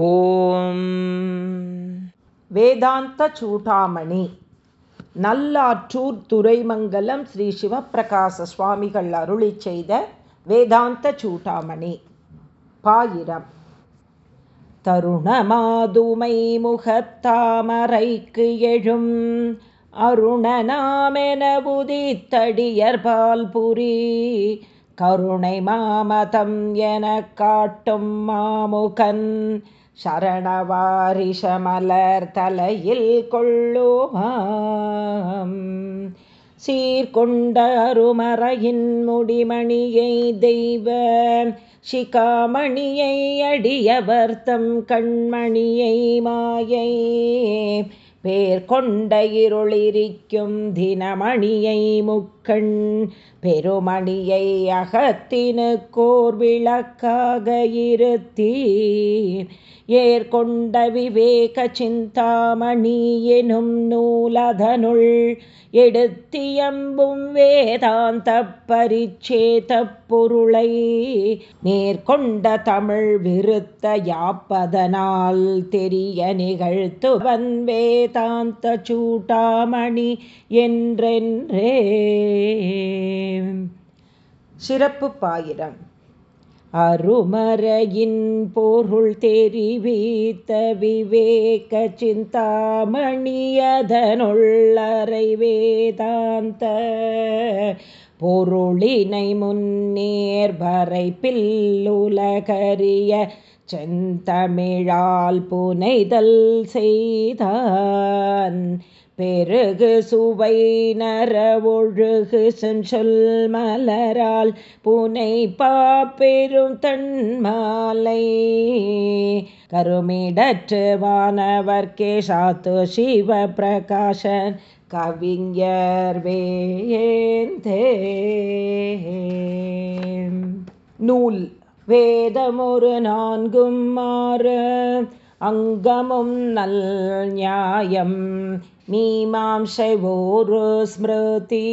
ஓம். வேதாந்த சூடாமணி. நல்லாற்றூர் துரைமங்கலம் ஸ்ரீ சிவப்பிரகாச சுவாமிகள் அருளி செய்த வேதாந்த சூடாமணி. பாயிரம். தருணமாதுமை முகத்தாமரைக்கு எழும் அருணநாமென உதித்தடியர்பால் புரி கருணை மாமதம் என காட்டும் மாமுகன் சரணவாரிஷமலர் தலையில் கொள்ளுமாம் சீர்கொண்ட அருமறையின் முடிமணியை தெய்வ சிகாமணியை அடியவர் தம் கண்மணியை மாயை. பேர் கொண்ட இருளிரிக்கும் தினமணியை கண் பெருமணியை அகத்தினு கோர் விளக்காக இருத்தி ஏற்கொண்ட விவேக சிந்தாமணி எனும் நூலதனுள் எடுத்தியம்பும் வேதாந்த பரிச்சேத பொருளை நேர்கொண்ட தமிழ் விருத்த யாப்பதனால் தெரிய நிகழ்த்துவன் வேதாந்த சூட்டாமணி என்றென்றே. சிறப்பு பாயிரம். அருமறையின் பொருள் தெரிவித்த விவேக சிந்தாமணியதனுள்ளறை வேதாந்த. பொருளினை முன்னேர்வரை பில்லுலகரிய செந்தமிழால் புனைதல் செய்தான். பெருகு சுவை நர ஒழுகு செஞ்சொல் மலரால் புனை பாப்பெரும் தன்மாலை. கருமிடற்று வானவர்க்கே சாத்து சிவ பிரகாசன் கவிஞர் வேந்தே. நூல் வேதமொரு நான்கும் மாறு அங்கமும் நல் நியாயம் மீமாம்சைவோரு ஸ்மிருதி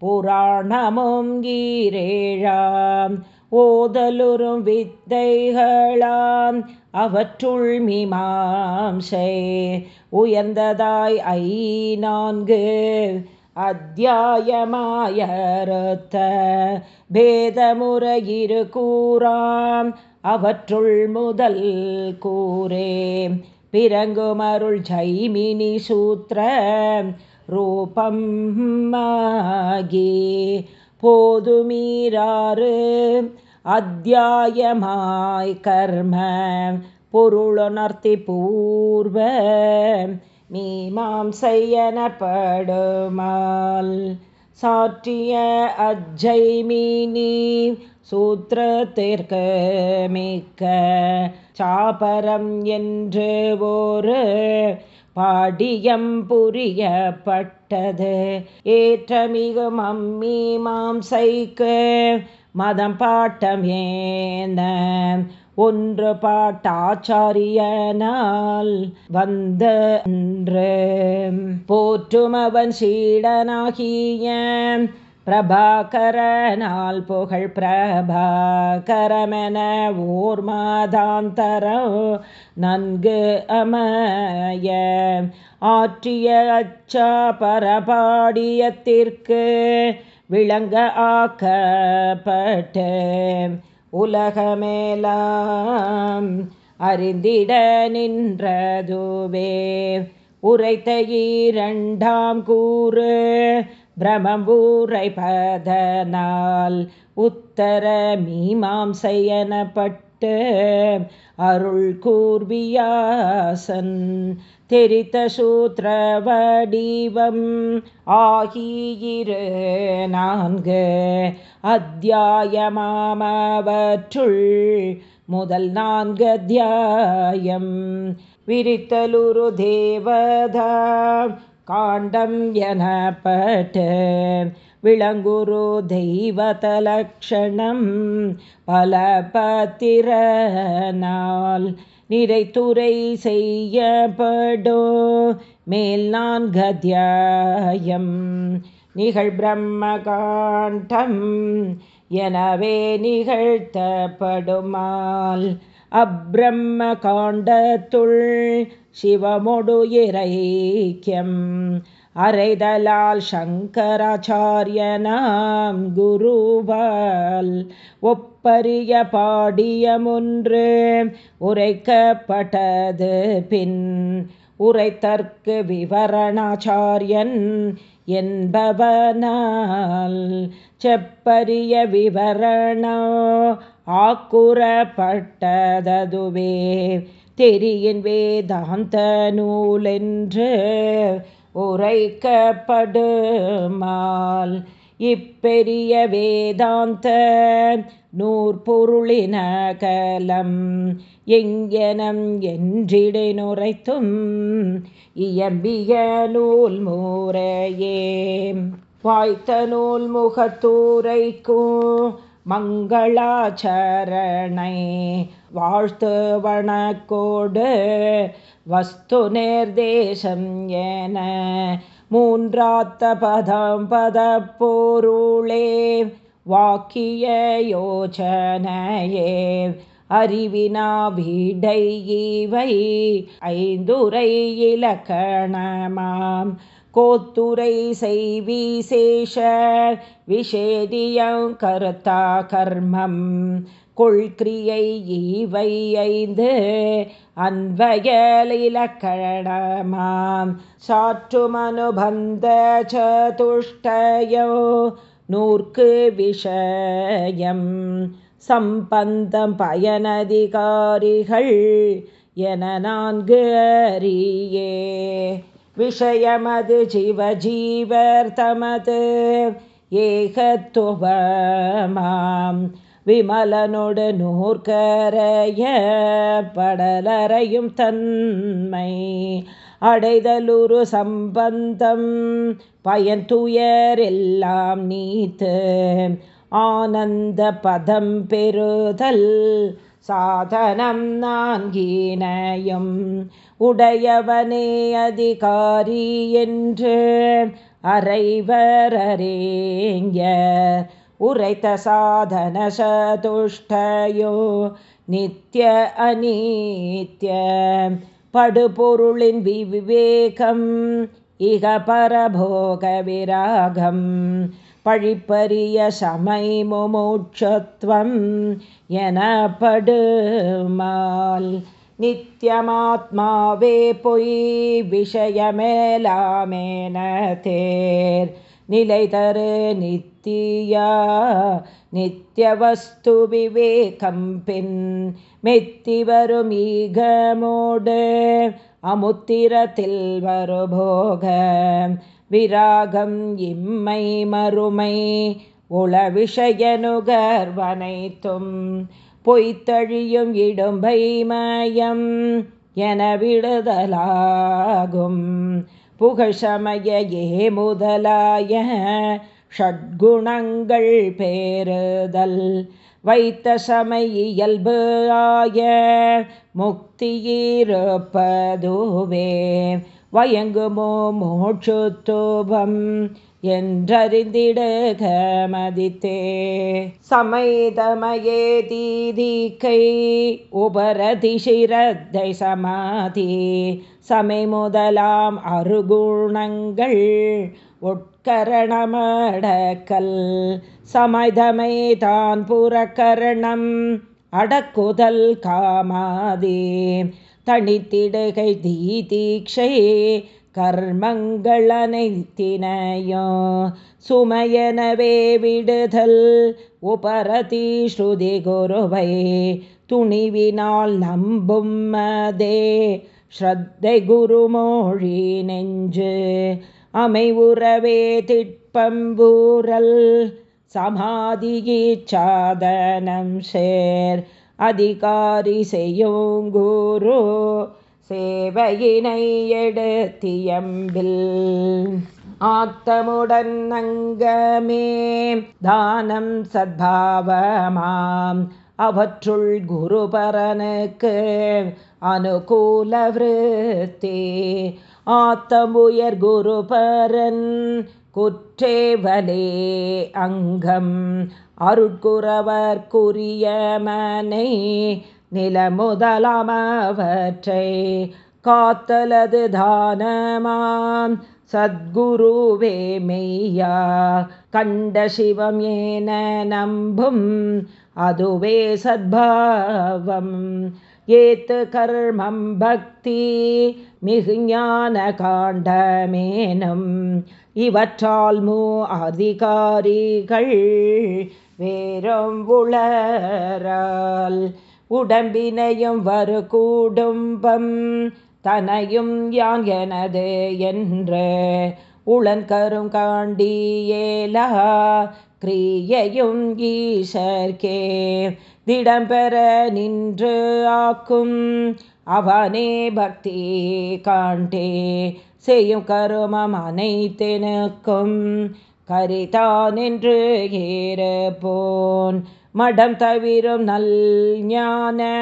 புராணமும் கீரேழாம் ஓதலுறும் வித்தைகளாம் அவற்றுள் மீமாம்சை உயர்ந்ததாய் ஐ நான்கு அத்தியாயமாயறுத்த பேதமுறையிரு கூறாம் அவற்றுள் முதல் கூரே பிறங்குமருள் ஜைமினி சூத்திர ரூபம் மாகி போதுமீராறு அத்தியாயமாய் கர்ம பொருளுணர்த்தி பூர்வ மீமாம்சையனப்படுமால் சாற்றிய அஜ்ஜைமினி சூத்திரத்திற்கு மிக்க சாபரம் என்று ஒரு பாடியம் புரியப்பட்டது. ஏற்றமிகும் மம்மி மாம்சைக்கு மதம் பாட்டமேன ஒன்று பாட்டாச்சாரியனால் வந்த போற்றும் அவன் சீடனாகிய பிரபாகரனால் புகழ் பிரபாகரமென ஓர் மாதாந்தரம் நன்கு அமய. ஆற்றிய அச்சா பரபாடியத்திற்கு விளங்க ஆக்கப்பட்டு உலகமேலாம் அறிந்திட நின்றதுவே. உரைத்த இரண்டாம் கூறு பிரமம்பூரை பதனால் உத்தர மீமாம்சையனப்பட்டு அருள் கூர்வியாசன் தெரித்த சூத்திர வடிவம் ஆகியிரு. நான்கு அத்தியாயமாமவற்றுள் முதல் நான்கு அத்தியாயம். விரித்தலுரு தேவதா காண்டம் எனப்பட்டு விளங்குரு தெய்வதலக்ஷணம் பல பத்திரனால் நிறைத்துறை செய்யப்படோ மேல் நான்கத்தியாயம் நிகழ் பிரம்மகாண்டம் எனவே நிகழ்த்தப்படுமால் அப்ரம்ம காண்டத்துள் சிவமொடு இறைக்கியம் அறைதலால் சங்கராச்சாரியனாம் குருவால் ஒப்பரிய பாடியமொன்று உரைக்கப்பட்டது பின் உரைத்தற்கு விவரணாச்சாரியன் என்பவனால் செப்பரிய விவரணோ ஆக்குறப்பட்டததுவே தெரியின் வேதாந்த நூலென்று உரைக்கப்படுமால். இப்பெரிய வேதாந்த நூற்பொருளின கலம் எங்கெனம் என்றிடை நுரைத்தும் இயம்பிய நூல் முறையே வாய்த்த நூல் முகத்தூரைக்கும் மங்களாச்சரணை வாழ்த்து வணக்கோடு வஸ்து நேர்தேசம் என மூன்றாத்த பதம் பதப்போருளே வாக்கிய யோஜனையே அறிவினா வீடை இவை ஐந்துரை இலக்கணமாம். கோத்துரை செய்விசேஷ விஷேதியம் கருத்தா கர்மம். கொள்கிரியை இவை ஐந்து அன்வயலிலக்கணமாம் சாற்றுமனுபந்த சதுஷ்டயோ நூற்கு விஷயம். சம்பந்தம் பயனதிகாரிகள் என நான்கு அறியே. விஷயமது ஜீவஜீவர் தமது ஏகத்துவமாம். விமலனோடு நூற்கரைய படலறையும் தன்மை அடைதலுரு சம்பந்தம் பயன் துயர் எல்லாம் நீத்து ஆனந்த பதம் பெறுதல் சாதனம் நான்கினையும் உடையவனே அதிகாரி என்று அறைவரேங்க உரைத்த சாதன சதுஷ்டயோ நித்திய அநீத்திய படுபொருளின் விவேகம் இக பரபோக விராகம் பழிப்பரிய சமை முமோட்சத்வம் எனப்படுமால் நித்தியமாத்மாவே பொய் விஷயமேலாமேன தேர் நிலை தரு நித்தியா நித்தியவஸ்து விவேகம் பின் மெத்தி வரும் ஈகமோடு அமுத்திரத்தில் வருபோக விராகம் இம்மை மறுமை உள விஷயனுகர்வனைத்தும் பொய்த்தழியும் இடும்பை மயம் என விடுதலாகும். புகழ்சமயே முதலாய ஷட்குணங்கள் பேறுதல் வைத்த சமை இயல்பு ஆய முக்தியிருப்பதுவே. வயங்குமோ மோட்சுத்தோபம் என்றறிந்திடுக மதித்தே. சமைதமயே தீதிக்கை உபரதிஷிரத்தை சமாதி சமை முதலாம் அருகுணங்கள். உட்கரணமடக்கல் சமைதமை தான் புறக்கரணம். அடக்குதல் காமாதே. தனித்திடுகை தீ தீட்சை கர்மங்கள் அனைத்தினையோ சுமையனவே விடுதல் உபரதி ஸ்ருதி குருவை துணிவினால் நம்பும் மதே. ஸ்ரத்தை குருமோழி நெஞ்சு அமைவுறவே திட்பம்பூரல் சமாதியிச்சாதனம் சேர் அதிகாரி செய்யுங்குரு சேவையினை எடுத்தியம்பில். ஆத்தமுடன் அங்கமே தானம் சத்பாவமாம் அவற்றுள் குருபரனுக்கு அனுகூலவருத்தே. ஆத்தமுயர் குருபரன் குற்றேவலே அங்கம். அருட்குறவர் குறிய மனை காத்தலது தானமாம். சத்குருவே மெய்யா கண்ட சிவம் ஏன நம்பும். அதுவே சத்பாவம். ஏத்து கர்மம் பக்தி மிகுஞான காண்டமேனும். இவற்றால் மூ அதிகாரிகள் வேறும் உளரால் உடம்பினையும் வரு கூடும்பம் தனையும் யான் எனது என்று உளன்கரும் காண்டியேலா கிரியையும் ஈசர்கே திடம்பெற நின்று ஆக்கும். அவனே பக்தி காண்டே செய்யும் கருமம் அனைத்தெனக்கும் கரிதான் என்று ஏறப்போன் மடம் தவிரும் நல் ஞான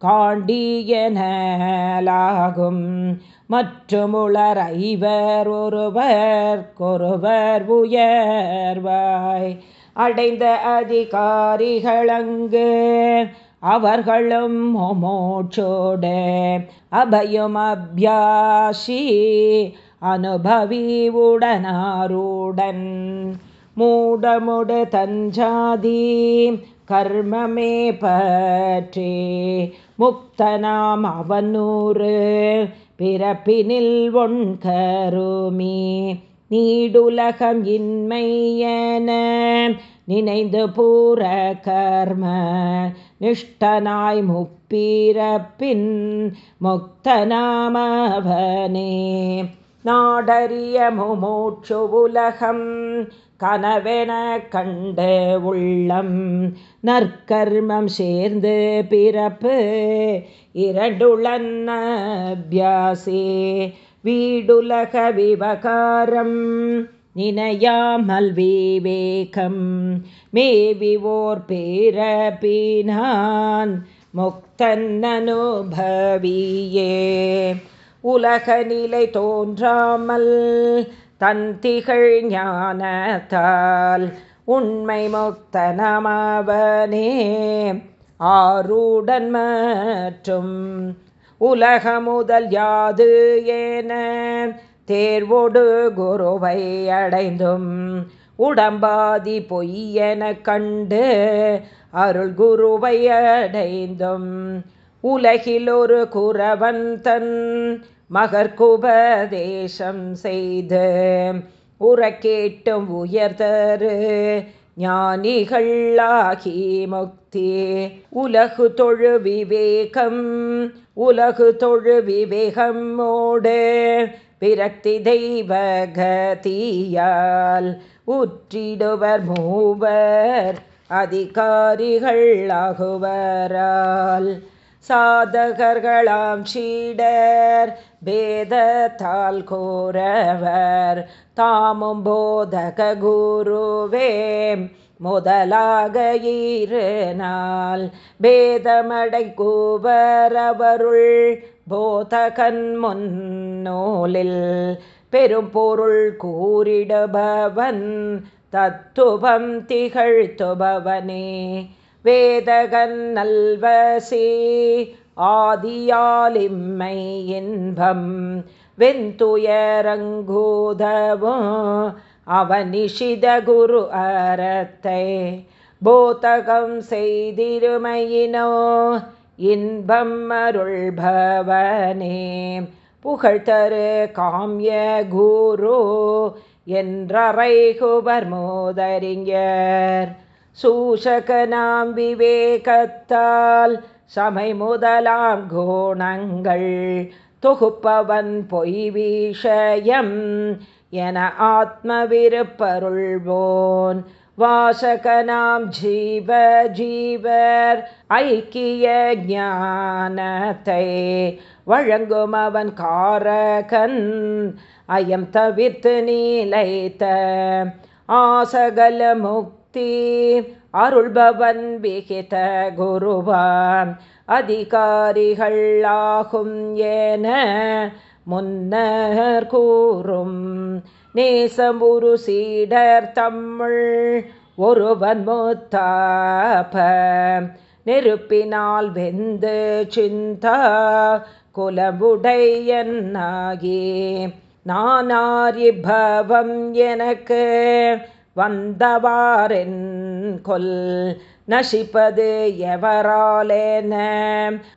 காண்டியனலாகும். மற்றுமுளர் ஐவர் ஒருவர் கொருவர் உயர்வாய். அடைந்த அதிகாரிகளங்கு அவர்களும் மோமோச்சோட அபயம் அபியாசி அனுபவி உடனாருடன். மூடமுடு தஞ்சாதி கர்மமே பற்றே முக்தனாம் அவனூறு. பிறப்பினில் ஒன் கருமி நீடுலகம் இன்மையன நினைந்து பூர கர்ம நிஷ்டனாய் முப்பிறப்பின் முக்தநாமவனே நாடறிய முமூச்சு உலகம் கனவென கண்டு உள்ளம் நற்கர்மம் சேர்ந்து பிறப்பு இரண்டுளன்னபியாசே வீடுலக விவகாரம் நினையாமல் விவேகம். மேவிவோர் பேரபினான் முக்தன்னனுபவியே. உலக நிலை தோன்றாமல் தந்திகள் ஞானத்தால் உண்மை முக்தனமாவனே. ஆருடன் மற்றும் உலக முதல் யாது ஏன. தேர்வோடு குருவை அடைந்தும் உடம்பாதி பொய்யென கண்டு அருள் குருவை அடைந்தும். உலகில் ஒரு குறவன் தன் மகர்குபதேசம் செய்து உறக்கேட்டும் உயர்தரு ஞானிகளாகி முக்தி உலகு தொழு விவேகம் உலகு தொழு விவேகமோடு விரக்தி தெய்வகதியால் உற்றிடுவர் மூவர் அதிகாரிகள் ஆகுவரால். சாதகர்களாம் சீடர் பேதத்தால் கோரவர் தாமும் போதக குருவே முதலாக இரு நாள் பேதமடை கூவரவருள் போதகன் முன்னோலில் பெரும் பொருள் கூறிடுபவன் தத்துவம் திகழ்த்துபவனே. வேதகன் நல்வசி ஆதியாலிம்மை இன்பம் வெந்துயரங்கூதவும் அவனிஷித குரு அறத்தை போதகம் செய்திருமையினோ இன்பம் அருள்பவனே. புகழ்தரு காமிய குரு என்றறைகுவர் மோதறிஞர். சூஷக நாம் விவேகத்தால் சமை முதலாம் கோணங்கள் தொகுப்பவன் பொய் விஷயம். என ஆத்மவிருப்பருள்வோன். வாசகனாம் ஜீவ ஜீவர் ஐக்கிய ஞானத்தை வழங்கும் அவன் காரகன். அயம் தவிர்த்து நீலைத்த ஆசகல முக்தி அருள்பவன் விகித குருவான் அதிகாரிகள் ஆகும் ஏன முன்னர் கூறும் நேசமுரு சீடர் தமிழ் ஒருவன் முத்தாப்ப நெருப்பினால் வெந்து சிந்தா குலமுடையன்னாகி நானாரிபவம் எனக்கு வந்தவாரென் கொல் நசிப்பது எவராலேன?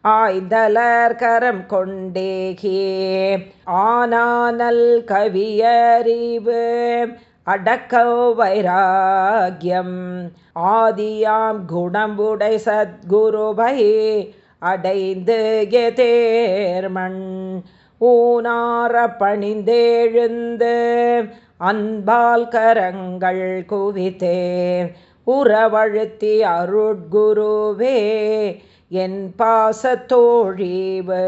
ஆய்தலர் கரம் கொண்டேகே. ஆனானல் கவியறிவு அடக்க வைராகியம். ஆதியாம் குணம்புடை சத்குருவை அடைந்து எதேர்மண் ஊனார பணிந்தெழுந்து அன்பால் கரங்கள் குவித்தேன். உறவழுத்தி அருட்குருவே என் பாசத்தோழிவு.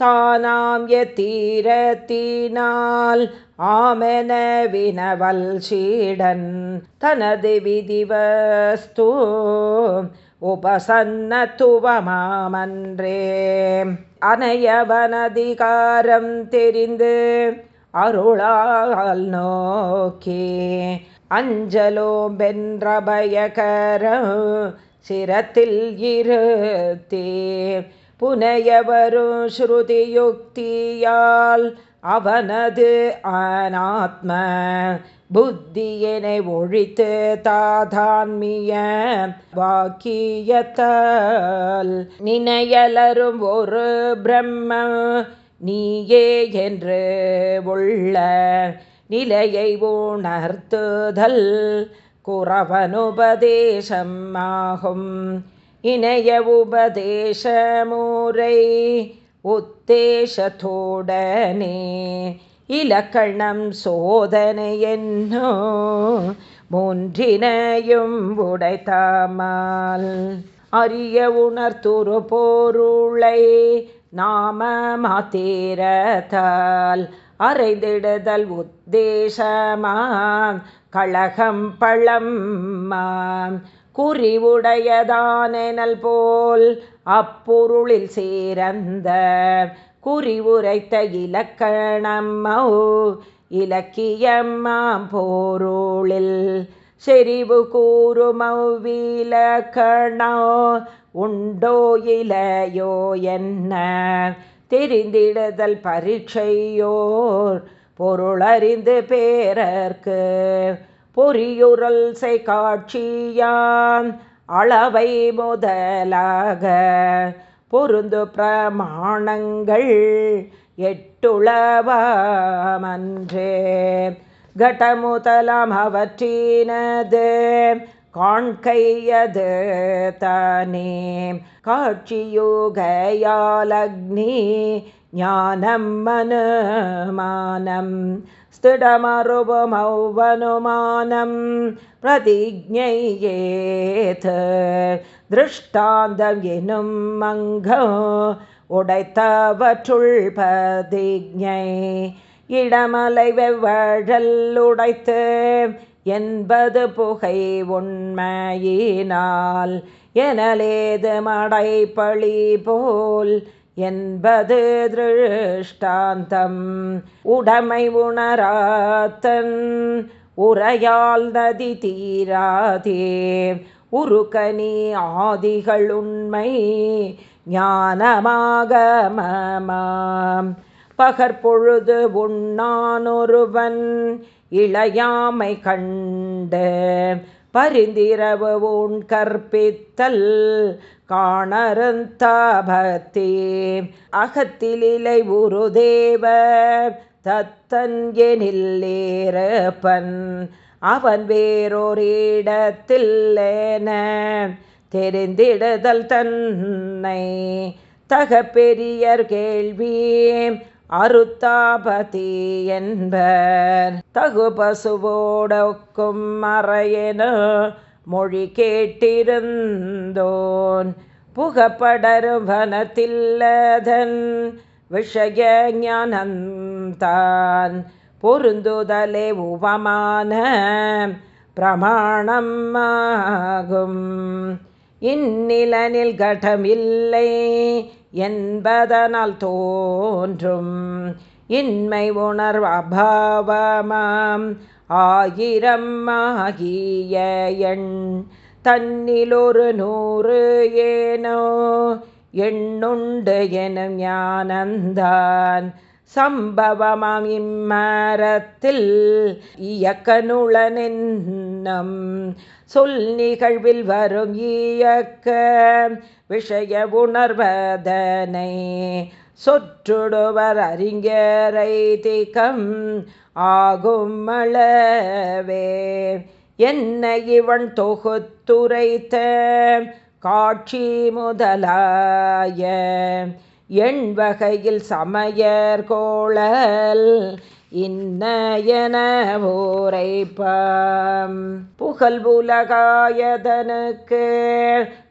தானாம் எத்தீரத்தினால் ஆமென வினவல் சீடன் தனது விதிவஸ்து உபசன்னத்துவமாமன்றே அனையவனதிகாரம் தெரிந்து அருளால் நோக்கி அஞ்சலோம் வென்ற சிரத்தில் இருத்தே. புனையவரும் ஸ்ருதியுக்தியால் அவனது அனாத்ம புத்தியினை ஒழித்து தாதான்மிய வாக்கியத்தால் நினையலரும் ஒரு பிரம்ம நீயே என்று உள்ள நிலையை உணர்த்துதல் குறவனுபதேசம் ஆகும். இணைய உபதேச உத்தேசத்தோடனே இலக்கணம் சோதனை என்னோ மூன்றினையும் உடைத்தாமால் அரிய உணர்த்துரு போருளை நாம மாத்திரத்தால் அறைந்திடுதல் தேசமாம் கழகம் பழம் குறிவுடையதானெனல் போல் அப்பொருளில் சேரந்த குறிவுரைத்த இலக்கணம்மோ இலக்கியம்மாம் போருளில் செறிவு கூறுமவ்விலக்கணோ உண்டோ இலையோ என்ன தெரிந்திடுதல் பரீட்சையோர் பொருளறிந்து பேரர்க்கு பொறியுரல் செய் காட்சியான் அளவை முதலாக. பொருந்து பிரமாணங்கள் எட்டுளவமன்றே. கடமுதலாம் அவற்றினது காண்கையது தானே. காட்சியோகயாலக்னி ஞானம் மனுமானம் ஸ்திடமருபமௌவனுமானம். பிரதிஜையேத் திருஷ்டாந்தம் எனும் மங்கம் உடைத்தவற்றுள் பதிஜை இடமலை வெவ்வழல் உடைத்து. என்பது புகை உண்மையினால். எனலேது மடைப்பழி போல். என்பது திருஷ்டாந்தம். உடமை உணராத்தன் உரையால் நதி தீராதே. உருக்கனி ஆதிகள் உண்மை ஞானமாகமமாம் பகற்பொழுது உண்ணானொருவன் இளையாமை கண்டு. பரிந்திரவு உன் கற்பித்தல் காணருந்தாபத்தே. அகத்திலிலை உருதேவ தத்தன் எனில்லேரப்பன் அவன் வேறொரிடத்தில்லேன தெரிந்திடுதல் தன்னை. தக பெரியர் கேள்வி அருத்தாபதி என்பர். தகு பசுவோடொக்கும் மறையென மொழி கேட்டிருந்தோன். புகப்படரும் வனத்தில்லதன் விஷய ஞானந்தான். பொருந்துதலே உபமான பிரமாணம் ஆகும். இந்நிலனில் கடமில்லை என்பதனால் தோன்றும். இன்மை உணர்வு அபாவமாம். ஆயிரம் ஆகிய எண் தன்னிலொரு நூறு ஏனோ? எண்ணுண்டு எனும் ஞானந்தான் சம்பவமாம் இம்மரத்தில் இயக்கனுளனென்னம் சொல் நிகழ்வில் வரும் இயக்க விஷய உணர்வதனை சொற்றுடுவர் அறிஞரை திகம் ஆகும் அளவே என்ன இவன் தொகுத்துரைத்த காட்சி முதலாய என் வகையில் சமையர் கோளல் இன்னயன ஊரைப்பாம் புகழ் உலகாயதனுக்கு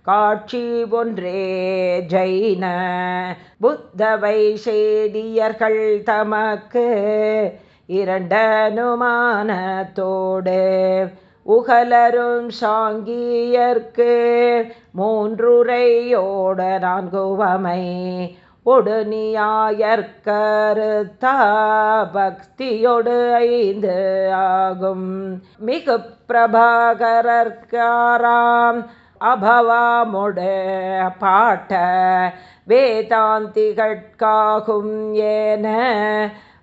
காட்சி ஒன்றே ஜைன. புத்தவை செய்தியர்கள் தமக்கு இரண்டனுமானத்தோடு உகலரும் சாங்கியர்க்கு மூன்றுரையோட நான்குவமை ஒடுநியாயற்கருத்தா பக்தியொடு ஐந்து ஆகும். மிகு பிரபாகரர்காராம் அபவாமொடு பாட்ட வேதாந்திகட்காகும் ஏன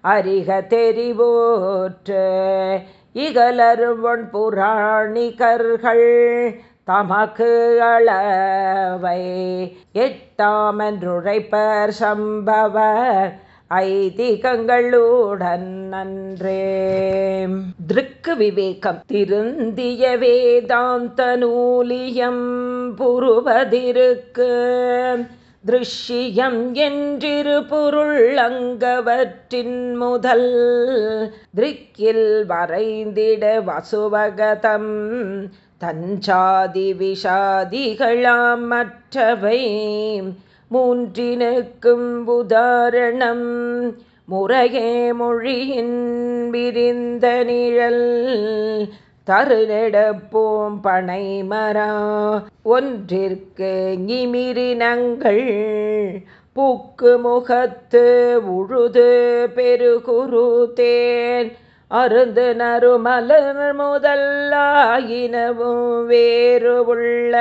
அறிக தெரிவோற்று. இகலருவன் புராணிகர்கள் தமக்கு அளவை. எட்டாமென்றுழைப்பர் சம்பவ ஐதிகங்களுடன் நன்றே. திருக்கு விவேகம். திருந்திய வேதாந்த நூலியம் புருவதிருக்கு. திருஷ்யம் என்றிரு பொருள் அங்கவற்றின் முதல். திரிக்கில் வரைந்திட வசுவகதம். தஞ்சாதி விஷாதிகளாம் மற்றவை. மூன்றினுக்கும் உதாரணம். முறையே மொழியின் விரிந்த நிழல். தருநெடுப்போம் பனை மரா. ஒன்றிற்கு இமிரினங்கள் பூக்கு முகத்து உழுது பெருகுரு தேன். அருந்து நறுமலர் முதல்லாயினவும் வேறு உள்ள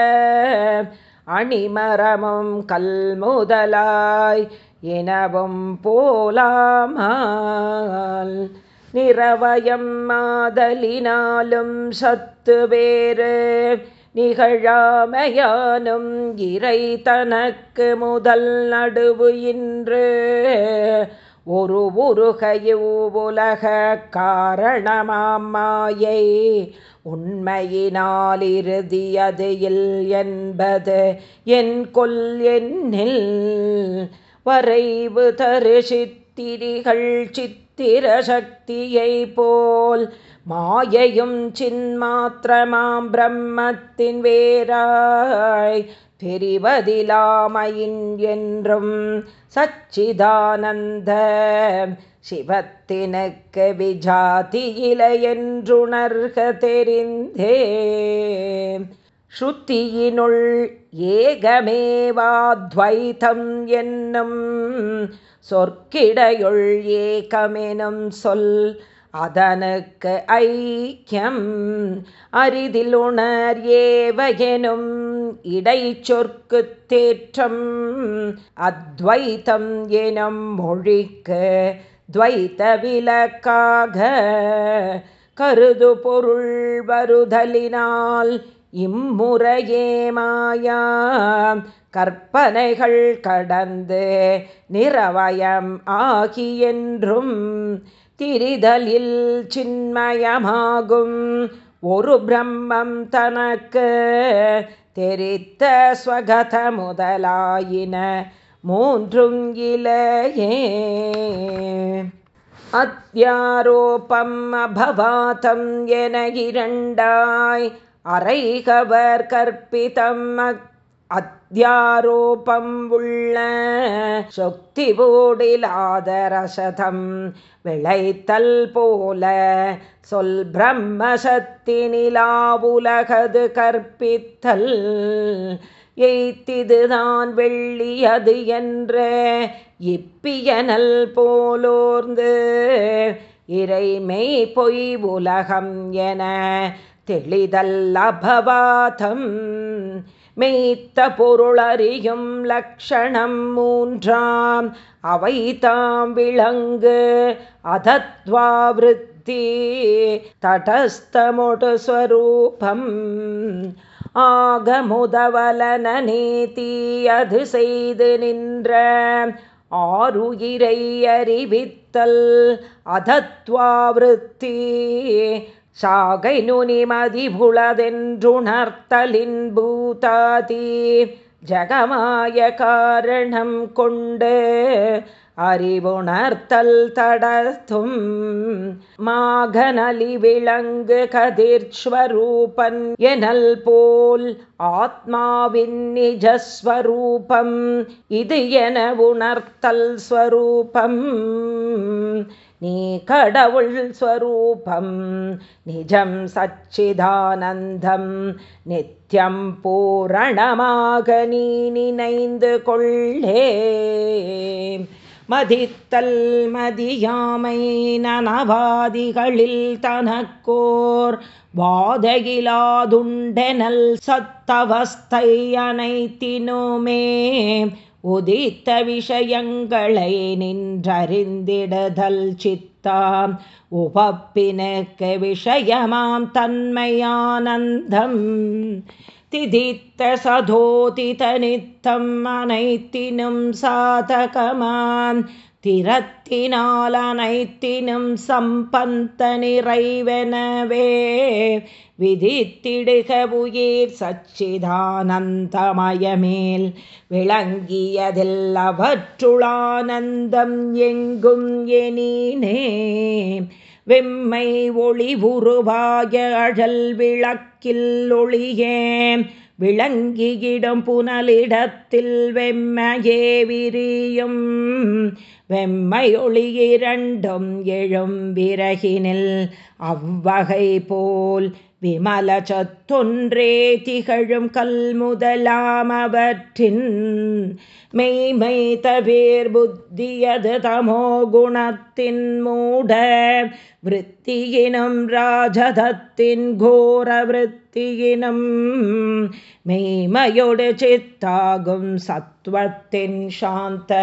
அணிமரமும் கல் முதலாய். எனவும் போலாமால் நிறவயம் மாதலினாலும் சத்து வேறு. நிகழாமையானும் இறை தனக்கு முதல் நடுவு இன்று. ஒரு உருகையுலக காரணமாம் மாயை. உண்மையினால் இறுதியது இல் என்பது என் கொல் என்னில் வரைவு தரு சித்திரிகள் சித்திர திரசக்தியை போல் மாயையும் சின்மாத்திரமாம் பிரம்மத்தின் வேராய் தெரிவதிலாமையின் என்றும் சச்சிதானந்த சிவத்தினுக்கு விஜாதியில என்றுணர்க தெரிந்தே ஸ்ருத்தியினுள் ஏகமேவாத்வைத்தம் என்னும் சொற்கிடையுள் ஏகமெனும் சொல் அதனுக்கு ஐக்கியம். அரிதில் உணர் ஏவகெனும் இடை சொற்கு தேற்றம். அத்வைத்தம் எனும் மொழிக்கு துவைத்த விலக்காக கருது பொருள் வருதலினால் இம்முறையே மாயா. கற்பனைகள் கடந்து நிறவயம் ஆகியென்றும் திரிதலில் சின்மயமாகும். ஒரு பிரம்மம் தனக்கு தெரித்த ஸ்வகத முதலாயின மூன்றும் இலையே. அத்தியாரோபம் அபவாதம் என இரண்டாய் அரைகவர் கற்பிதம் அத்தியாரோபம் உள்ள சொக்தி போடிலாத ரசதம் விளைத்தல் போல சொல் பிரம்மசத்தி நிலாவுலகது கற்பித்தல். எய்த்திதுதான் வெள்ளியது என்ற இப்பியனல் போலோர்ந்து இறைமை பொய் உலகம் என தெளிதல்லபவாதம். மெய்த்த பொருளறியும் லக்ஷணம் மூன்றாம். அவை தாம் விளங்கு அதத்வாவிருத்தி தடஸ்தமொடு ஸ்வரூபம். ஆக முதவலன நேதி செய்து நின்ற ஆறுயிரை அறிவித்தல் அதத்வாவிருத்தி சாகை நுனிமதி புலதென்றுணர்த்தலின் பூதாதி ஜகமாய காரணம் கொண்டு அறிவுணர்த்தல் தடத்தும் மாகனலி விளங்கு கதிர்ஸ்வரூபன் எனல் போல் ஆத்மாவின் நிஜஸ்வரூபம் இது என உணர்த்தல் ஸ்வரூபம். நீ கடவுள் ஸ்வரூபம் நிஜம் சச்சிதானந்தம் நித்யம் பூரணமாக நீ நினைந்து கொள்ளே. மதித்தல் மதியாமை நனவாதிகளில் தனக்கோர் வாதகிலாதுண்டெனல் சத்தவஸ்தை அனைத்தினுமே. உதித்த விஷயங்களை நின்றறிந்திடுதல் சித்தாம் உபப்பினுக்கு விஷயமாம் தன்மையானந்தம் திதித்த சதோதித நித்தம் அனைத்தினும் சாதகமாம் திறத்தினால் அனைத்தினும் சம்பந்த நிறைவெனவே விதித்திடுக உயிர் சச்சிதானந்தமயமேல். விளங்கியதில் அவற்றுளானந்தம் எங்கும் எனினே. வெம்மை ஒளி உருவாய அழல் விளக்கில் ஒளியே விளங்கியிடும் புனலிடத்தில் வெம்மையே விரியும். வெம்மை ஒளி எழும் விறகினில் அவ்வகை போல் விமல சத்தொன்றே திகழும் கல் அவற்றின் மெய்மை தவிர் புத்தியது தமோ குணத்தின் மூட விற்த்தியினும் ராஜதத்தின் கோர விற்த்தியினும் மெய்மையொடு சித்தாகும் சத்வத்தின் சாந்த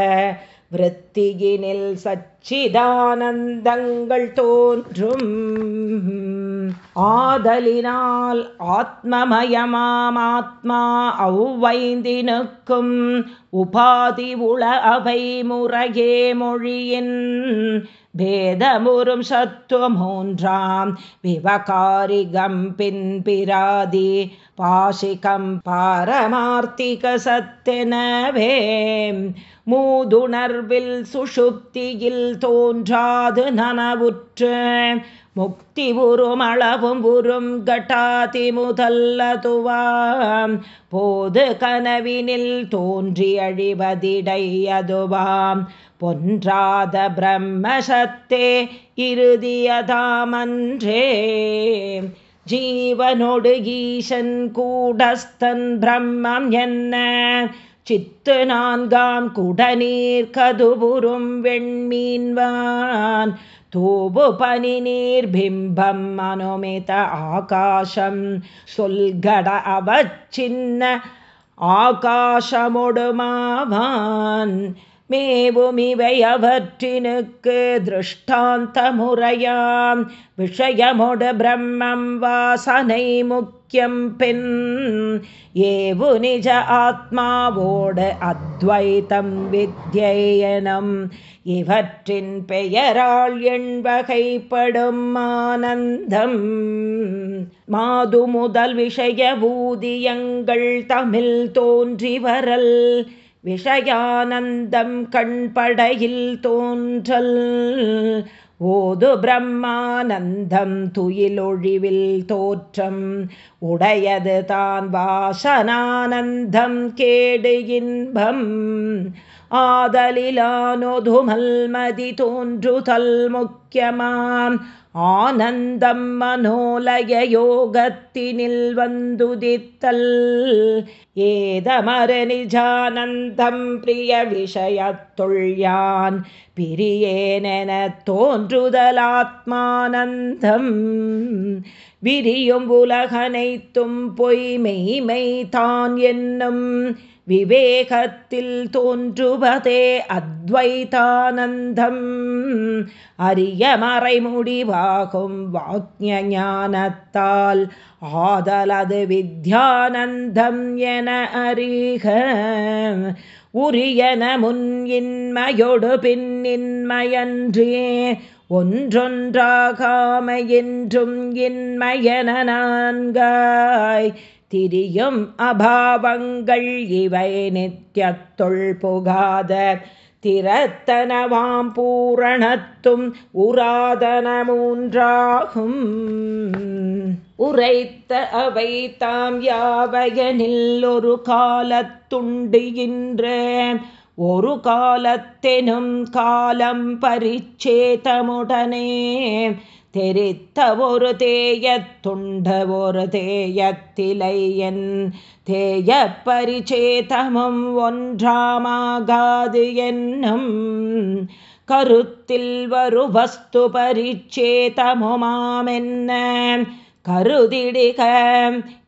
விற்த்தியினில் சச்சிதானந்தங்கள் தோன்றும் ஆதலினால் ஆத்மமயமாம் ஆத்மா அவ்வைந்தினுக்கும் உபாதி உள அவை முறையே மொழியின் பேதமுறும் சத்துவமூன்றாம் விவகாரிகம் பின்பிராதி பாசிகம் பாரமார்த்திக சத்தெனவே மூதுணர்வில் சுஷுப்தியில் தோன்றாது நனவுற்று முக்தி உறும் அளவும் உறும் கட்டாதி முதல்லதுவாம் போது கனவினில் தோன்றி அழிவதிடை அதுவாம் பொன்றாத பிரம்மசத்தே இறுதியதாமன்றே. ஜீவனொடு ஈசன் கூடஸ்தன் பிரம்மம் என்ன? சித்து நான்காம் குடநீர் கதுபுறும் வெண்மீன்வான். தூபு பனி நீர் பிம்பம் அனுமித ஆகாசம். சொல்கட அவச்சின்ன ஆகாசமொடுமாவான் மேவுமிவை அவற்றினுக்கு திருஷ்டாந்த முறையாம் விஷயமொடு பிரம்மம் வாசனை முக்கியம் பெண். ஏவு நிஜ ஆத்மாவோடு அத்வைத்தம் வித்யனம் இவற்றின் பெயரால் எண்வகைப்படும் ஆனந்தம். மாது முதல் விஷய ஊதியங்கள் தமிழ் தோன்றி வரல். விஷயானந்தம் கண்படையில் தோன்றல். ஓது பிரம்மானந்தம் துயிலொழிவில் தோற்றம். உடையது தான் வாசனானந்தம் கேடு இன்பம். ஆதலிலானொதுமல்மதி தோன்றுதல் முக்கியமாம் ஆனந்தம் மனோலய யோகத்தினில் வந்துதித்தல். ஏதமர நிஜானந்தம் பிரிய விஷயத்துள்யான் பிரியேனென தோன்றுதலாத்மானந்தம். விரியும் உலகனைத்தும் பொய்மெய்மை தான் என்னும் விவேகத்தில் தோன்றுவதே அத்வைதானந்தம். அரிய மறைமுடிவாகும் வாக்ஞானத்தால் ஆதலது வித்யானந்தம் என அறிக. உரியன முன் இன்மையொடு பின்னின்மையன்றே ஒன்றொன்றாகாமையின்றும் இன்மையன நான்காய். திரியும் அபாவங்கள் இவை நித்தியத்துள் புகாத திறத்தனவாம் பூரணத்தும் உராதனமூன்றாகும். உரைத்த அவை தாம் யாவையனில் ஒரு காலத்துண்டுகின்ற ஒரு காலத்தெனும் காலம் பரிச்சேதமுடனே. தெரித்த ஒரு தேயத்துண்ட ஒரு தேயத்திலையன் தேய பரிச்சேதமும் ஒன்றாமாகாது என்னும். கருத்தில் வரு வஸ்து பரிச்சேதமுமாமென்ன. கருதிடுக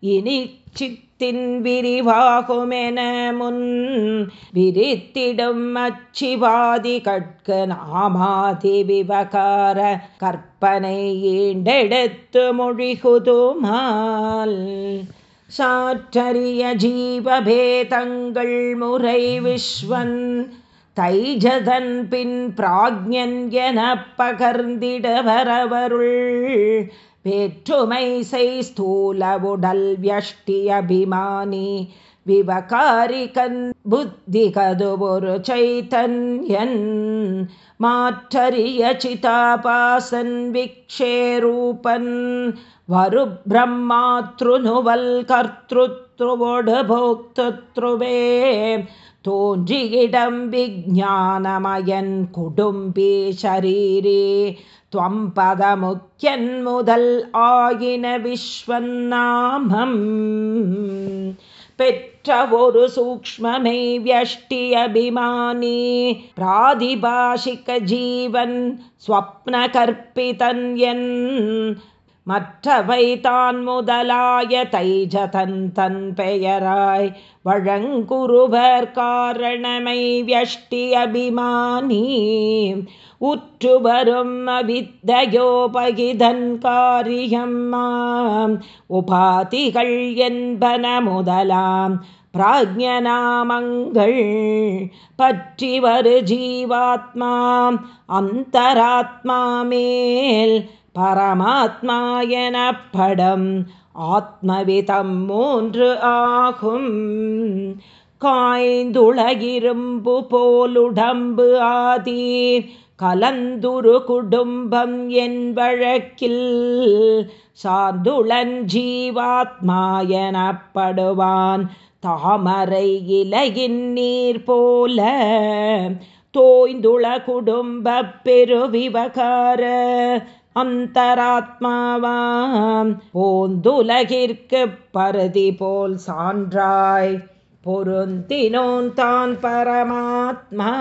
இனி சித் தின் விரிவாகுமென முன் விரித்திடும் அச்சிவாதி கட்க நாமாதி விவகார கற்பனை ஈண்டெடுத்து மொழிகுதுமால். சாற்றறிய ஜீவபேதங்கள் முறை விஸ்வன் தைஜதன் பின் பிராஜ்யன் என பகர்ந்திட வரவருள் வேற்றுமை செய் ஸ்தூல உடல் வியஷ்டி அபிமானி விவகாரிகன் புத்தி கதுபொரு சைத்தன்யன் மாற்றறிய சிதாபாசன் விக்ஷேரூபன் வரு பிரம்மாத்ருனுவல் கர்த்திருத்ருவோடு போக்திருவே தோன்றியிடம் விஜானமயன் குடும்பி ஷரீரே துவம் பதமுக்கியன் முதல் ஆகின விஸ்வநாமம் பெற்ற ஒரு சூக்மமே வியஷ்டி அபிமானி பிராதிபாஷிக ஜீவன் ஸ்வப்ன கற்பிதன் என் மற்றவை தான் முதலாய தைஜதன் தன் பெயராய் வழங்குருவர் காரணமை வியஷ்டி அபிமானி உற்று வரும் அவித்தையோபகிதன் காரியம் உபாதிகள் என்பன முதலாம். பிராஜ்யநாமங்கள் பற்றி வரு ஜீவாத்மா. அந்தராத்மா மேல் பரமாத்மா எனப்படம். ஆத்மவிதம் மூன்று ஆகும். காய்ந்துளகிரும்பு போலுடம்பு ஆதி. கலந்துரு குடும்பம் என் வழக்கில் சார்ந்துளன் ஜீவாத்மா எனப்படுவான். தாமரை இலையின் நீர் போல தோய்ந்துள குடும்ப பெருவிவகார அந்தராத்மாவாம். போந்துலகிற்கு பருதி போல் சான்றாய். பொருந்தினோன் தான் பரமாத்மா.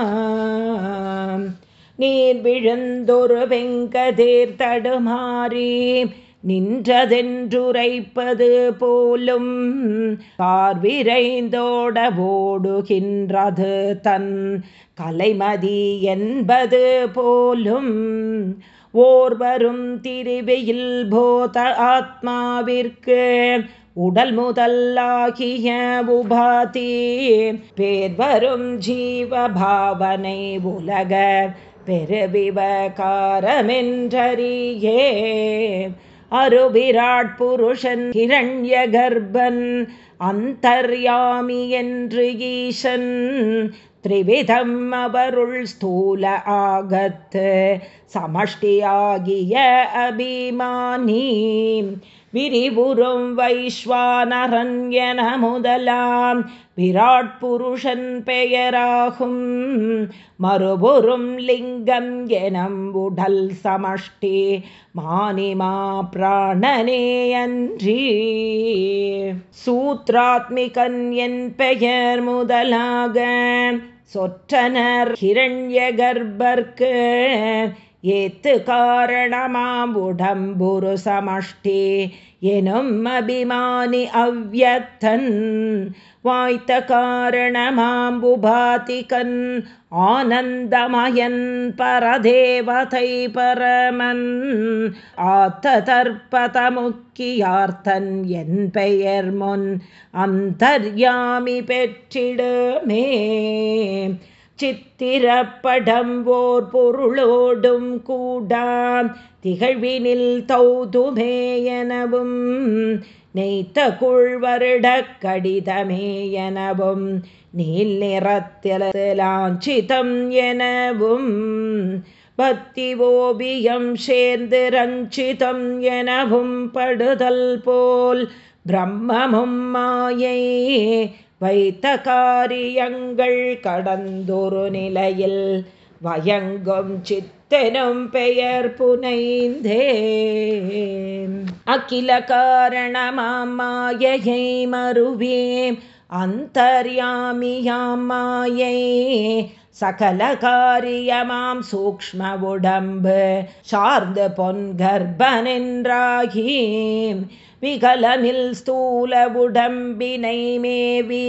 நீர் விழுந்தொரு வெங்கதேர் தடுமாறி நின்றதென்றுரைப்பது போலும் பார்விரைந்தோட ஓடுகின்றது தன் கலைமதி என்பது போலும். ஓர்வரும் திருவையில் போத ஆத்மாவிற்கு உடல் முதல்லாகிய உபாதி பேர் வரும் ஜீவபாவனை உலக பெருவிவகாரமென்றறியே அருவிராட் புருஷன் ஹிரண்ய கர்ப்பன் அந்தர்யாமி என்று ஈசன் த்ரிவிதம் அவருள் ஸ்தூல ஆகத்து சமஷ்டியாகிய அபிமானி. விரிவுறும் வைஸ்வானரன் என முதலாம் விராட் புருஷன் பெயராகும். மறுபுறும் லிங்கம் எனம் உடல் சமஷ்டி மானிமா பிராணனே அன்றி. சூத்ராத்மிகன் என் பெயர் முதலாக சொற்றனர் ஹிரண்ய கர்ப்பர்க்கு ஏத்து காரணமாம் உடம்புரு சமஷ்டி. எனும் அபிமானி அவ்யத்தன் வாய்த்த காரணமாம் உபாதிகன் ஆனந்தமயன் பரதேவதை பரமன். ஆத்த தற்பத முக்கியார்த்தன் என் பெயர் முன் அந்தர்யாமி பெற்றிடுமே. சித்திரப்படம் ஓர் பொருளோடும் கூடாம். திகழ்வினில் தௌதுமே எனவும் நெய்த்த குழ்வருட கடிதமே எனவும் நீல் நிறத்திலாஞ்சிதம் எனவும் பக்தி ஓபியம் சேர்ந்து ரஞ்சிதம் எனவும் படுதல் போல் பிரம்மமும் மாயை வைத்த காரியங்கள் கடந்தொரு நிலையில் வயங்கும் சித்தனும் பெயர் புனைந்தே அகில காரணமாம் மாயையை மறுவேம் அந்தர்யாமியாம் மாயை சகல காரியமாம் சூக்ம உடம்பு சார்ந்து பொன் கர்ப்பனென்றாகி விகலனில் ஸ்தூல உடம்பினை மேவி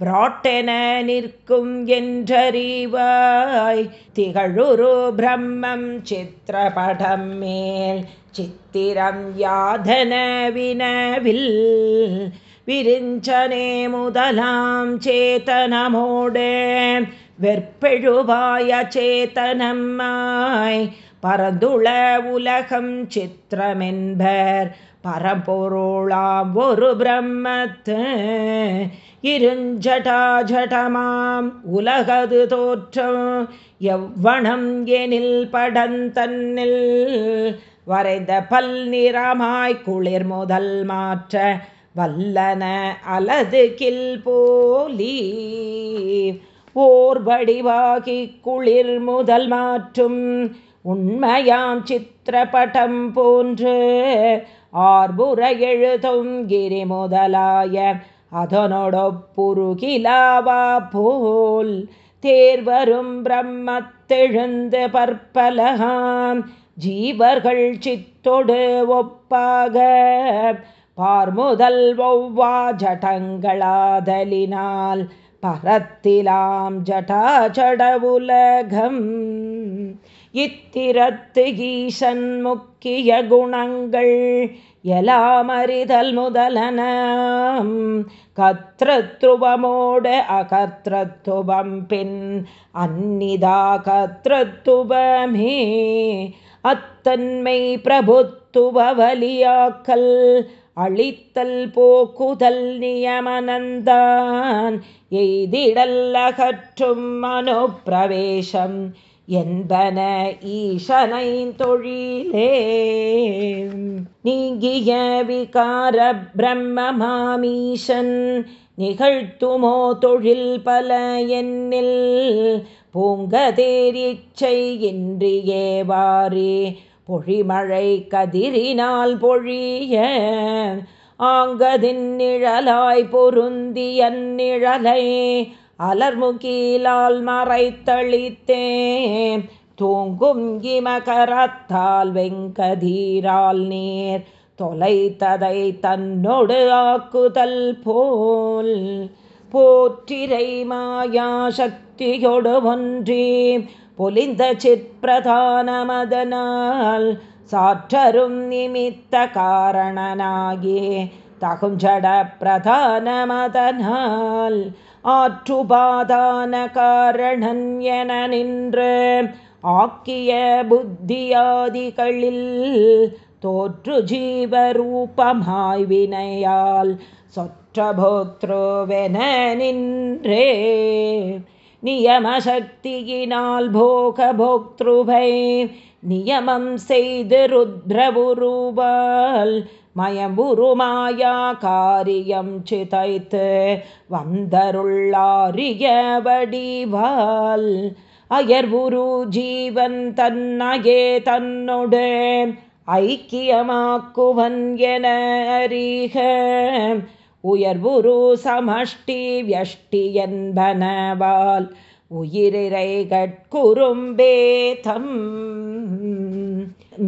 பிராட்டென நிற்கும் என்றறிவாய். திகழுரு பிரம்மம் சித்திரபடம் மேல் சித்திரம் யாதன வினவில் விரிஞ்சனே முதலாம் சேத்தனமோடு வெற்பெழுவாய சேத்தனம்மாய் பரந்துள உலகம் சித்திரமென்பர் பரம்பொருளாம் ஒரு பிரம்மத்து. இருஞ்சடாஜடமாம் உலகது தோற்றம். எவ்வனம் எனில் படந்தன்னில் வரைந்த பல் நிறமாய் குளிர் முதல் மாற்ற வல்லன அலது கில் போலி. ஓர் வடிவாகி குளிர் முதல் மாற்றும் உண்மையாம் சித்திரப்பட்டம் போன்று ஆர்புற எழுதும் கிரி முதலாய அதனொடொப்புருகிலாவா போல் தேர்வரும் பிரம்மத்தெழுந்து பற்பலகாம் ஜீவர்கள் சித்தொடு ஒப்பாக பார்முதல் ஒவ்வா ஜடங்களாதலினால் பரத்திலாம் ஜடாஜட உலகம் இத்திரத்து ஈசன் முக்கிய குணங்கள் எலாமறிதல் முதலன கத்திரத்துவமோடு அகத்திரத்துவம் பின் அந்நிதா கத்திரத்துவமே அத்தன்மை பிரபுத்துவ வலியாக்கல் அழித்தல் போக்குதல் நியமனந்தான். எய்திடல் அகற்றும் மனோப்பிரவேசம் என்பன ஈசனை தொழிலே. நீங்கிய விகார பிரம்மமாமீசன் நிகழ்த்துமோ தொழில் பல என்னில். பூங்கதேரிச்சை இன்றியே வாரி பொழிமழை கதிரினால் பொழிய. ஆங்கதின் நிழலாய் பொருந்தி அந்நிழலை அலர்முகீலால் மறைத்தளித்தேன் தூங்கும் இமகரத்தால் வெங்கதீரால் நீர் தொலைத்ததை தன்னொடு ஆக்குதல் போல். போற்றிரை மாயா சக்தியொடு ஒன்றி பொலிந்த சிற்பிரதானமதனால் சாற்றரும் நிமித்த காரணனாகி தகுஞ்சட பிரதானமதனால் ஆற்றுபாதான காரணன் என நின்று ஆக்கிய புத்தியாதிகளில் தோற்று ஜீவரூபமாய் வினையால் சொற்றபோத்ரோவென நின்றே. நியமசக்தியினால் போகபோக்திருவை நியமம் செய்து ருத்ரபுரூபால் மயமுருமாயா காரியம் சிதைத்து வந்தருள்ளாரிய வடிவால் அயர்வுரு ஜீவன் தன்னகே தன்னொடு ஐக்கியமாக்குவன் என அறிக. உயர்வுரு சமஷ்டி வியஷ்டி என்பனவால் உயிரை கட்குறும்பே தம்.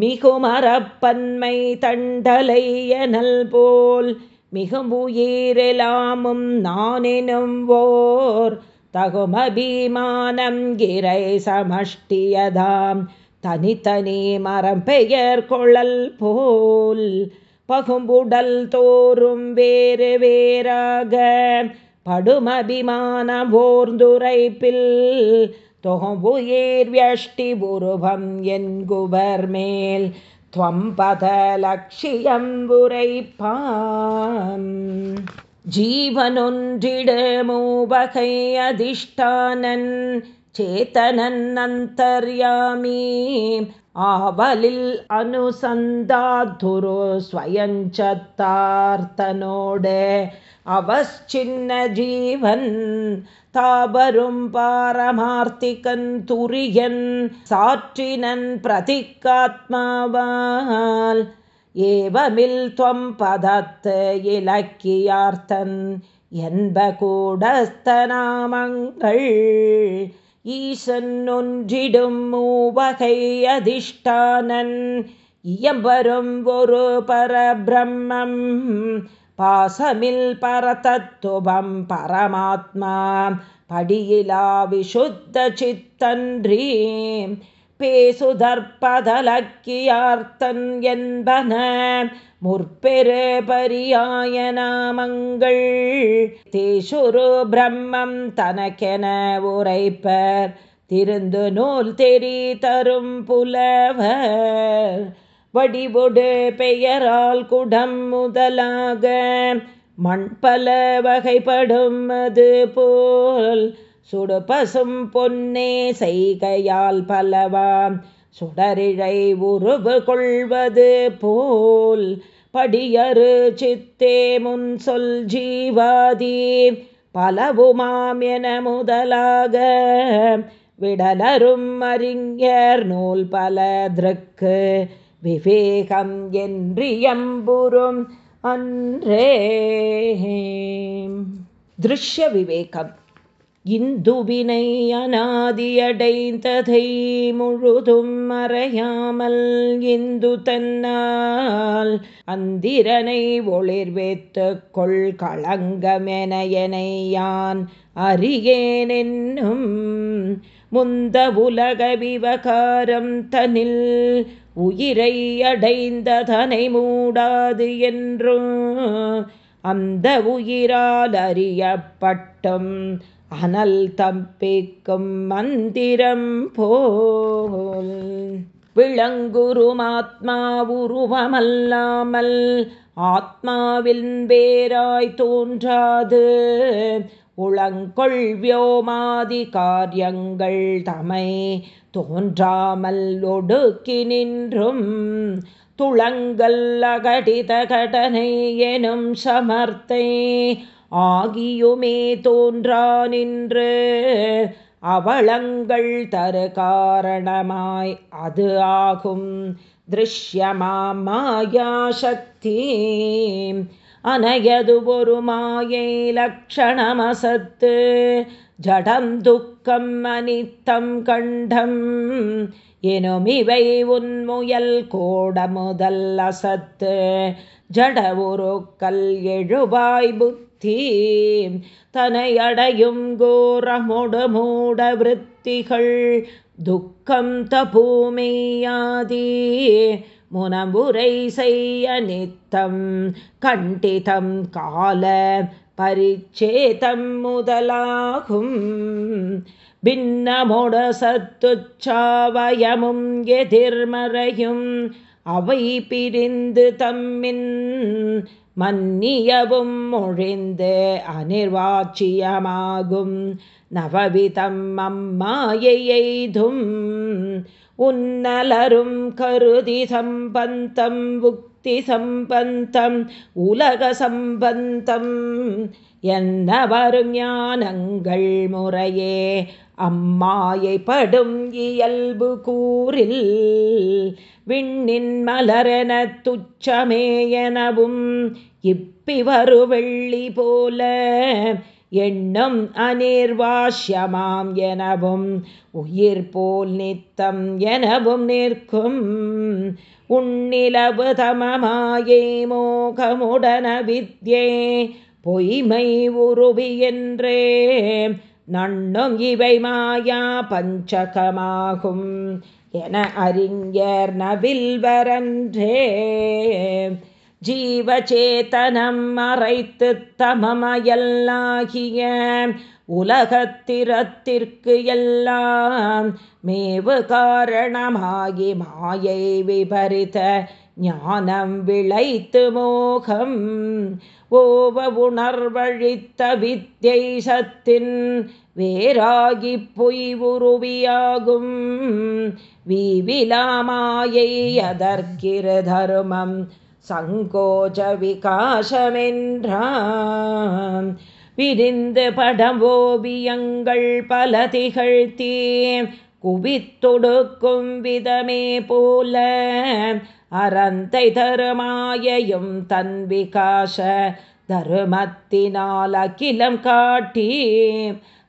மிகுமரப்பன்மை தண்டலை எனல் போல் மிகும் உயிரெலாமும் நானெனும் ஓர் தகுமபிமானம் கிரை சமஷ்டியதாம். தனித்தனி மரம் பெயர் கொழல் போல் பகும்புடல் தோறும் வேறு வேறாக படுமபிமானம் ஓர்ந்துரைப்பில் தொகும்புயேர் வியஷ்டி உருவம் என்குவர் மேல் துவம்பதலட்சியம் உரைப்பான். ஜீவனொன்றிடு மூவகை அதிஷ்டானன் சேத்தனன் அந்தர்யாமி ஆவலில் அனுசந்தாதுரு ஸ்வயஞ்சத்தார்த்தனோடு அவச்சின்ன ஜீவன் தாபரும் பாரமார்த்திகன் துரியன் சாற்றினன் பிரதிக்காத்மாவால் ஏவமில் துவம் பதத்து இலக்கியார்த்தன் என்ப கூடஸ்தநாமங்கள் ஈசன் ஒன்றிடும் மூவகை அதிஷ்டானன் இயம்பரும் ஒரு பரபிரம்மம் பாசமில் பரதத்துவம் பரமாத்மா படியிலா விசுத்த சித்தன்றி பேசுதற்பதலக்கியார்த்தன் என்பன முற்பெரு பரியாய நாமங்கள். தீசுரு பிரம்மம் தனக்கென உரைப்பர். திருந்து நூல் தெரி தரும் புலவர். வடிவொடு பெயரால் குடம் முதலாக. மண்பல வகைப்படும் அது போல். சுடு பசும் பொன்னே செய்கையால் பலவாம். சுடரிழை உருவு கொள்வது போல். படியரு சித்தே முன் சொல் ஜீவாதி. பலவுமாம் என முதலாக விடலரும் அறிஞர் நூல் பல பலதற்கு விவேகம் என்றியம்புறும் அன்றே. திருஷ்ய விவேகம். இந்துவினை அநாதியடைந்ததை முழுதும் மறையாமல் இந்து தன்னால் அந்திரனை ஒளிர்வேத்து கொள் களங்கமெனையனையான் யான் அறியேனென்னும் முந்த உலக விவகாரம் தனில் உயிரை அடைந்ததனை மூடாது என்றும் அந்த உயிரால் அறியப்பட்டும் அனல் தம்பிக்கும் மந்திரம் போல். விளங்குருமாத்மா உருவமல்லாமல் ஆத்மாவில் வேராய் தோன்றாது. உளங்கொள் வியோமாதி காரியங்கள் தமை தோன்றாமல் ஒடுக்கி நின்றும். துளங்கல் அகடித கடனை எனும் சமர்த்தை ஆகியுமே தோன்றா நின்று அவளங்கள் தரு காரணமாய் அது ஆகும். திருஷ்யமாம் மாயா சக்தி. அனையது ஒரு மாயை லக்ஷணமசத்து. ஜடம் துக்கம் அனித்தம் கண்டம். எனும் இவை உன்முயல் கோட முதல் அசத்து. ஜட ஒரு கல் எழுவாய் புத்தி தனையடையும் கோரமுடு மூட விற்த்திகள் துக்கம் தபூமையாதி முனமுறை செய்ய நித்தம் கண்டிதம் கால பரிச்சேதம் முதலாகும். பின்னமொட சத்துச்சாவயமும் எதிர்மறையும் அவை பிரிந்து தம்மின் மன்னியவும் மொழிந்து அனிர்வாட்சியமாகும் நவவிதம் அம்மாயையெய்தும் உன்னலரும் கருதி சம்பந்தம் புக்தி சம்பந்தம் உலக சம்பந்தம் என்ன வரும் ஞானங்கள் முறையே அம்மாயைப்படும் இயல்பு கூறில் விண்ணின் மலரென துச்சமேயனவும் இப்பி வரு வெள்ளி போல எண்ணம் அநீர்வாஷ்யமாம் எனவும் உயிர் போல் நித்தம் எனவும் நிற்கும் உன்னிலவு தமமாயே மோகமுடன வித்யே பொய்மை உருவி என்றே நண்ணும் இவை மாயா பஞ்சகமாகும் என அறிஞர் நவில்வரன்றே. ஜீவச்சேதனம் மறைத்து தமமயல்லாகிய உலகத்திரத்திற்கு எல்லாம் மேவு காரணமாகி மாயை விபரித ஞானம் விளைத்து மோகம். கோப உணர்வழித்த வித்யை சத்தின் வேறாகி பொய் உருவியாகும் வீவிலாமாயை அதற்கிரு தருமம் சங்கோஜ விகாசமென்றான் விரிந்து படம் ஓவியங்கள் பல திகழ்த்தீ குவித்தொடுக்கும் விதமே போல அறந்தை தருமாயையும் தன் விகாச தருமத்தினால் அகிலம் காட்டி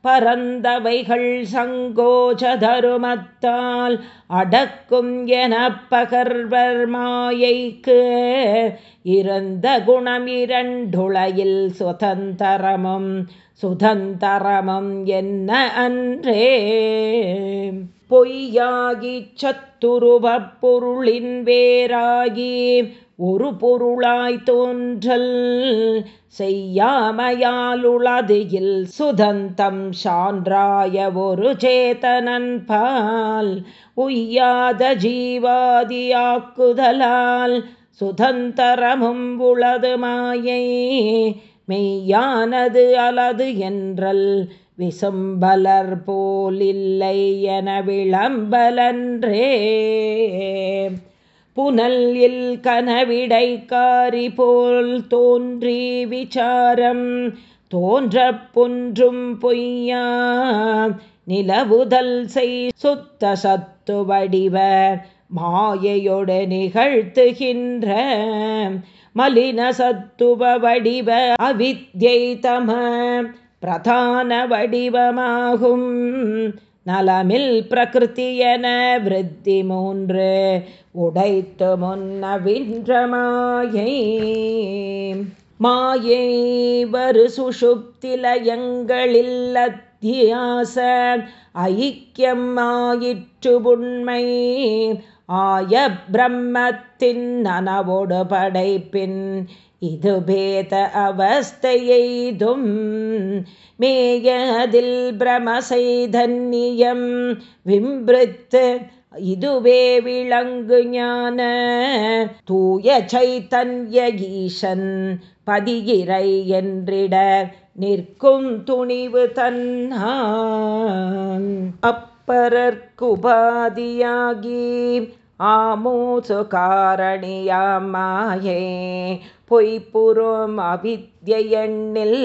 பரந்தவைகள் சங்கோஜ தருமத்தால் அடக்கும் என பகர்வர் மாயைக்கு இருந்த குணம் இரண்டுளையில் சுதந்தரமும் சுதந்தரமம் என்ன அன்றே? பொய்யாகி சத்துருவப் பொருளின் வேறாகி ஒரு பொருளாய் தோன்றல் செய்யாமையாலுளது சுதந்தம் சான்றாய ஒரு சேதனன் பால் உய்யாத ஜீவாதியாக்குதலால் சுதந்தரமும் உளது மாயை மெய்யானது அலது என்றல் விசம்பலர் போலில்லை என விளம்பலன்றே. புனல் இல் போல் தோன்றி விசாரம் தோன்ற பொன்றும் பொய்யா நிலவுதல் செய் சுத்த சத்து வடிவ மாயையொடு நிகழ்த்துகின்ற. மலினசத்துவ வடிவ அவித்யை தம பிரதான வடிவமாகும். நலமில் பிரகிருதியன விருத்தி மூன்று உடைத்து முன்னவின்ற மாயை. மாயை வரு சுஷுப்திலயங்களில் அத்தியாச ஐக்கியம் ஆயிற்று உண்மை. ஆய பிரம்மத்தின் நனவோடு படைப்பின் இது பேத அவஸ்தையெய்தும் மேயதில் பிரமசை தன்னியம் விம்பிருத்து இதுவே விளங்கு ஞான. தூய சைத்தன்ய ஈசன் பதிகிரை என்றிட நிற்கும் துணிவு தன்னான் அப் அப்பரற்குபாதியாகி ஆமோசு காரணியாமாயே பொய்ப்புறம் அவித்யெண்ணில்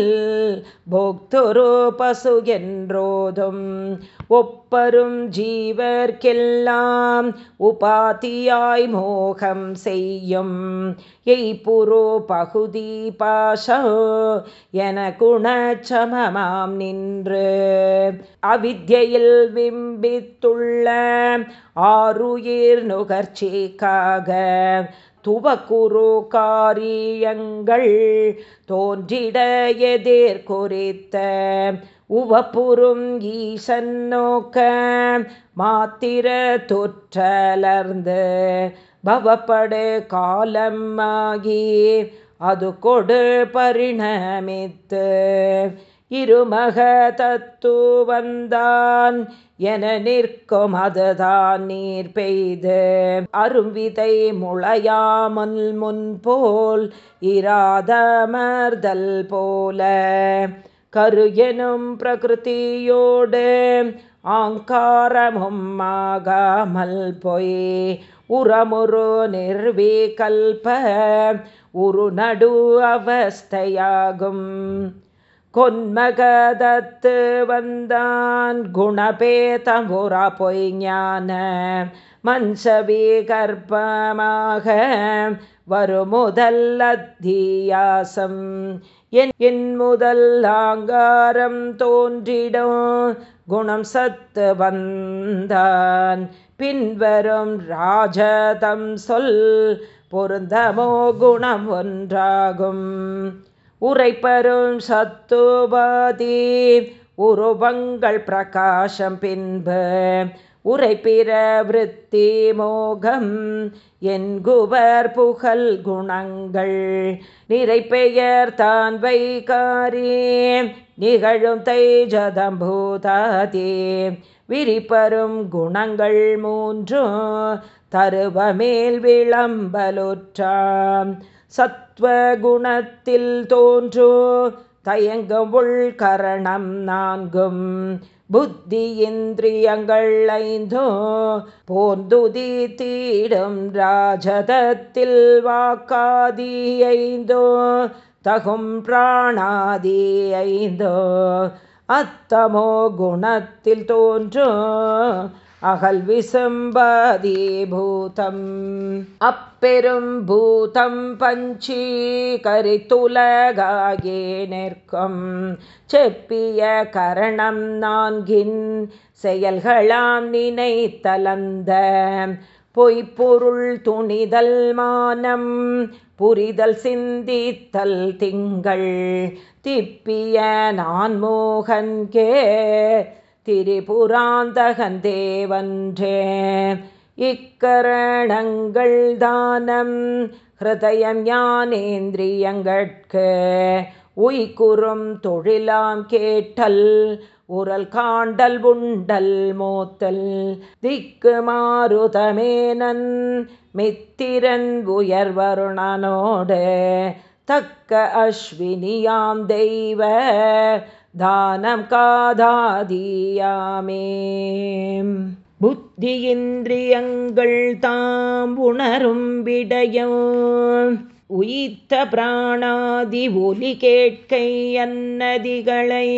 போக்தொரு பசு என்றோதும் ஒப்பரும் ஜீவர்க்கெல்லாம் உபாதியாய் மோகம் செய்யும். எய்புரோ பகுதி பாஷோ என குணச்சமமாம் நின்று. அவித்யில் விம்பித்துள்ள ஆறுயிர் நுகர்ச்சிக்காக துவக்குரு காரியங்கள் தோன்றிட எதிர் குறித்த உவப்புறும் ஈசன் நோக்க மாத்திர தொற்றலர்ந்து பவப்படு காலமாகி அது கொடு பரிணமித்து. இருமக தத்து வந்தான் என நிற்கும் அதுதான் நீர் பெய்து. அரும்விதை முளையாமல் முன்போல் இராதமர்தல் போல கரு எனும் பிரகிருதியோடு ஆங்காரமும் ஆகாமல் பொய். உரமுரு நிர்வீகல்ப உரு நடு அவஸ்தையாகும். கொன்மகதத்து வந்தான் குணபேதமுரா பொய் ஞான. மன்சவி கர்ப்பமாக வருமுதல் அத்தியாசம். என் முதல் ஆங்காரம் தோன்றிடும். குணம் சத்து வந்தான். பின்வரும் ராஜதம் சொல் பொருந்தமோ குணம் ஒன்றாகும். உரைப்பரும் சத்துபாதி உருவங்கள் பிரகாசம் பின்பு உரைப்பிற விருத்தி மோகம் என்குவர் புகழ் குணங்கள். நிறைப்பெயர் தான் வைகாரே நிகழும் தைஜதம்பூதாதே விரிப்பரும் குணங்கள் மூன்றும் தருவமேல் விளம்பலுற்றாம் சத்வகுணத்தில் தோன்றோ தயங்கும் உள்கரணம் நான்கும். புத்தி இந்திரியங்கள் ஐந்தோ போந்துதி தீடும் ராஜதத்தில் வாக்காதி ஐந்தோ தகும் பிராணாதி ஐந்தோ அத்தமோ குணத்தில் தோன்றும் அகல் விசம்பாதி அப்பெரும் பூதம் பஞ்சி கரித்துலகாயே நிற்கும். செப்பிய கரணம் நான்கின் செயல்களாம் நினைத்தலந்த. பொய்ப்பொருள் துணிதல் மானம் புரிதல் சிந்தித்தல் திங்கள். திப்பிய நான் மோகன்கே திரிபுராந்தகந்தேவன்றே இக்கரணங்கள் தானம் ஹிருதயம் ஞானேந்திரியங்கட்கு உய்குறும் தொழிலாம் கேட்டல் உரல் காண்டல் உண்டல் மோத்தல் திக்கு மாறுதமேனன் மித்திரன் உயர்வருணனோடு தக்க அஸ்வினியாம் தெய்வ தானம் காதாதியாமே. புத்தியிந்திரியங்கள் தாம் உணரும் விடயம். உயித்த பிராணாதி ஒலி கேட்கை அன்னதிகளை.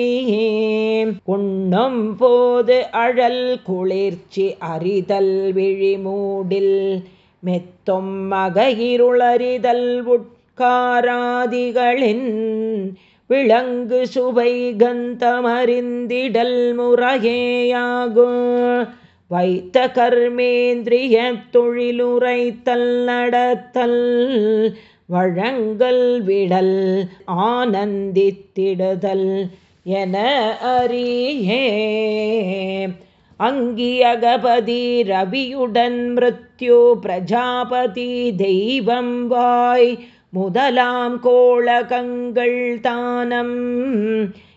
உண்ணும் போது அழல் குளிர்ச்சி அறிதல் விழிமூடில். மெத்தும் மகையிருளறிதல் உட்காராதிகளின் விளங்கு சுவை கந்தமறிந்திடல் முறையேயாகும் வைத்த கர்மேந்திரிய தொழிலுரைத்தல் நடத்தல் வழங்கல் விடல் ஆனந்தித்திடுதல் என அறியே. அங்கியகபதி ரவியுடன் மிருத்யு பிரஜாபதி தெய்வம் வாய் முதலாம் கோளகங்கள் தானம்.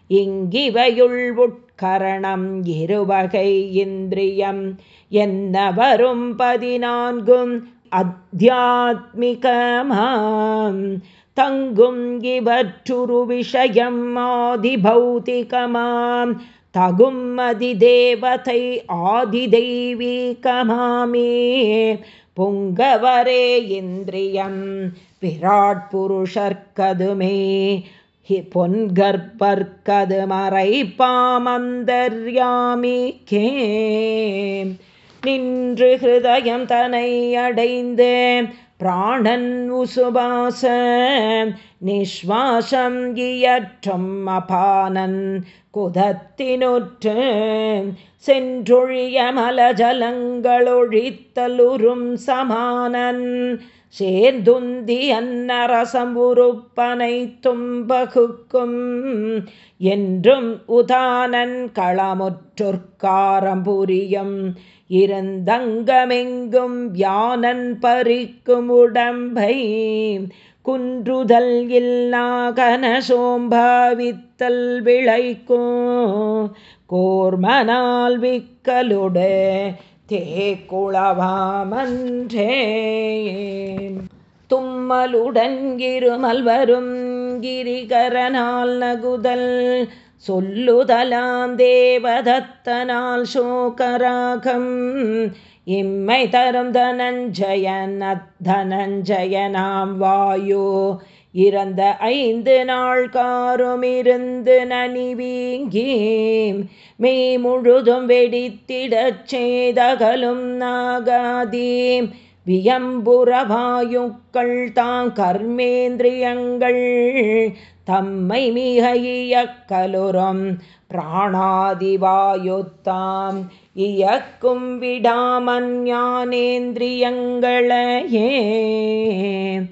இங்கிவையுள் உட்கரணம் இருவகை இந்திரியம். என்ன வரும் பதினான்கும் அத்தியாத்மிகமாம். தங்கும் இவற்றுரு விஷயம் ஆதிபௌதிகமாம். தகும் அதிதேவதை ஆதிதெய்வீகமாமே. பொங்கவரே இந்திரியம். விராட் புருஷர்க்கதுமே ஹி பொன்கற்பர்க்கது மறைப்பாமந்தர்யாமிக்கே நின்று ஹிருதயம் தனை அடைந்து பிராணன் உசுபாச நிஸ்வாசம் இயற்றும் அபானன் குதத்தினுற்று சென்றொழிய மலஜலங்களொழித்தலுறும் சமானன் சேர்ந்துந்தி அன்னரசம் உறுப்பனை தும்பகுக்கும் என்றும் உதானன் களமுற்றொற்காரம் புரியும். இருந்தங்கமெங்கும் யானன் பறிக்கும் உடம்பை குன்றுதல் இல்லாகன சோம்பாவித்தல் விளைக்கும். கோர்மனால் விக்கலுடு தேக்குளவாமன்றே தும்மலுடன் இருமல் வரும் கிரிகரனால் நகுதல். சொல்லுதலாம் தேவதத்தனால் சோகராகம். இம்மை தரும் தனஞ்சயன் அத்தனஞ்சயனாம் வாயோ. இறந்த ஐந்து நாள் காரும் இருந்து நனிவீங்கி மெய் முழுதும் வெடித்திடச் செய்தகலும் நாகாதீம். வியம்புறவாயுக்கள் தாங் கர்மேந்திரியங்கள். தம்மை மிக இயக்கலுறும் பிராணாதிவாயுத்தாம் இயக்கும் விடாமன் ஞானேந்திரியங்களையே.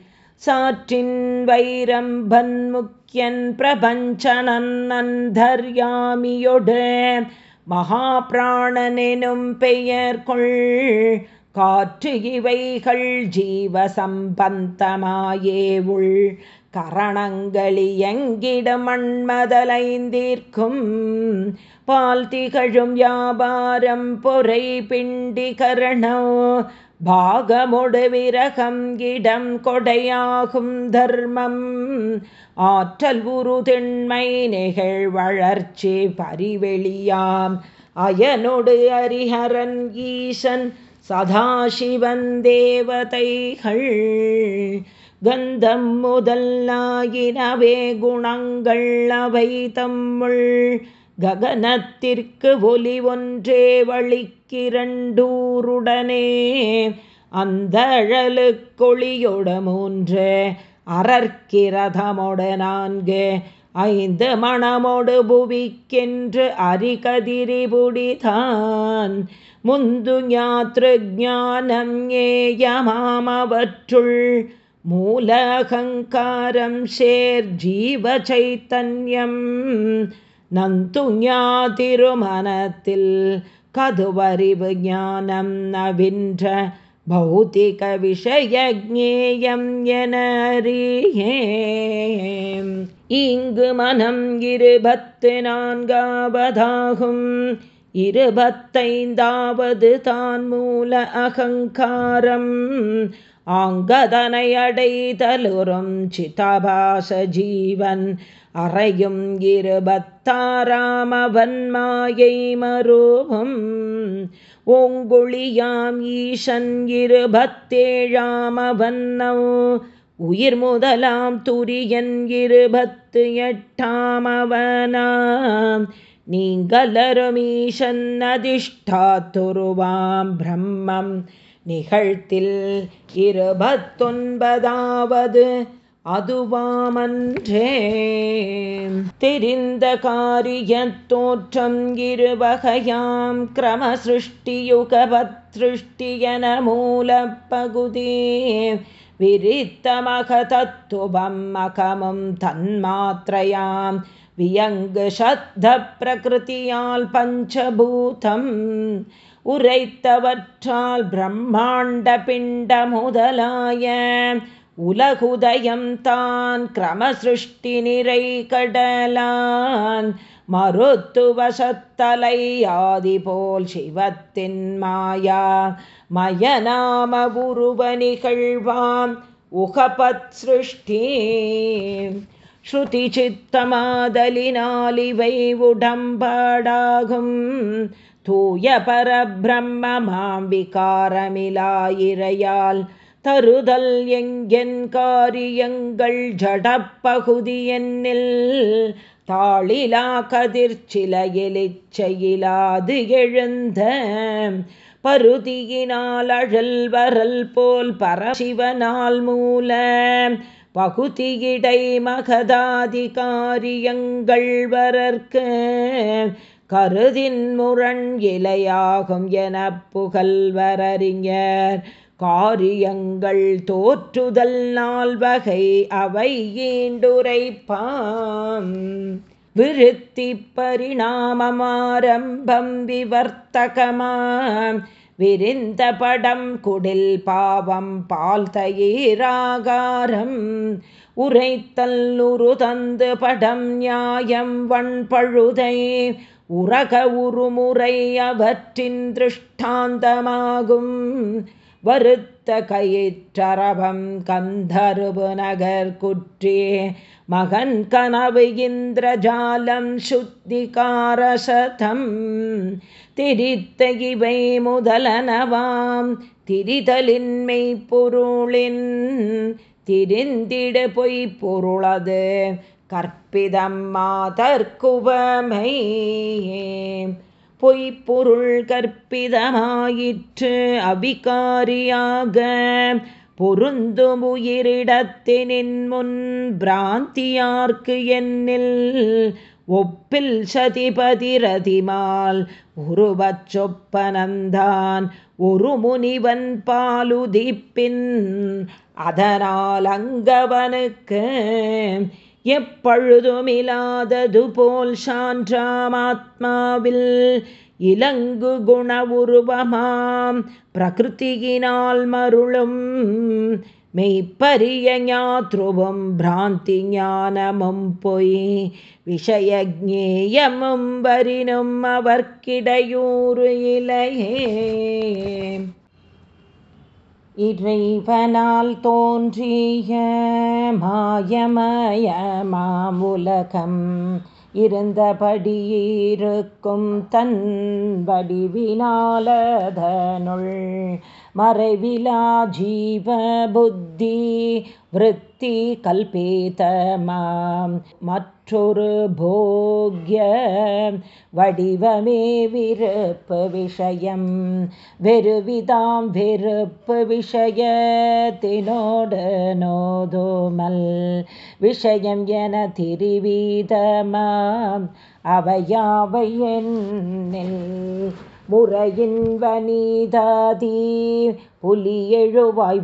சாற்றின் வைரம்பன் முக்கியன் பிரபஞ்சனந்தர்யாமியொடு மகாபிராணனெனும் பெயர் கொள். காற்று இவைகள் ஜீவ சம்பந்தமாயே உள். கரணங்களியங்கிட மண்மதலைந்தீர்க்கும் பால் திகழும் வியாபாரம் பொறை பிண்டி கரணோ பாகமொடு விரகம் இடம் கொடையாகும் தர்மம். ஆற்றல் உரு திண்மை நெகழ் வளர்ச்சி பரிவெளியாம். அயனொடு அரிஹரன் ஈசன் சதாசிவன் தேவதைகள். கந்தம் முதல்லாயினவே குணங்கள் அவை தம்முள். ககனத்திற்கு ஒலி ஒன்றே வழிக்கிரண்டூருடனே அந்த அழலுக்கொளியொட மூன்று அரற்கிரதமொட நான்கு ஐந்து மணமொடு புவிக்கென்று அரிகதிரிபுடிதான் முந்து ஞாத்ருஜானம் ஏயமாமவற்றுள் மூலகங்காரம் சேர் ஜீவ சைத்தன்யம் நந்துஞா திருமணத்தில் கதுவறிவு ஞானம் நவின்ற பௌத்திக விஷய ஜேயம் எனறியே இங்கு மனம் இருபத்து நான்காவதாகும். இருபத்தைந்தாவது தான் மூல அகங்காரம். ஆங்கதனை அடைதலுறும் சிதாபாச ஜீவன் அறையும் இருபத்தாராமவன் மாயை மரூபம் ஓங்குழியாம் ஈசன் இருபத்தேழாமவன் உயிர் முதலாம் துரியன் இருபத்து எட்டாமவனாம் நீங்களருமீசன் அதிஷ்டாத்துருவாம் பிரம்மம். நிகழ்த்தில் இருபத்தொன்பதாவது அதுவாமன்றே தெரிந்த காரிய தோற்றம் இருவகையாம் கிரம சிருஷ்டியுகபத்ருஷ்டியன மூலப்பகுதி விரித்த மகதத்துவம் மகமும் தன்மாத்திரையாம் வியங்கு சத்த பிரகிருதியால் பஞ்சபூதம் உரைத்தவற்றால் பிரம்மாண்ட பிண்ட முதலாய உலகுதயம் தான் கிரமசிருஷ்டி நிறை கடலான் மருத்துவசத்தலை ஆதி போல் சிவத்தின் மாயா. மயநாம உருவ நிகழ்வாம் உகபத் சிருஷ்டி. ஸ்ருதி சித்தமாதலினாலிவை உடம்பாடாகும். தூய பரபிரம்மமாம் விகாரமிலாயிரையால் தருதல் எங்கென் காரியங்கள் ஜடப்பகுதி என்னில்? தாளிலா கதிர்ச்சில எலிச்சையிலாது எழுந்த பருதியினால் அழல் வரல் போல் பரசிவனால் மூல பகுதியிடை மகதாதிகாரியங்கள் வரற்கு கருதின் முரண் இலையாகும் என புகழ்வரறிஞர். காரியங்கள் தோற்றுதல் நால்வகை அவை ஈண்டுரைப்பாம் விருத்தி பரிணாமமாரம்பம் விவர்த்தகமாம் விரிந்த படம் குடில் பாவம் பால் தயிராகாரம் உரைத்தல்லுரு தந்து படம் நியாயம் வண்பழுதை உரக உருமுறை அவற்றின் திருஷ்டாந்தமாகும். வருத்த கயிற்றரபம் கந்தருபு நகர் குற்றே. மகன் கனவு இந்திரஜாலம் சுத்திகாரசதம். திரித்த இவை முதலனவாம். திரிதலின்மை பொருளின் திரிந்திட பொய் பொருளது கற்பிதம் மாதற்குவமை பொய்ப்பொருள் கற்பிதமாயிற்று அபிகாரியாக. பொருந்தும் உயிரிடத்தினின் முன் பிராந்தியார்க்கு என்னில் ஒப்பில் சதிபதிரதிமால் உருவச்சொப்பனந்தான் ஒரு முனிவன் பாலுதிப்பின் அதனால் அங்கவனுக்கு எப்பொழுதுமில்லாதது போல் சான்றாமாத்மாவில் இலங்கு குண உருவமாம் பிரகிருத்தியினால் மருளும் மெய்ப்பரிய ஞாத்ருவம் பிராந்தி ஞானமும் பொய் விஷயஜேயமும் வரினும் அவர்க்கிடையூறு இலையே. இறைவனால் தோன்றிய மாயமய மாமுலகம் இருந்தபடியிருக்கும் தன் வடிவினாலதனுள் மறைவிலா ஜீவ புத்தி விருத்தி கல்பேதமாம் மற்றொரு போக்ய வடிவமே விருப்பு விஷயம். வெறுவிதாம் வெறுப்பு விஷயத்தினோடு நோதோமல். விஷயம் என திரிவீதமாம். அவையாவை என்னில் முறையின் வனிதாதி புலி எழுவாய்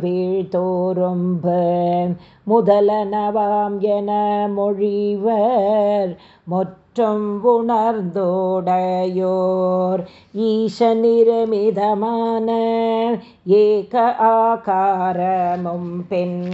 முதலனவாம் என மொழிவர் மொற்றம் உணர்ந்தோடையோர். ஈசனிரமிதமான ஏக ஆகாரமும் பெண்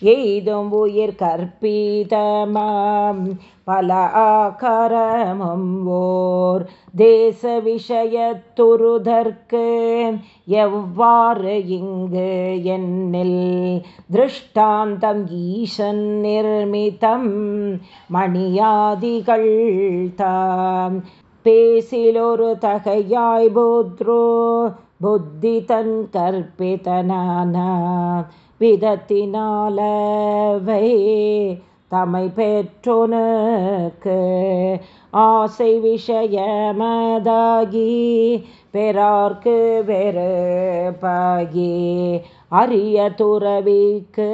எய்தும் உயிர் கற்பிதமாம். பல ஆகாரமும் ஓர் தேச விஷயத்துருதற்கு. எவ்வாறு இங்கு என்னில் திருஷ்டாந்தம் ஈசன் நிர்மிதம் மணியாதிகள் தாம். பேசிலொரு தகையாய் போத்ரோ புத்தி தன் கற்பித்தனான விதத்தினாலவை தமை பெற்றோனுக்கு ஆசை விஷயமதாகி பெறார்க்கு வெறுப்பாகி அரிய துறவிக்கு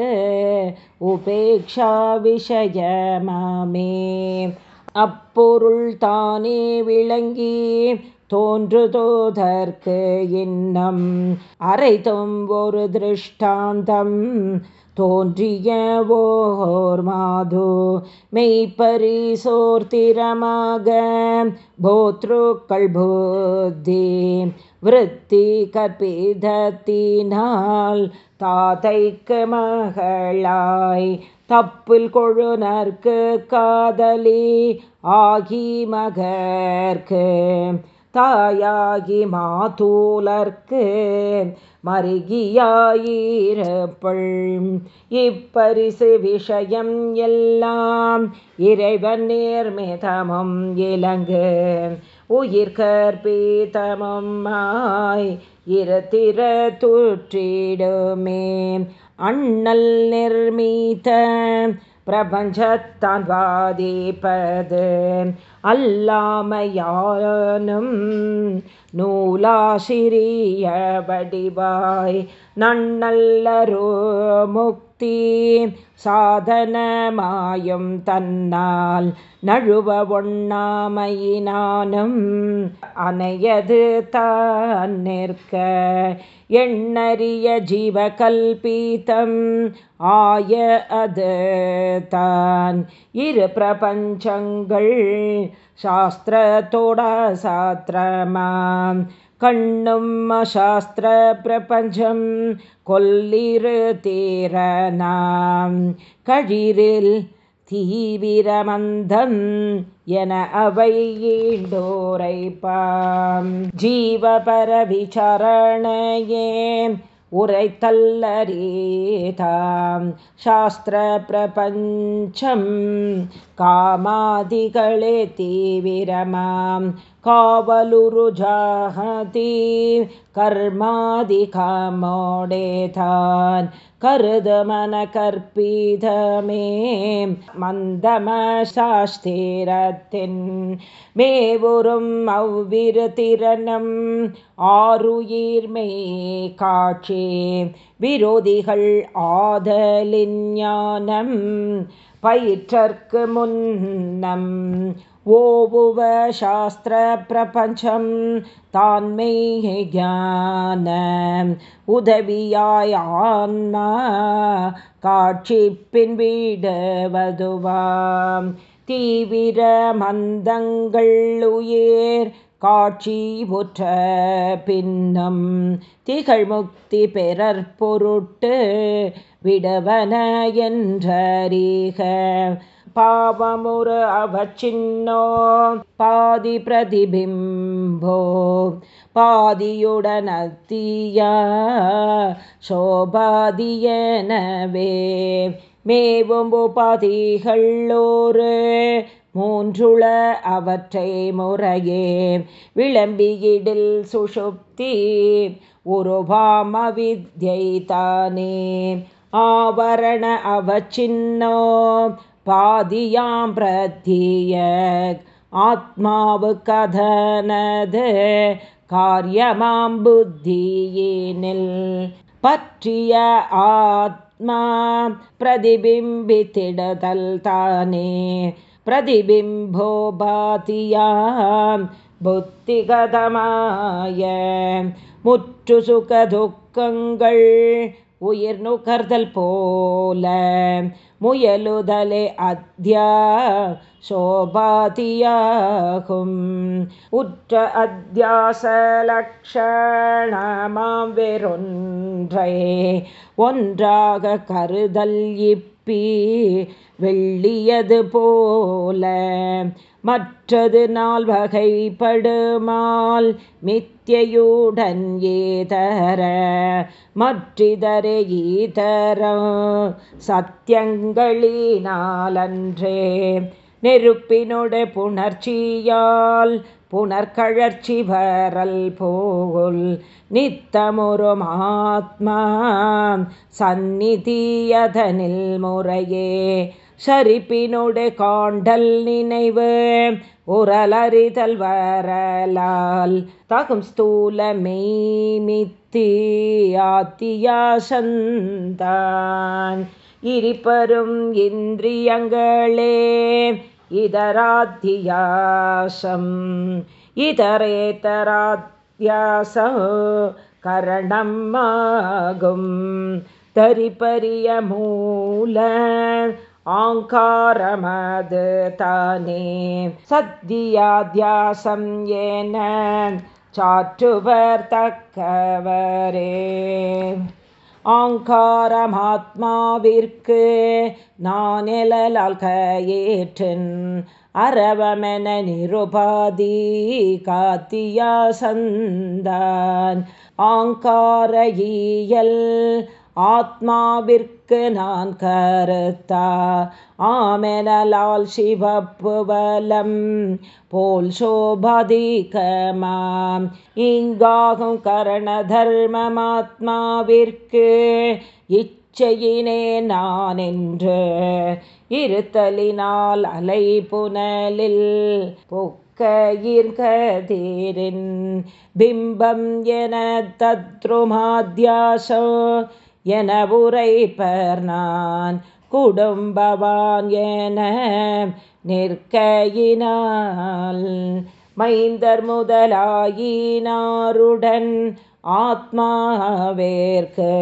உபேக்ஷா விஷயமாமே. அப்பொருள் தானே விளங்கி தோன்றுதோதற்கு இன்னம் அரைத்தும் ஒரு திருஷ்டாந்தம் தோன்றிய ஓர் மாது மெய்ப்பரிசோர்த்திரமாக போத்ருக்கள் புத்தி விருத்தி கற்பிதத்தினால் தாதைக்கு மகளாய் தப்பில் கொழுனர்க்கு காதலி ஆகி மகர்க்கு தாயாகி மாதூலர்க்கு மருகியாயிரப்பள் இப்பரிசு விஷயம் எல்லாம் இறைவன் நேர்மிதமும் இலங்கு. உயிர்கற்பீதமுமாய் இருத்திர தூற்றிடுமே. அண்ணல் நிர்மீத பிரபஞ்சத்தான் வாதிப்பது. அல்லாமையானும் நூலாசிரிய வடிவாய் நன்னல்லரோ முக்தி சாதனமாயும் தன்னால் நழுவ ஒண்ணாமையினானும் அணையது தான் நிற்க எண்ணறிய ஜீவகல்பீதம் ஆய அது தான். இரு பிரபஞ்சங்கள் சாஸ்திரத்தோட சாத்திரமாம் கண்ணும் சாஸ்திர பிரபஞ்சம் கொல்லிரு தீரனாம். கழிரில் தீவிரமந்தம் என அவை ஈண்டோரைப்பாம் ஜீவபர விசாரணையே உரைத்தல்லரீதாம். சாஸ்திர பிரபஞ்சம் காமாதிகளே தீவிரமாம். காவலுருஜாகதி கர்மாதிகாமோடேதான். கருதமன கற்பீதமே மந்தம சாஸ்திரத்தின் மேவுறும் அவ்விரு திறனும் ஆறுயிர்மே காட்சி. விரோதிகள் ஆதலின் ஞானம் பயிற்றற்கு முன்னம் ஓபுவ சாஸ்திர பிரபஞ்சம் தான்மை ஞான உதவியாய் ஆன்மா காட்சி பின் விடுவதுவாம் தீவிர மந்தங்கள் உயிர் காட்சி உற்ற பின்னம்। திகழ்முக்தி பெறற் பொருட்டு விடவன என்றீக பாவமுறு அவச்சின்னோ. பாதி பிரதிபிம்போ. பாதியுடனத்தியா. சோபாதியனவே. மேவும் உபாதிகளோரு மூன்றுள அவற்றை முறையே. விளம்பியிடில் சுஷுப்தி உருவாம வித்யை தானே ஆவரண அவச்சின்னோ. பாதியாம் பிரத்திய ஆத்மாவு கதனது காரியமாம் புத்தியினில் பற்றிய ஆத்மா பிரதிபிம்பித்திடதல் தானே. பிரதிபிம்போ பாதியாம் புத்திகதமாய. முற்று சுகதுக்கங்கள் உயிர் நுகர்தல் போல முயலுதலே அத்யா சோபாதியாகும் உற்ற அத்தியாச லக்ஷணமாம் வெறொன்றை ஒன்றாக கருதல் இப்பி வெள்ளியது போல மற்றது நாள் வகைப்படுமால் மித்தியுடன் ஏதர மற்றிதரே ஈதர. சத்தியங்களினாலன்றே நெருப்பினோட புணர்ச்சியால் புனர்கழற்சி வரல் போல் நித்தமுறும் ஆத்மா சந்நிதியதனில் முறையே ஷரிப்பினோடு காண்டல் நினைவு உரலறிதல் வரலால் தகும் ஸ்தூல மெய்மித்தியாத்தியாசந்தான் இருப்பரும் இந்திரியங்களே இதராத்தியாசம். இதரேதராத்தியாசம் கரணம் ஆகும் தரிப்பரிய மூல ஆங்காரமது தானே. சத்தியாத்தியாசம் ஏன சாற்றுவர் தக்கவரே. ஆங்காரமாத்மாவிற்கு நான் எழலால் கையேற்றின் அரவமென நிருபாதி காத்தியா சந்தான் ஆங்கார ஈயல் ஆத்மாவிற்கு நான் கருத்தா. ஆமெனலால் சிவப்புவலம் போல் சோபதிகமாம். இங்காகும் கரண தர்மமாத்மாவிற்கு இச்சையினே நான் என்று இருத்தலினால் அலை புனலில் பொக்கயிர்கதீரின் பிம்பம் என தத்ருமாத்தியாசோ என உரைப்பர் நான். குடும்பவான் என நிற்கையினால் மைந்தர் முதலாயினாருடன் ஆத்மாவேற்கு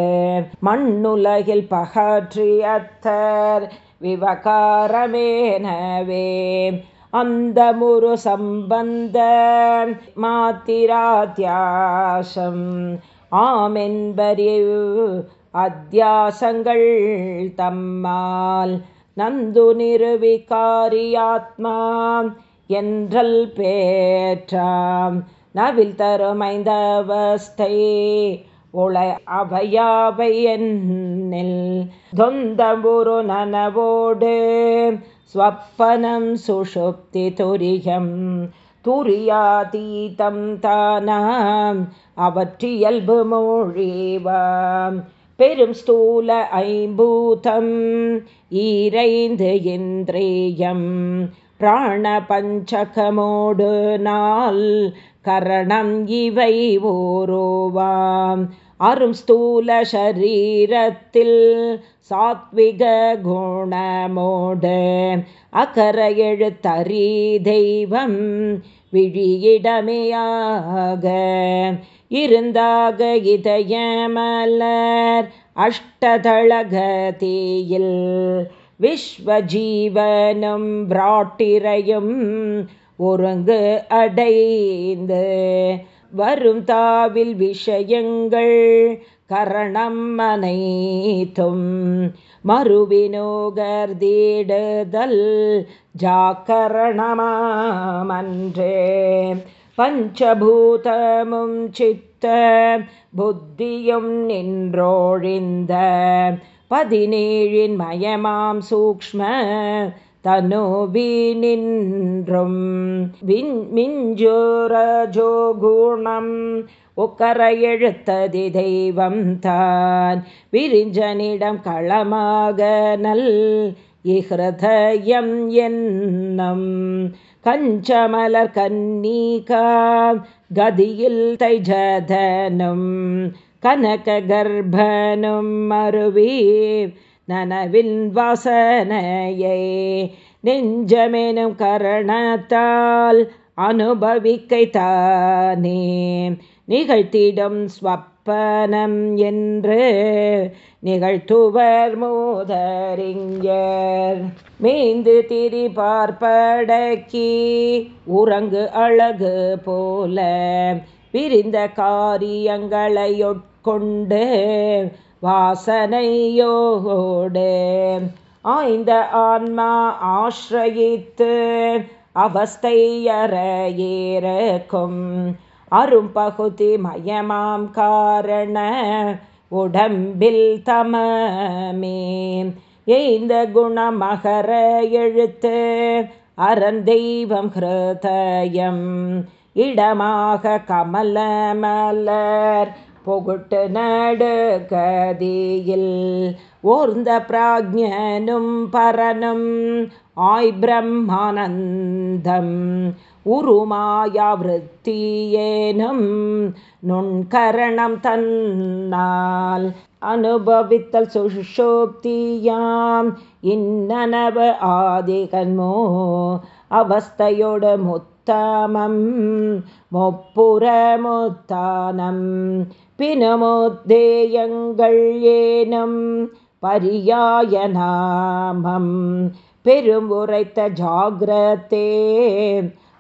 மண்ணுலகில் பகற்றி அத்தர் விவகாரமேனவே. அந்த முரு சம்பந்த மாத்திராத்தியாசம் ஆமென்பரிவு அத்தியாசங்கள் தம்மால் நந்து நிருவிகாரியாத்மா என்றல் பேற்றாம். நவில் தருமைந்தவஸ்தை உள அவையாவை என்னில் தொந்தம்புரு நனவோடு ஸ்வப்பனம் சுஷுப்தி துரியம் துரியாதீதம் தானாம் அவற்றியல்பு மொழிவாம். பெரும் ஸ்தூல ஐம்பூதம் ஈரைந்து இந்திரியம். பிராண பஞ்சகமோடு நாள் கரணம் இவை ஓரோவாம். அரும் ஸ்தூல ஷரீரத்தில் சாத்விக குணமோடு அகர எழுத்தறி தெய்வம் விழியிடமையாக. இருந்தாக இதயமலர் அஷ்டதளகதியில் விஸ்வஜீவனும் பிராட்டிரையும் ஒருங்கு அடைந்து வரும் தாவில் விஷயங்கள் கரணம் மனைத்தும் மறுவினோகர் தீடுதல் ஜாக்கரணமாமன்றே. பஞ்சபூதமும் சித்த புத்தியும் நின்றோழிந்த பதினேழின் மயமாம் சூக்ம தனுவி நின்றும். மிஞ்சோரஜோகுணம் உக்கர எழுத்ததி தெய்வம் தான். விரிஞ்சனிடம் களமாக நல் இஹயம் என்னம். கஞ்சமலர் கன்னீகா கதியில் தைஜதனும் கனக கர்ப்பனும் மருவி நனவின் வாசனையை நெஞ்சமெனும் கரணத்தால் அனுபவிக்கை தானே நிகழ்த்திடும் ஸ்வப் அப்பனம் என்று நிகழ்த்துவர் மூதறிஞர். மீந்து திரி பார்ப்படக்கி உறங்கு அழகு போல விரிந்த காரியங்களையொட்கொண்டு வாசனையோடு ஆய்ந்த ஆன்மா ஆசிரயித்து அவஸ்தையற ஏறக்கும் அரும்பகுதி மயமாம் காரண உடம்பில் தமமே. எய்ந்த குணமகர எழுத்து அரண் தெய்வம் ஹிருதயம். இடமாக கமல மலர் பொகுட்டு நடுகதியில். ஓர்ந்த பிராஜ்யனும் பரனும் ஆய் பிரம்மானந்தம். உருமாயாவிருத்தியேனும் நுண்கரணம் தன்னால் அனுபவித்தல் சுஷோப்தியாம். இன்னனவ ஆதிகன்மோ அவஸ்தையோடு முத்தமம். மொப்புற முத்தானம் பினமுத்தேயங்கள் ஏனும். பரியாய நாமம் பெரும் உரைத்த ஜாகிரத்தே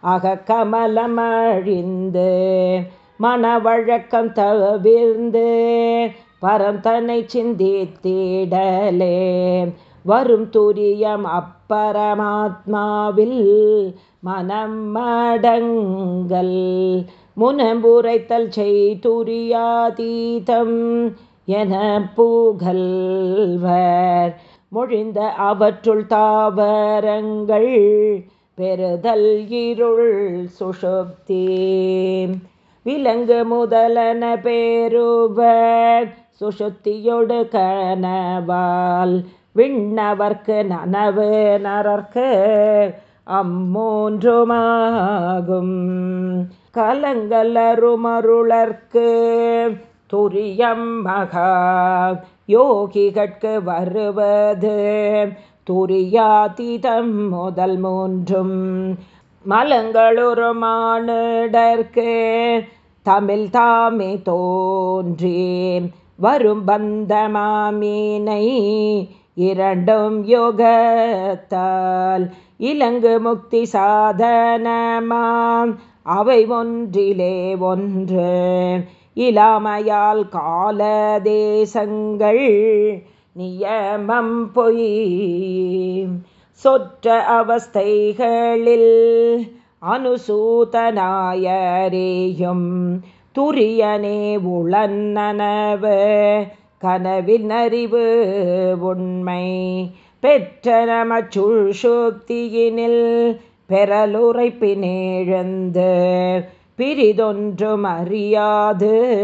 அக கமலமழிந்து மனவழக்கம் தவிர்ந்து பரந்தனை சிந்தித்திடலே. வரும் துரியம் அப்பரமாத்மாவில் மனம் மடங்கல் முனம்புரைத்தல் செய்துரியாதீதம் என பூகல்வர் மொழிந்த அவற்றுள் தாவரங்கள் பெறுதல் இருள் சுஷுப்தி. விலங்கு முதலன பேருவர் சுஷுத்தியொடு கனவால். விண்ணவர்க்கு நனவு நரர்க்கு அம்மூன்றுமாகும். கலங்கலருமருளர்க்கு துரியம் மகா. யோகிகட்கு வருவது துரியாதீதம் முதல் மூன்றும் மலங்களொரு மானிடர்க்கு தமிழ் தாமே தோன்றி வரும் பந்த மாமீனை இரண்டும் யோகத்தால் இலங்கு முக்தி சாதனமாம். அவை ஒன்றிலே ஒன்று இலாமையால் கால தேசங்கள் நியமம் பொய். சொற்ற அவஸ்தைகளில் அனுசூதனாயரேயும் துரியனே உளன்னனவு கனவில் அறிவு உண்மை. பெற்ற நமச்சுள் சுப்தியினில் பெறலுரைப்பினேழந்து பிரிதொன்றும் அறியாது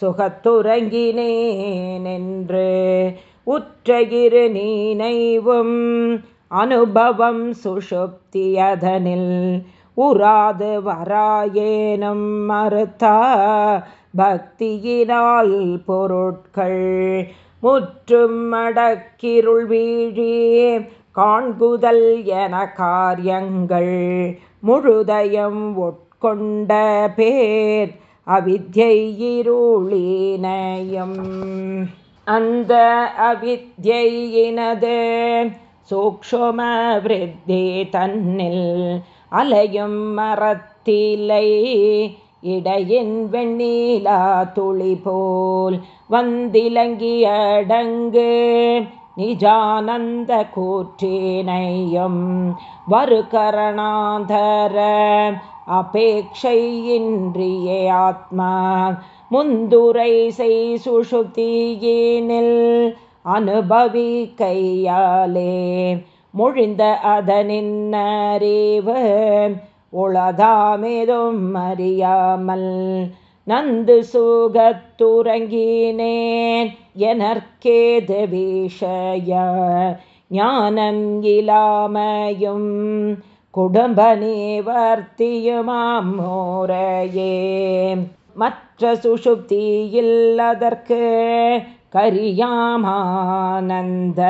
சுகத்துறங்கினேன் என்று சுகத்துறங்கினேனென்று உற்றகிரு நீனைவும் அனுபவம் சுஷுப்தியதனில் உராது வராயேனும் மறுத்தா பக்தியினால் பொருட்கள் முற்றும் மடக்கிருள் வீழியே காண்குதல் என காரியங்கள் முழுதயம் உட்கொண்ட பேர் அவித்யை இருளினயம். அந்த அவித்யினது சூக்ஷம விருத்தி தன்னில் அலையும் மரத்திலை இடையின் வெண்ணீலா துளி போல் வந்திலங்கியடங்கு நிஜானந்த கூற்றினையும் வருகரணாந்தர அபேட்சையின்றியே ஆத்மா முந்துரை செய் சுஷுதியினில் அனுபவி கையாலே முழிந்த அதனின் அறிவு உளதாமேதும் அறியாமல் நந்து சுகத்துறங்கினேன் எனற்கேது விஷய ஞானம் இலாமையும் குடும்ப நிவர்த்தியுமாம் மோரையே மற்ற சுஷுப்தியில் அதற்கு கரியாமானந்த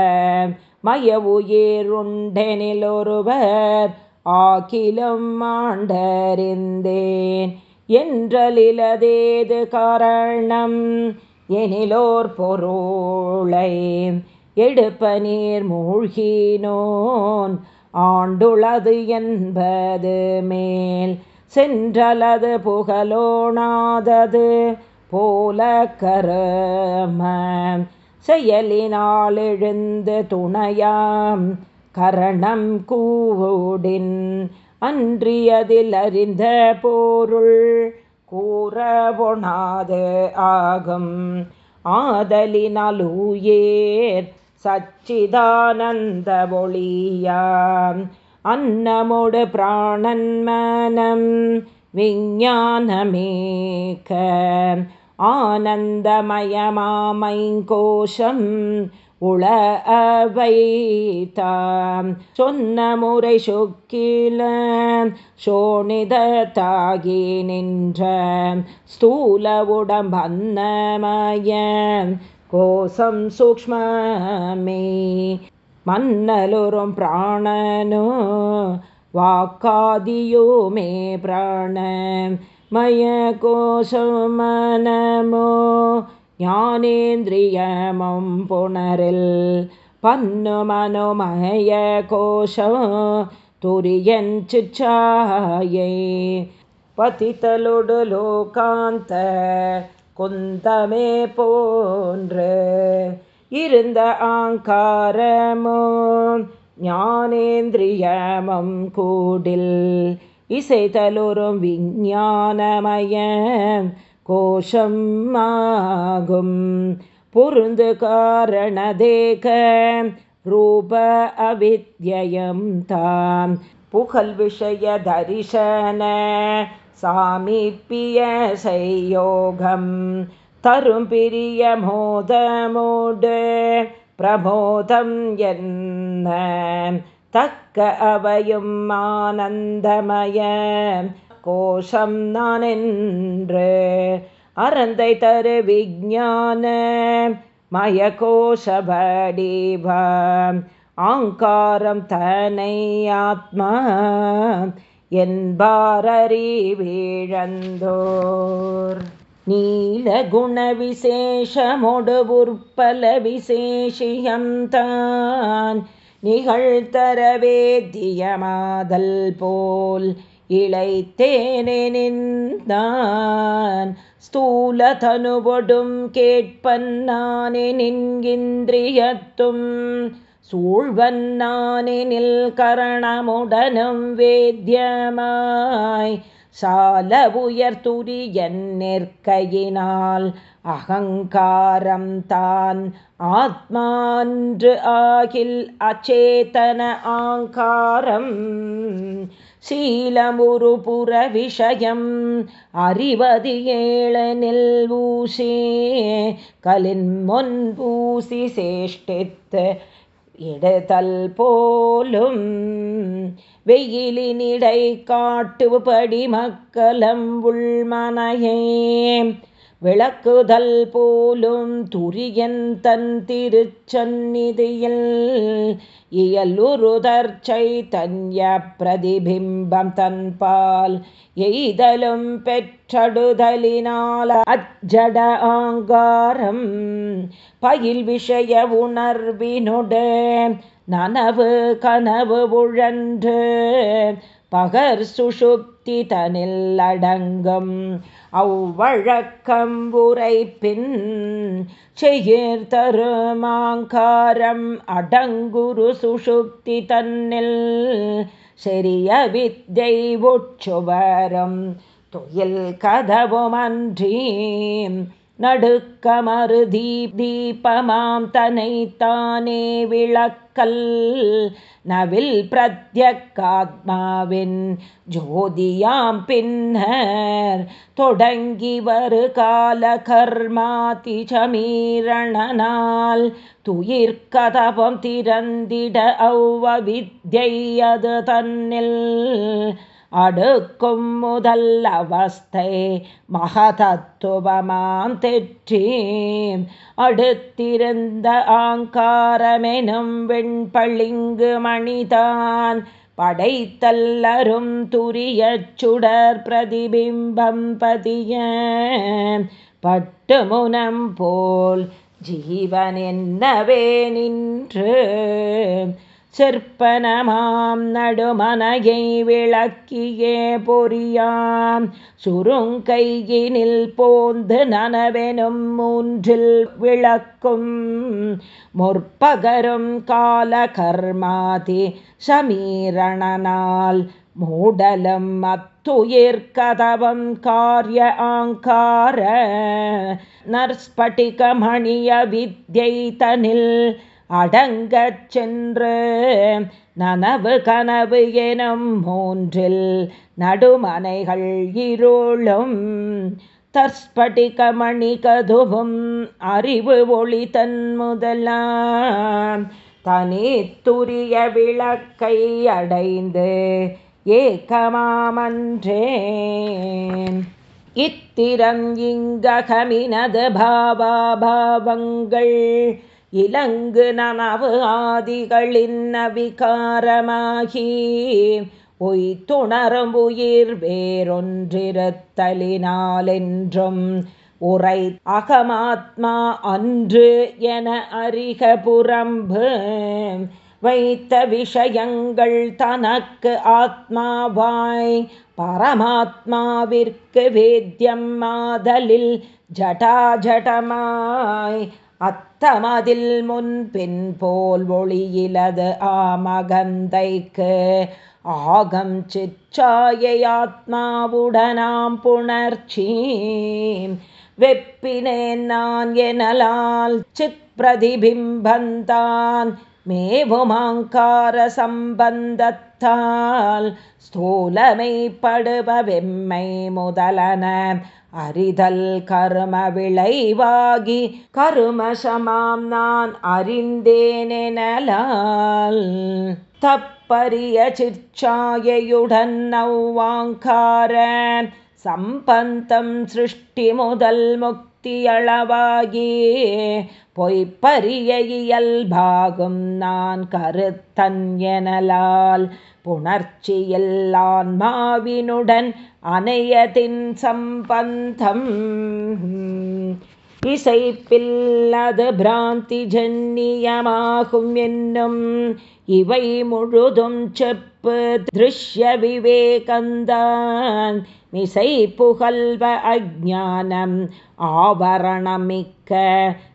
மய உயிருண்டெனில் ஒருவர் ஆகிலும் ஆண்டறிந்தேன். என்றலிலதேது காரணம்? எனிலோர் பொருளை எடுப்ப நீர் மூழ்கினோன். ஆண்டுளது என்பது மேல் சென்றலது புகழோணாதது போல கரம. செயலினால் எழுந்து துணையாம் கரணம் கூடின் அன்றியதில் அறிந்த போருள் கூறவொணாது ஆகும். ஆதலினால் ஊயேர் சச்சிதானந்த ஒளியாம் அன்னமோடு பிராணன் மனம் விஞ்ஞானமேக்க ஆனந்தமயமாமைங்கோஷம் உள அவைத்தாம் சொன்ன முறை சொக்கில சோனிதத்தாகி நின்ற ஸ்தூல உடம்பன்னமய கோசம் சூக்ஷ்மமே. மன்னலொரும் பிராணனோ வாக்காதியோமே பிராண மய கோஷமனமோ ஞானேந்திரியமம் புணரில் பன்னு மனோமய கோஷம் துரியன் சிச்சாயை பதித்தலொடு லோகாந்த குந்தமே போன்று இருந்த ஆங்காரமோ. ஞானேந்திரியமம் கூடில் இசைதலுறும் விஞ்ஞானமய கோஷம் ஆகும் பொருந்து காரணதேக ரூப அவித்யம் தாம். புகழ் விஷய தரிசன சாமிப்பிய செய்யோகம் தரும் பிரிய மோதமோடு பிரபோதம் என்ன? தக்க அவையும் ஆனந்தமய கோஷம் நான் என்று அறந்தை தரு விஜான மய ஆங்காரம் தனை ஆத்மா என்பாரறி வீழந்தோர் நீலகுணவிசேஷமொடு உற்பல விசேஷியம் தான். நிகழ்த்தரவேத்தியமாதல் போல் இழைத்தேனெனின்தான் ஸ்தூல தனுவொடும் கேட்பன் நானே நின்கின்றியத்தும். சூழ்வன் நானெனில் கரணமுடனும் வேத்தியமாய். சால உயர்துரியன் நிற்கையினால். அகங்காரம் தான் ஆத்மான்று ஆகில் அச்சேதன ஆங்காரம். சீலமுரு புற விஷயம் அறிவதி ஏழனில் ஊசி. கலின் முன் பூசி சேஷ்டித்து எடுதல் போலும் வெயிலினிடை காட்டுபடி மக்களம் உள்மனையே விளக்குதல் போலும் துரியன் தன் திருச்சந்நிதியில் இயலுருதர்ச்சை தன்ய பிரதிபிம்பம் தன்பால் எய்தலும் பெற்றடுதலினால் அஜட ஆங்காரம் பயில் விஷய உணர்வினொடு நனவு கனவு உழன்று பகர் சுஷுப்தி தனில் அடங்கும். அவ்வழக்கம் உரைப்பின் செய்யர் தருமாங்காரம் அடங்குரு சுஷுப்தி தன்னில் செரிய வித்தை ஒற்றுவரும் தொயில் கதவுமன்றி நடுக்கமறு தீப் தீபமாம் தனைத்தானே கல் நவில் பிரத்யக்காத்மாவின் ஜோதியாம் பின்னர் தொடங்கி வரு கால கர்மாதி சமீரணனால் துயிர்கதபம் திறந்திட அவ்வ வித்யை அது தன்னில் அடுக்கும் முதல் அவஸ்தை மகதத்துவமாம் தெற்றி அடுத்திருந்த ஆங்காரமெனும் வெண்பளிங்கு மணிதான் படைத்தல்லரும் துரிய சுடர் பிரதிபிம்பம் பதிய பட்டு முனம் போல் ஜீவன் என்னவே நின்று செற்பனமாம் நடுமனையை விளக்கியே பொறியாம். சுருங்கையினில் போந்து நனவெனும் மூன்றில் விளக்கும் முற்பகரும் கால கர்மாதி சமீரணனால் மூடலம் அத்துயிர் கதவம் காரிய ஆங்கார நர்ஸ்பட்டிகமணிய வித்யை தனில் அடங்கச் சென்று நனவு கனவு எனும் மூன்றில் நடுமனைகள் இருளும். தஸ்படிகமணி கதுவும் அறிவு ஒளி தன் முதலாம். தனித்துரிய விளக்கை அடைந்து ஏக்கமாமன்றே இத்திரம் இங்ககமினது பாவாபாவங்கள் இலங்கு நனவு ஆதிகளின் நவிகாரமாகி ஒய்த்துணரும் உயிர் வேறொன்றிருத்தலினாலென்றும் உரை அகமாத்மா அன்று என அறிக புறம்பு. வைத்த விஷயங்கள் தனக்கு ஆத்மாவாய் பரமாத்மாவிற்கு வேத்தியம் மாதலில் ஜடாஜடமாய். அத்தமதில் முன்பின் போல் ஒளியிலது ஆமகந்தைக்கு ஆகம் சிச்சாயாத்மாவுடனாம் புணர்ச்சி. வெப்பினேன் நான் எனலால் சித் பிரதிபிம்பந்தான் மேவுமாங்கார சம்பந்தத்தால் ஸ்தூலமைப்படுபவெம்மை முதலன. அறிதல் கரும விளைவாகி கருமசமாம் நான் அறிந்தேனெனலால் தப்பரிய சிற்சாயையுடன் நவ்வாங்காரன் சம்பந்தம் சிருஷ்டி முதல் முக்தியளவாகி பொய்ப்பரிய இயல்பாகும் நான் கருத்தன் எனலால் புணர்ச்சியில் மாவினுடன் அணையதின் சம்பந்தம். இசைப்பில்லது பிராந்தி ஜன்னியமாகும் என்னும் இவை முழுதும் செப்பு திருஷ்ய விவேகந்தான். மிசை புகழ்வ அஜானம் ஆவரணமிக்க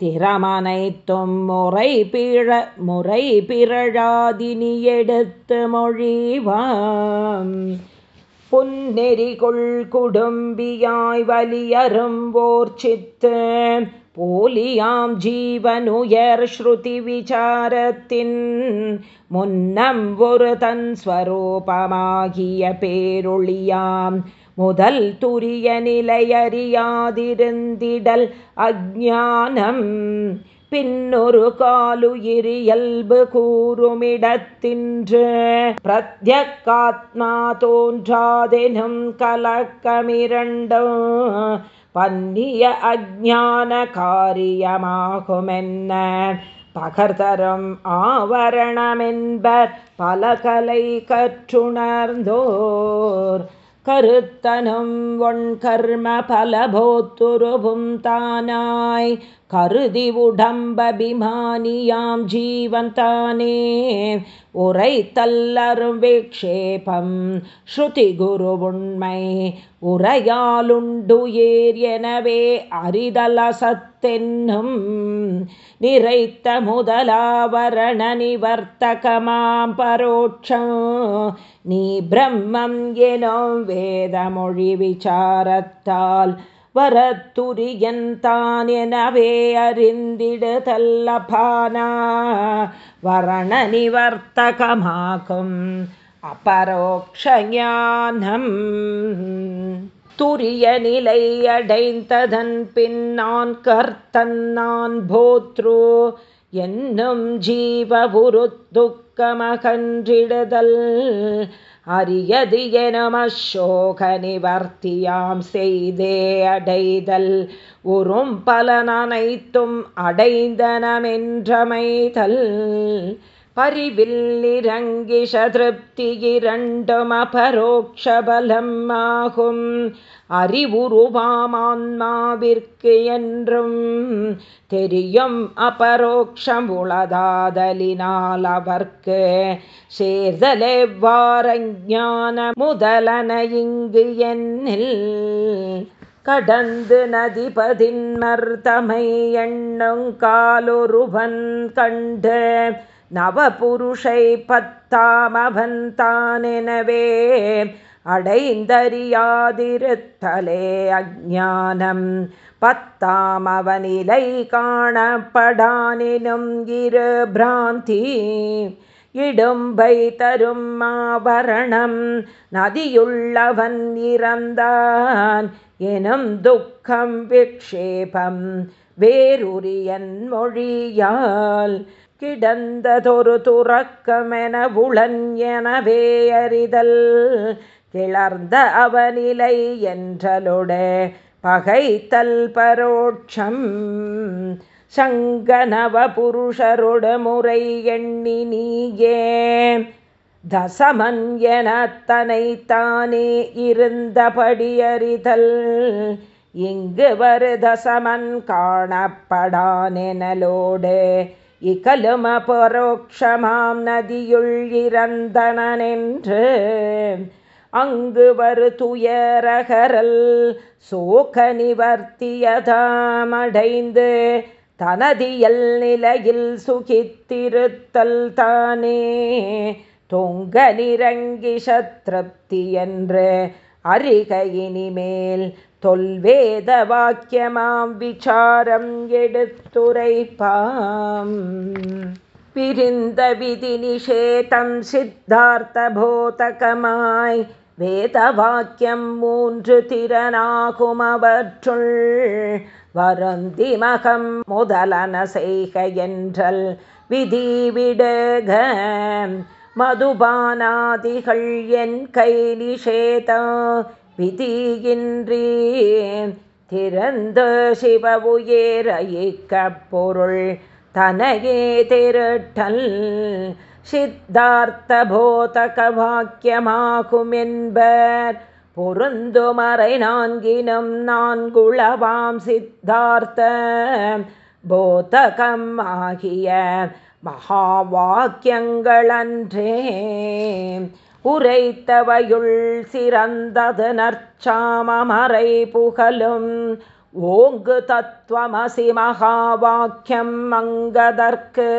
திறமனைத்தும் முறை பிழ முறை பிறழாதினி எடுத்து மொழிவாம். புன்னெறிகொள் குடும்பியாய் வலியரும்போர் சித்து போலியாம் ஜீவனுயர் ஸ்ருதி விசாரத்தின் முன்னம் ஒரு தன் ஸ்வரூபமாகிய பேரொழியாம். முதல் துரிய நிலையறியாதிருந்திடல் அஜானம் பின்னொரு காலுயிரியல்பு கூறுமிடத்தின்று. பிரத்யக்காத்மா தோன்றாதெனும் கலக்கமிரண்டும் பன்னிய அஜான காரியமாகுமென்ன. பகர்தரும் ஆவரணமென்பர் பல கலை கற்றுணர்ந்தோர் கருத்தனும் ஒன் கர்ம பலபோத்துருவும் தானாய் கருதி உடம்பபிமானியாம் ஜீவன் தானே உரை தல்லரும் விக்ஷேபம் ஸ்ருதி குரு உண்மை. உரையாலுண்டு ஏர் எனவே அறிதல சத்தென்னும் நிறைத்த முதலாவரண நிவர்த்தகமாம் பரோட்சம். நீ பிரம்மம் எனும் வேதமொழி விசாரத்தால் வரத்துரியன் அறிந்திடுதல்லபானா வரண நிவர்த்தகமாகும் அபரோக்ஷஞானம். துரிய நிலை அடைந்ததன் பின் நான் கர்த்தன் நான் போத்ரு என்னும் ஜீவ உருத்துக்கமகன்றிடுதல் துக்கமகன்றிடுதல் அரியது எனமசோக நிவர்த்தியாம் செய்தே அடைதல். உறும் பலனனைத்தும் அடைந்தனமென்றமைதல். பரிவில் நிரங்கிஷ திருப்தி இரண்டும் அபரோக்ஷபலம் ஆகும் அறிவுருவாமான்மாவிற்கு என்றும் தெரியும் அபரோக்ஷம் உளதாதலினால் அவர்க்கு. சேர்தலெவ்வாறஞான முதலன இங்கு என்னில் கடந்து நதிபதின் மர்த்தமை எண்ணுங் காலொருவன் கண்டு நவபுருஷை பத்தாமவன் தானெனவே அடைந்தறியாதிருத்தலே அஜானம் பத்தாம் அவனிலை காணப்படானினும் இரு பிராந்தி. இடும்பை தரும் மாபரணம் நதியுள்ளவன் இறந்தான் எனும் துக்கம் விக்ஷேபம். வேறுரியன் மொழியால் கிடந்ததொரு துறக்கமென உளன் எனவே அறிதல். கிளர்ந்த அவனிலை என்றலொடு பகைத்தல் பரோட்சம். சங்கனவ புருஷருட முறை எண்ணி நீயே. தசமன் என தனைத்தானே இருந்தபடியறிதல். இங்கு வரு தசமன் காணப்படானெனலோடு இகலும பரோக்ஷமாம் நதியுள் இறந்தனென்று அங்கு வரு துயரகரல் சோக நிவர்த்தியதாமடைந்து தனதியல் நிலையில் சுகித்திருத்தல் தானே. தொங்க நிரங்கி சத்ருப்தி என்று அறிக தொல்வேத வாக்கியமாம் விசாரம் எடுத்துரைப்பாம். பிரிந்த விதி நிஷேதம் சித்தார்த்த போதகமாய் வேத வாக்கியம் மூன்று திறனாகும் அவற்றுள் வருந்தி முதலன செய்க என்றல் விதி விடுக மதுபானாதிகள் என் கை நிஷேத விதியின்றி திறந்து சிவ உயர் பொருள் தனையே திருட்டல் சித்தார்த்த போதக வாக்கியமாகுமென்பர் பொருந்துமறை நான்கினும் நான்குளவாம் சித்தார்த்த போதகம் ஆகிய மகா வாக்கியங்களன்றே உரைத்தவையுள் சிறந்தது நற்சாமமறை புகழும் ஓங்கு தத்துவமசி மகா வாக்கியம் அங்கதற்கு.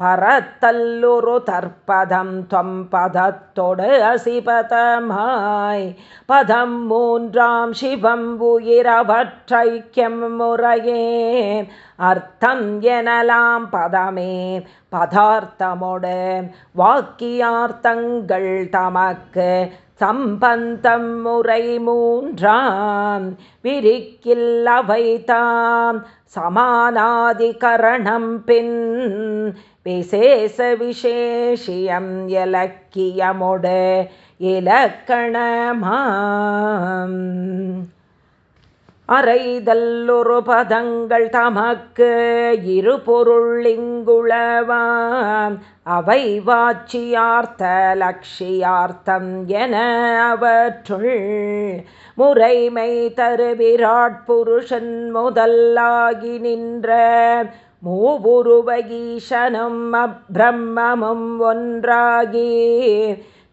பரத்தல்லுரு தற்பதம் தொம் பதத்தொடு அசிபதமாய். பதம் மூன்றாம் சிவம் உயிரவற்றைக்கியம் முறையே. அர்த்தம் எனலாம் பதமே பதார்த்தமோடு. வாக்கியார்த்தங்கள் தமக்கு சம்பந்தம் முறை மூன்றாம். விரிக்கில் அவைதாம் சமானாதிகரணம் பின் விசேஷ விசேஷியம் இலக்கியமொடு இலக்கணமாம். அறைதல்லொரு பதங்கள் தமக்கு இரு பொருளிங்குளவாம் அவை வாட்சியார்த்த லட்சியார்த்தம் என அவற்றுள் முறைமை தரு விராட் புருஷன் முதல்லாகி நின்ற மூவுருவகீஷனும் அப்பிரம்மமும் ஒன்றாகி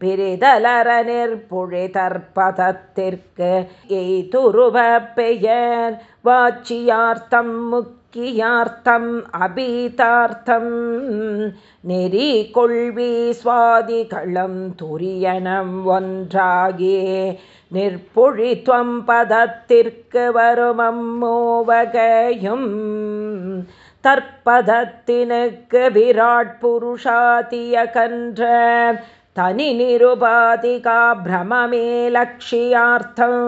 பிரிதலர நிற்புழிதற்பதத்திற்கு எய்துருவ பெயர். வாட்சியார்த்தம் முக்கியார்த்தம் அபீதார்த்தம் நெறி கொள்வி சுவாதிகளும் துரியனம் ஒன்றாகி நிற்பொழித்வம் பதத்திற்கு வருமம் மூவகையும். தற்பதத்தினுக்கு விராட் புருஷாதிய கன்ற தனி நிருபாதிகா பிரமமே லட்சியார்த்தம்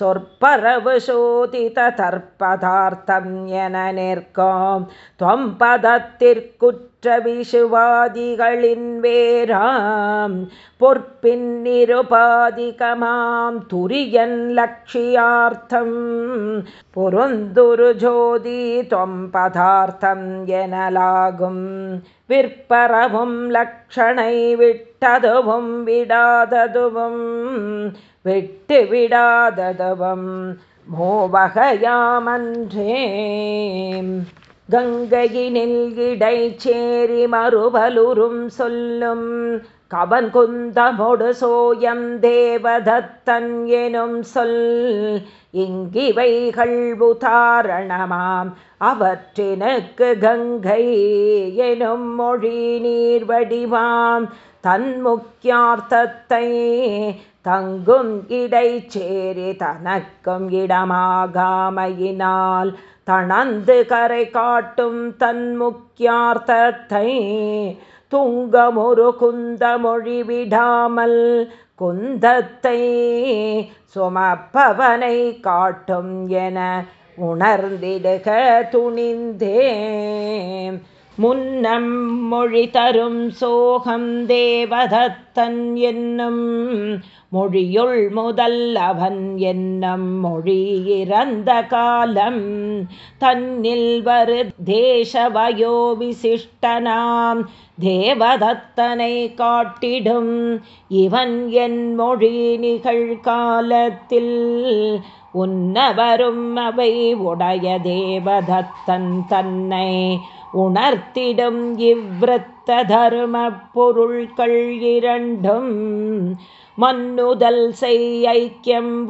சொற்பரவு சோதித தற்பதார்த்தம் என நிற்கும். துவம் பதத்திற்குற்ற விஷுவாதிகளின் வேறாம். பொற்பின் நிருபாதிகமாம். துரியன் லட்சியார்த்தம். பொருந்துரு ஜோதி தொம் பதார்த்தம் எனலாகும். விற்பரவும் லக்ஷனை விட்டதுவும் விடாததுவும் விட்டு விடாததவம் மோவகையாமன்றே. கங்கையினில் இடை சேரி மறுபலுரும் சொல்லும். கவன் குந்தமொடு சோயம் தேவதத்தன் எனும் சொல். இங்கிவைகள் உதாரணமாம். அவற்றினுக்கு கங்கை எனும் மொழி நீர் வடிவாம் தன் முக்கியார்த்தத்தை தங்கும் இடை சேரி தனக்கும் இடமாகாமையினால் தணந்து கரை காட்டும் தன் முக்கியார்த்தத்தை துங்கமொரு குந்தமொழி விடாமல் குந்தத்தை சுமப்பவனை காட்டும் என உணர்ந்திடுக துணிந்தேன். முன்னம் மொழி தரும் சோகம் தேவதத்தன் என்னும் மொழியுள் முதல் அவன் என்னும் மொழி இறந்த காலம். தன்னில் வரு தேசவயோ விசிஷ்டனாம் தேவதத்தனை காட்டிடும் இவன் என் மொழி நிகழ்காலத்தில் உன்னவரும் அவை உடைய தேவதத்தன் தன்னை உணர்த்திடும் இவ்விருத்த தர்ம பொருள்கள் இரண்டும் மன்னுதல் செய் ஐக்கியம்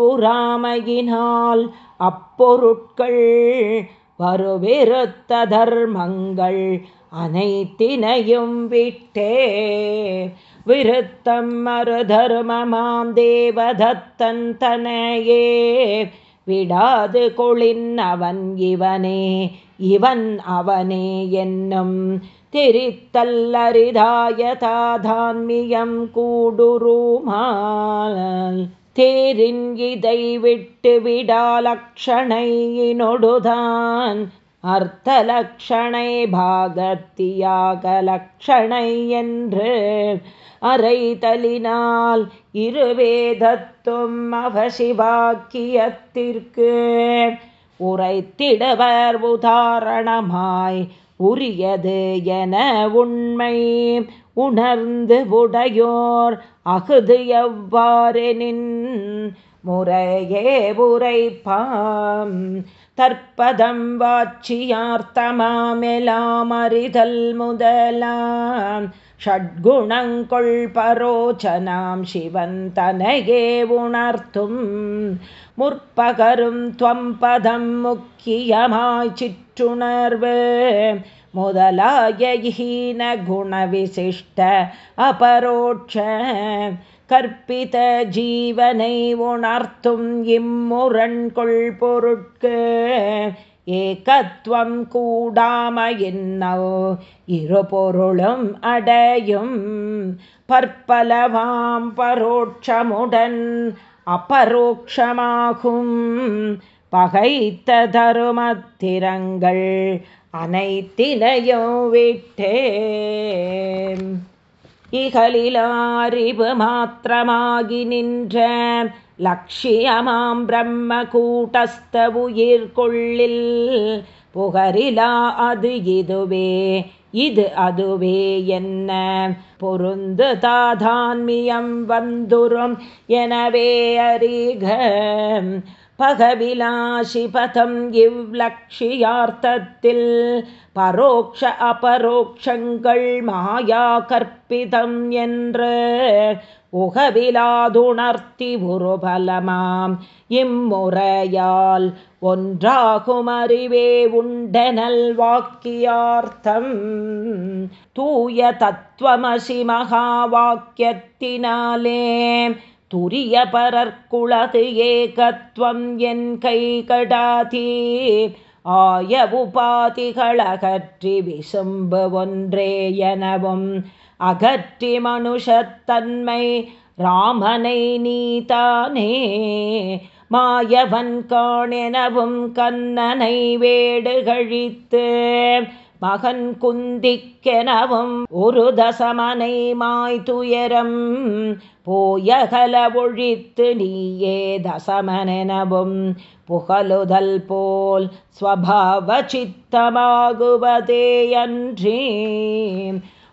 அப்பொருட்கள் வருவிருத்த தர்மங்கள் அனைத்தினையும் விட்டே. விருத்தம் மறுதர்மமாம் தேவதத்தன் தனையே. விடாது கொளின் அவன் இவனே. இவன் அவனே என்னும் தெரித்தல்லரிதாய தாதான்மியம் கூடுருமால். தேரின் இதை விட்டு விடாலக்ஷணையினொடுதான். அர்த்தலக்ஷணை பாகத்தியாக லக்ஷணை என்று அரைதலினால் இருவேதத்தும் அவசிவாக்கியத்திற்கு உரைத்திடவர் உதாரணமாய் உரியது என உண்மை. உணர்ந்து உடையோர் அகுது எவ்வாறெனின் முறையே உரைப்பாம். தற்பதம் வாட்சியார்த்தமாமெலாம் அறிதல் முதலாம். ஷட்குணங்கொள் பரோச்சனாம் சிவன் தனையே உணர்த்தும் முற்பகரும் துவம் பதம் முக்கியமாய் சிற்றுணர்வு முதலாய ஈன குணவிசிஷ்ட அபரோட்ச கற்பித ஜீவனை உணர்த்தும் இம்முரண்கொள் பொருட்கு ஏகத்துவம் கூடாமையின்னோ இருபொருளும் அடையும். பற்பலவாம் பரோட்சமுடன் அபரோக்ஷமாகும். பகைத்த தருமத்திரங்கள் அனைத்திலையும் விட்டே இகலிலாரிவு மாத்திரமாகி நின்ற லக்ஷியமாம் பிரம்ம கூட்டஸ்த உயிர்கொள்ளில் புகரிலா அது இதுவே இது அதுவே என்ன? பொருந்து தாதான்மியம் வந்துரும் எனவே அறிக. பகவிலாசிபதம் இவ்லக்ஷியார்த்தத்தில் பரோக்ஷ அபரோக்ஷங்கள் மாயா கற்பிதம் என்று உகவிலாதுணர்த்தி உருபலமாம் இம்முறையால் ஒன்றாகும் அறிவே உண்டனல் வாக்கியார்த்தம். தூய தத்துவமசி மகா வாக்கியத்தினாலே துரிய பரற்குளது ஏகத்வம் என் கை கடாதீ ஆய உபாதிகளகற்றி விசும்பு ஒன்றே எனவும் அகற்றி மனுஷத்தன்மை ராமனை நீதானே. மாயவன் காணெனவும் கண்ணனை வேடுகழித்து மகன் குந்திக்கெனவும் ஒரு தசமனை மாய் துயரம் போயகல ஒழித்து நீயே தசமனெனவும் புகழுதல் போல் ஸ்வபாவ சித்தமாகுவதேயன்றே.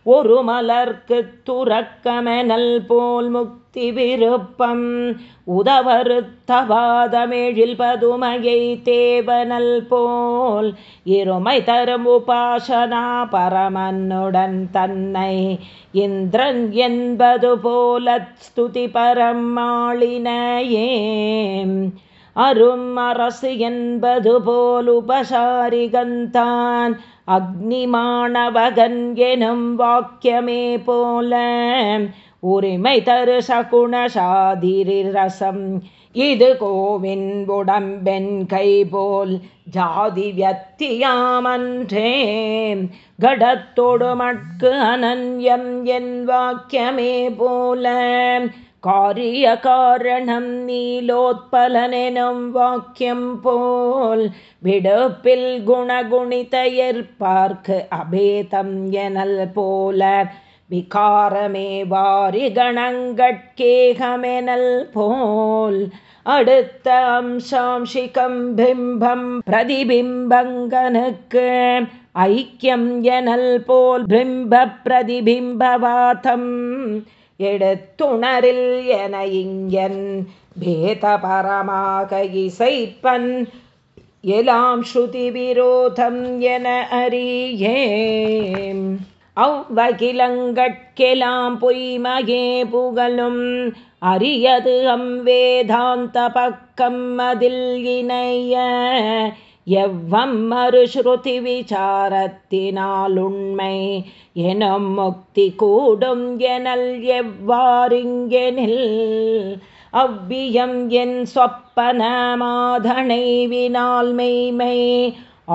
ஒரு மலர்க்கு துறக்கமெனல் போல் முக்தி விருப்பம். உதவருத்தவாதமிழில் பதுமையை தேவனல் போல் இருமை தரும் உபாசனா பரமனுடன் தன்னை இந்திரன் என்பது போல ஸ்துதி பரமாளினையே அரும் அரசு என்பது போல் உபசாரிகந்தான் அக்னிமாணவகன் எனும் வாக்கியமே போல உரிமை தரு சகுணசாதிரி ரசம் இது கோவின் உடம்பென் கைபோல் ஜாதி வியத்தியாமன்றே. கடத்தொடுமட்கு அனன்யம் என் வாக்கியமே போல காரிய காரணம் நீலோத்பலனெனும் வாக்கியம் போல் விடுப்பில் குணகுணிதையர் பார்க்க அபேதம் எனல் போல விகாரமே வாரி கணங்கட்கேகமெனல் போல் அடுத்த அம்சாம்சிகம் பிம்பம் பிரதிபிம்பங்கனுக்கு ஐக்கியம் எனல் போல் பிம்ப பிரதிபிம்பவாதம் எடுத்துணரில் என இங்கன் பேத பரமாக இசைப்பன். எலாம் ஸ்ருதி விரோதம் என அறியே அவ்வகிலங்கட்கெலாம் பொய்மகே புகழும். அரியது அம் வேதாந்த பக்கம் அதில் இணைய எவ்வம் மறுஸ்ருதி விசாரத்தினாலுண்மை எனும் முக்தி கூடும் எனல் எவ்வாறிங்கெனில் அவ்வியம் என் சொப்பனமாதனை வினால் மெய்மை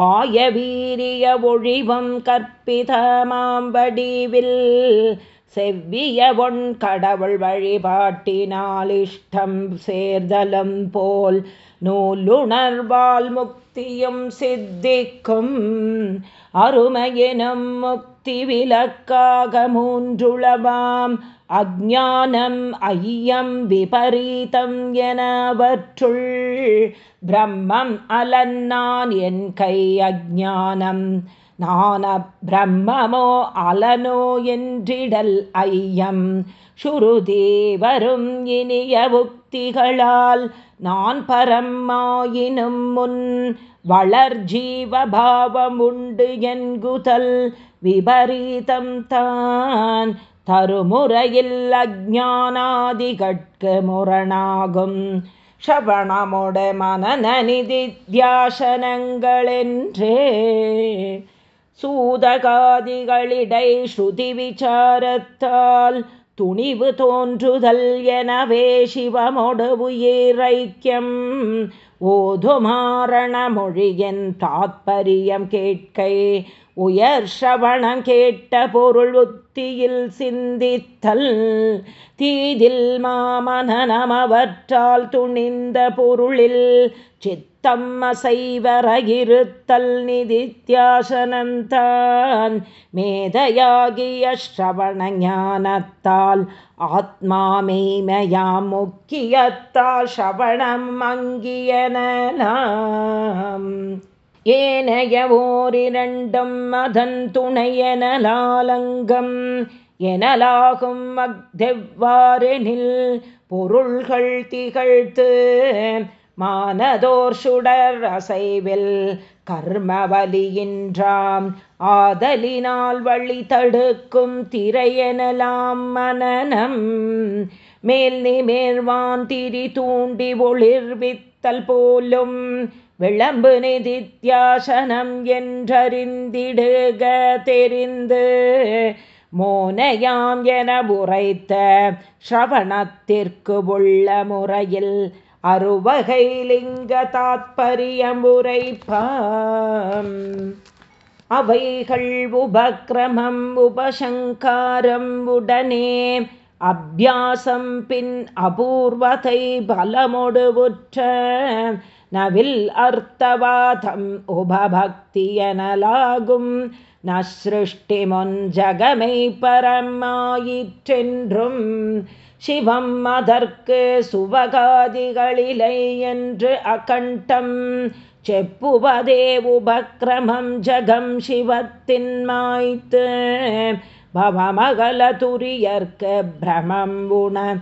ஆய வீரிய ஒழிவம் கற்பிதமாம் வடிவில் செவ்விய ஒன் கடவுள் வழிபாட்டினால் இஷ்டம் சேர்தலும் போல் நூலுணர்வால் முக் முக்தியும் சித்திக்கும். அருமையினும் முக்தி விலக்காக மூன்றுளவாம் அஜானம் ஐயம் விபரீதம் எனவற்றுள். பிரம்மம் அலன்னான் என் கை அஜானம் நான பிரம்மமோ அலனோ என்றிடல் ஐயம். சுருதி வரும் இனிய உக்திகளால் நான் பரம்மாயினும் முன் வளர் ஜீவபாவம் உண்டு என்குதல் விபரீதம் தான். தருமுறையில் அஜானாதிகட்கு முரணாகும். ஷவணமுட மனநனிதித்யாசனங்களென்றே சூதகாதிகளிடை ஸ்ருதி விசாரத்தால் துணிவு தோன்றுதல் எனவே சிவமொடு உயிரைக்கியம் ஓதுமாரண மொழியின் தாத்பரியம் கேட்கை. உயர் சவணம் கேட்ட பொருள் உத்தியில் சிந்தித்தல். தீதில் மாமனமவற்றால் துணிந்த பொருளில் சித் தம்மசைவரகிருத்தல் நிதித்தியாசனந்தான் மேதையாகிய ஸ்ரவண ஞானத்தால் ஆத்மா மெய்மையாம் முக்கியத்தால் ஸ்ரவணம் அங்கியனலாம். ஏனைய ஓரிரண்டும் அதன் துணையனலாலங்கம் எனலாகும் அக்தெவ்வாறெனில் பொருள்கள் திகழ்த்து மானதோர்ஷுடர் அசைவில் கர்மவலியின்றாம். ஆதலினால் வழி தடுக்கும் திரையெனலாம் மனநம். மேல் நிமேர்வான் திரி தூண்டி ஒளிர்வித்தல் போலும் விளம்பு நிதித்யாசனம் என்றறிந்திடுக தெரிந்து. மோனையாம் என உரைத்த ஸ்ரவணத்திற்கு உள்ள முறையில் அருவகை லிங்க தாத்பரியம் உரைப்பாம் அவைகள் உபக்கிரமம் உபசங்காரம் உடனே அபியாசம் பின் அபூர்வத்தை பலமொடு உற்ற நவில் அர்த்தவாதம் உபபக்தியனலாகும் ஜகமை பரமாயிற்றென்றும் சிவம் அதற்கு சுவகாதிகளிலை என்று அகண்டம். செப்புவதே உபக்கிரமம் ஜகம் சிவத்தின் மாய்த்து. பவமகல துரியர்க்கு பிரமம் உண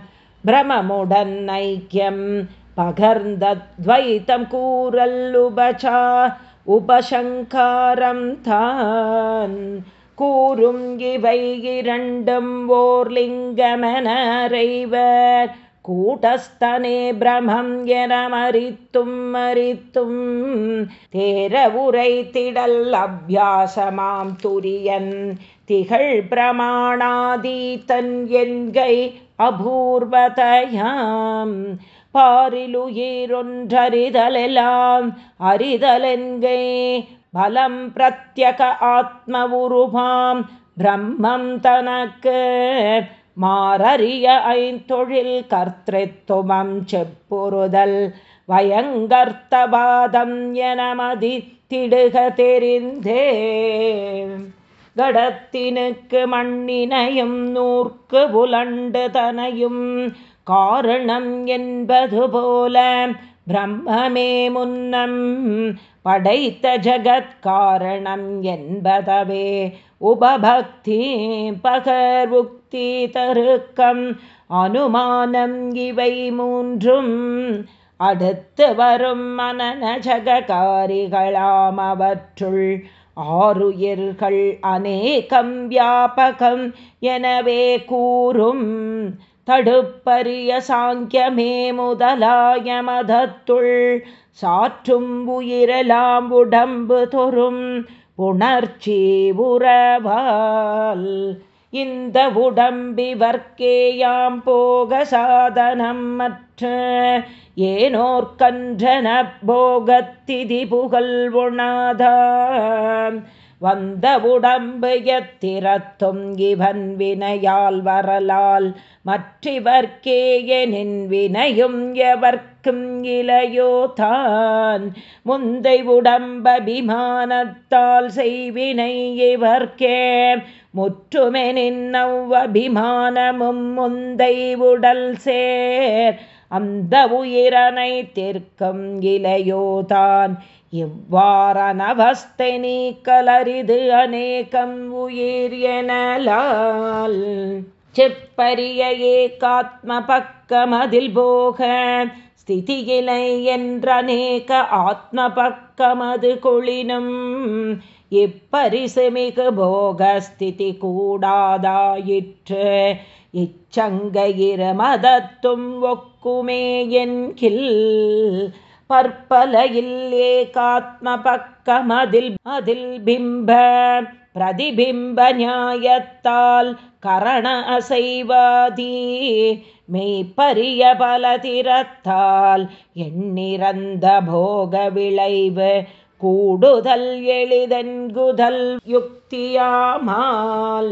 பிரமமுடன் ஐக்கியம். பகர்ந்த துவைத்தம் கூறல் உபசா உபசங்காரம் தான். கூறும் இவை இரண்டும் ஓர் லிங்கமெனறைவர் கூட்டஸ்தனே பிரமம் என மறித்தும் மறித்தும் தேர உரை திடல் அபியாசமாம் துரியன். திகழ் பிரமாணாதீத்தன் என்கை அபூர்வதயாம். பாரிலுயிரொன்றறிதலெல்லாம் அறிதலென்கை பலம் பிரத்யக ஆத்ம உருவாம் பிரம்மம் தனக்கு மாறறிய ஐந்தொழில் கர்த்தித்துவம் செப்புறுதல் வயங்கர்த்தபாதம் என திடுக தெரிந்தே. கடத்தினுக்கு மண்ணினையும் நூற்கு புலண்டு தனையும் காரணம் என்பது போல பிரம்மமே முன்னம் படைத்த ஜகத்காரணம் என்பதவே உபபக்தி பகர்வுக்தி தருக்கம் அனுமானம் இவை மூன்றும் அடுத்து வரும் மனன ஜககாரிகளாம் அவற்றுள் ஆறுயிர்கள் அநேகம் வியாபகம் எனவே கூறும் தடுப்பரிய சாங்கியமே முதலாய மதத்துள். சாற்றும் உயிரெலாம் உடம்பு தொறும் புணர்ச்சி உறவால். இந்த உடம்பிவர்க்கேயாம் போக சாதனம் மற்ற. ஏனோர்கன்றன போகத்திதி புகழ் உணாதான் வந்த உடம்பு எத்திரத்தும் இவன் வினையால் வரலால் மற்றிவர்க்கேயனின் வினையும் எவர்க்கும் இளையோ தான். முந்தை உடம்பபிமானத்தால் செய்வினை இவர்க்கே. முற்றுமெனின் அவ்வபிமானமும் முந்தை உடல் சேர். அந்த உயிரனை தெற்கும் இளையோதான் இவ்வாறனவஸ்தை நீக்கலரிது அநேகம் உயிர் எனலால் செப்பரிய ஏகாத்ம பக்கமதில் போக ஸ்திதியிலை என்றநேக ஆத்ம பக்கமது கொளினும். இப்பரிசு மிகு போகஸ்திதி கூடாதாயிற்று இச்சங்கையிர மதத்தும் ஒக்குமே என்கில். பற்பல இல்லே காத்ம பக்கமதில் அதில் பிம்ப பிரதிபிம்ப நியாயத்தால் கரண அசைவாதி மெய்ப்பரிய பல திறத்தால் எண்ணிறந்த போக விளைவு கூடுதல் எளிதென்குதல் யுக்தியாமால்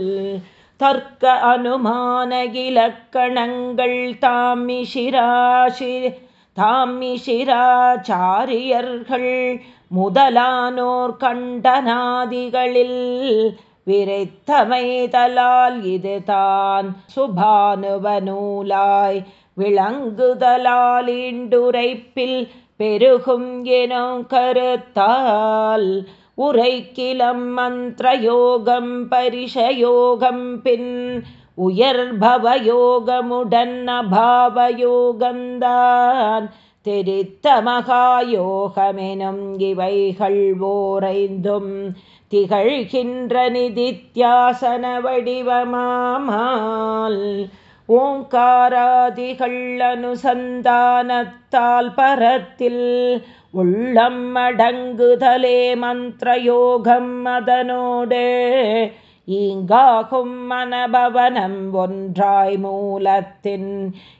தர்க்க அனுமான இலக்கணங்கள் தாமிஷிராஷி தாமிஷிராச்சாரியர்கள் முதலானோர் கண்டனாதிகளில் விரைத்தமைதலால் இதுதான். சுபானுவ நூலாய் விளங்குதலால் இண்டுரைப்பில் பெருகும் எனும் கருத்தால் உரைக்கிலம் மந்திரயோகம் பரிஷயோகம் பின் உயர்பவயோகமுடன் அபாவயோகந்தான் தெரித்த மகாயோகமெனும் இவைகள் ஓரைந்தும் திகழ்கின்ற நிதித்தியாசன வடிவமாமால். ஓங்காராதிகள் அனுசந்தானத்தால் பரத்தில் உள்ளம் அடங்குதலே மந்திரயோகம் அதனோடு. ஈங்காகும் மனபவனம் ஒன்றாய் மூலத்தின்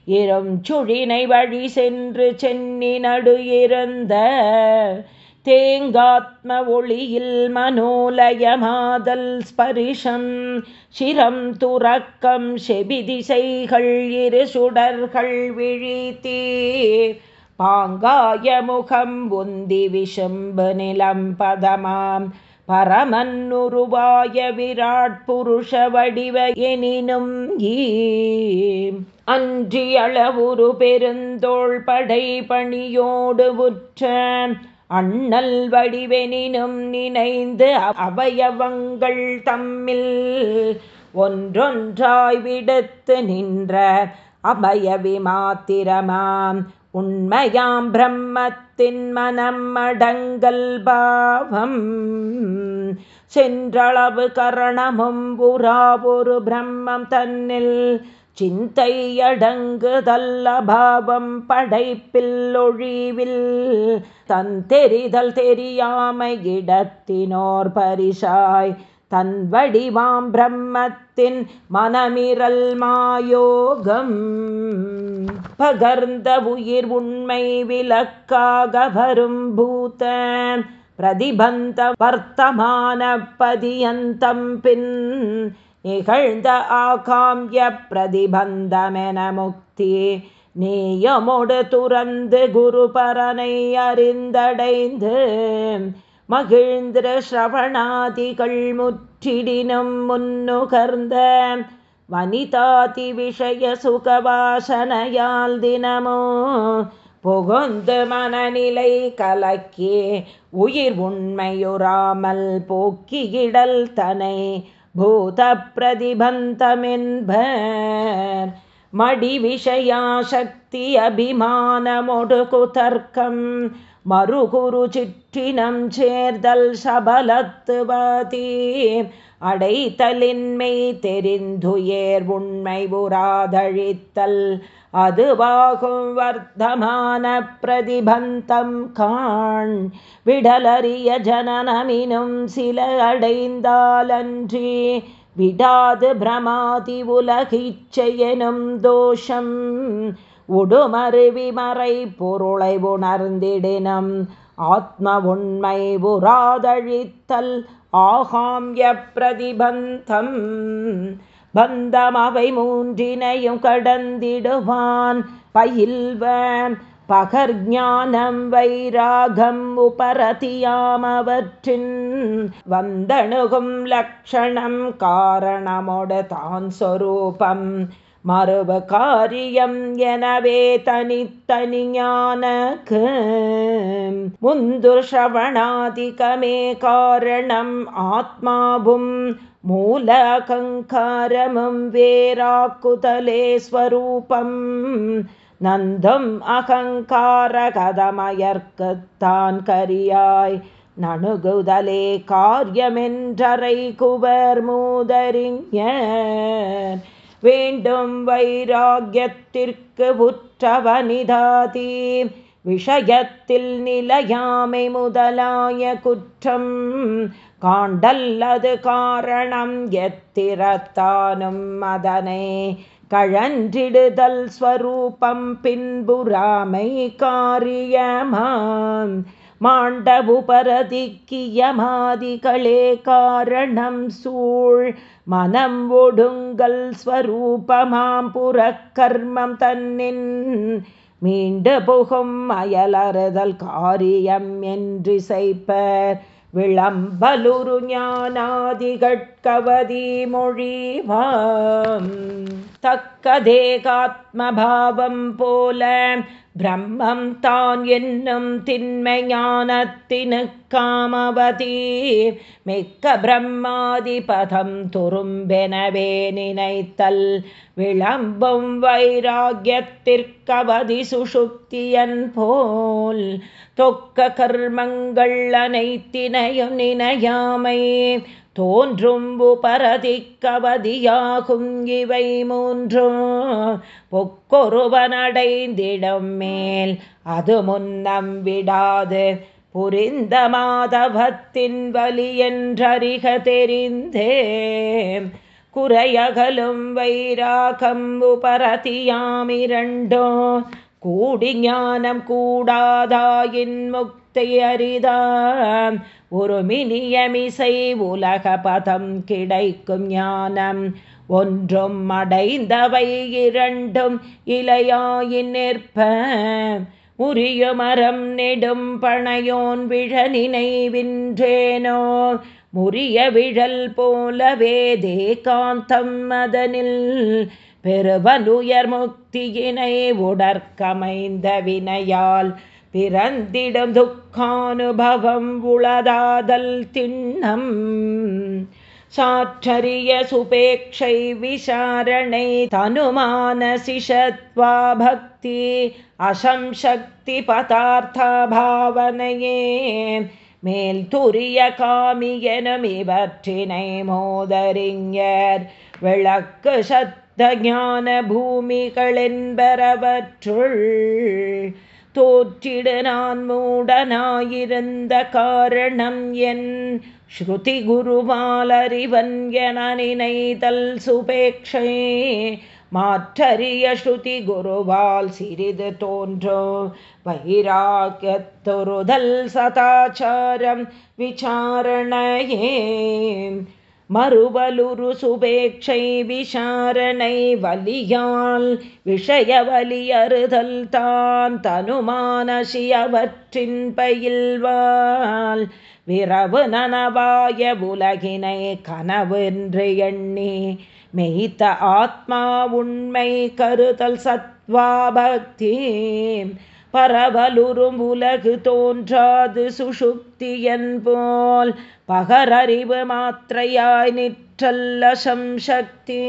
இரும் சுழினை வழி சென்று சென்னி நடு இருந்த தேங்காத்ம ஒளியில் மனோலயமாதல் ஸ்பரிஷம் சிரம் துறக்கம் செபிதிசைகள் இரு சுடர்கள் விழித்தே பாங்காய முகம் உந்தி விஷம்பு நிலம் பதமாம். பரமன்னுருவாய விராட் புருஷ வடிவ எனினும் அன்றி அளவுரு பெருந்தோள் படை பணியோடு உற்ற அண்ணல் வடிவெனினும் நினைந்து அவயவங்கள் தம்மில் ஒன்றொன்றாய் விடுத்து நின்ற அபயவி மாத்திரமாம் உண்மையாம் பிரம்மத்தின் மனம் அடங்கல் பாவம். சென்றளவு கரணமும் புறாவொரு பிரம்மம் தன்னில் சிந்தையடங்குதல்ல பாவம் படைப்பில் ஒழிவில். தன் தெரிதல் தெரியாமை இடத்தினோர் பரிசாய் தன் வடிவாம் பிரம்மத்தின் மனமிரல் மாயோகம். பகர்ந்த உயிர் உண்மை விளக்காக வரும் பூத்த பிரதிபந்த வர்த்தமான பதியந்தம் பின் நிகழ்ந்த ஆகாம்ய பிரதிபந்தமென முக்தி. நேயமொடு துறந்து குரு பரனை அறிந்தடைந்து மகிழ்ந்திர ஸ்ரவணாதிகள் முற்றிடினும் முன்னுகர்ந்த வனிதாதி விஷய சுகவாசனையால் தினமோ புகுந்து மனநிலை கலக்கி உயிர் உண்மையுறாமல் போக்கியிடல் தனை பூத பிரதிபந்தமென்பர் மடி விஷயாசக்தி அபிமானமொடு குதர்க்கம் மறுகுரு சிற்றினம் சேர்தல் சபலத்துவதி. அடைத்தலின்மை தெரிந்துயர் உண்மை உராதழித்தல் அதுவாகும் வர்த்தமான பிரதிபந்தம் காண். விடலறிய ஜனனமினும் சில அடைந்தாலன்றி விடாது பிரமாதி உலகிச்சையெனும் தோஷம். உடுமருவி மறை பொருளை உணர்ந்திடினம். ஆத்ம உண்மை உராதழித்தல் ஆகாம் பிரதிபந்தம். பந்தம் அவை மூன்றினையும் கடந்திடுவான் பயில்வன். பகர்ஞானம் வைராகம் உபரதியாமவற்றின். வந்தணுகும் லக்ஷணம் காரணமோட தான் சொரூபம். மறுப காரியம் எனவே தனித்தனியானக்கு முந்துஷவணாதிகமே காரணம் ஆத்மாவும் மூலகங்காரமும் வேறாக்குதலே ஸ்வரூபம். நந்தம் அகங்கார கதமயர்க்குத்தான் கரியாய். நணுகுதலே காரியமென்றரை குவர் மூதறிஞர். வேண்டும் வைராகியத்திற்கு உற்றவனிதாதி. விஷயத்தில் நிலையாமை முதலாய குற்றம் காண்டல்லது காரணம் எத்திரத்தானும் அதனை கழன்றிடுதல் ஸ்வரூபம் பின்புறாமை காரியமாம் மாண்டபுபரதிக்கியமாதிகளே காரணம் சூழ் மனம் ஒடுங்கல் ஸ்வரூபமாம் புறக்கர்மம் தன்னின் மீண்டு புகும் அயலறுதல் காரியம் என்று செய்ப்பர் விளம்பலுரு ஞானாதிகட்கவதி மொழிவாம். தக்கதேகாத்மபாவம் போல பிரம்மம் தான் என்னும் திண்மை ஞானத்தினுக்காமவதி மிக்க பிரம்மாதிபதம் துரும்பெனவே நினைத்தல் விளம்பும் வைராகியத்திற்கவதி சுஷுப்தியன் போல். தொக்க கர்மங்கள் அனைத்தினையும் நினையாமை தோன்றும் உபரதிக்கவதியாகும் இவை மூன்றும். பொக்கொருவனடைந்திடம் மேல் அது முன்னம் விடாது. புரிந்த மாதவத்தின் வலி என்றறிக தெரிந்தே குறையகலும் வைராகம் உபரதியாமிரண்டோ கூடி ஞானம் கூடாதாயின் முக்தி அரிதான் ஒரு மினியமிசை உலக பதம் கிடைக்கும் ஞானம். ஒன்றும் அடைந்தவை இரண்டும் இலையாயின் நிற்ப. உரிய மரம் நெடும் பணையோன் விழ நினைவின்றேனோ முறிய விழல் போலவே தேகாந்தம் அதனில். பெருவனுயர் முக்தியினை உடற்கமைந்த வினையால் பிறந்திடம் துக்கானுபவம் உளதாதல் திண்ணம். சாற்றறிய சுபேட்சை விசாரணை தனுமான சிஷத்வா பக்தி அசம்சக்தி பதார்த்த பாவனையே. மேல் துரிய காமி எனும் இவற்றினை மோதறிஞர். விளக்கு சத்த ஞான பூமிகளென்பரவற்றுள் தோற்றிட நான் மூடனாயிருந்த காரணம் என் ஸ்ருதி குருவாலறிவன் என நினைதல் சுபேட்சை மாற்றறிய ஸ்ருதி குருவால் சிறிது தோன்றோ. வைராக்கியத்தொருதல் சதாச்சாரம் விசாரணையே. மறுவலுரு சுபேட்சை விசாரணை வலியால் விஷய வலியறுதல் தான் தனுமானசி அவற்றின் பயில்வாள் விரவு நனவாய உலகினை கனவென்று எண்ணி மெய்த்த ஆத்மா உண்மை கருதல் சத்வா பக்தி பரவலுறும் உலகு தோன்றாது சுஷுப்தியன் போல் பகரறிவு மாத்திரையாய் நிற்றல்ல சம்சக்தி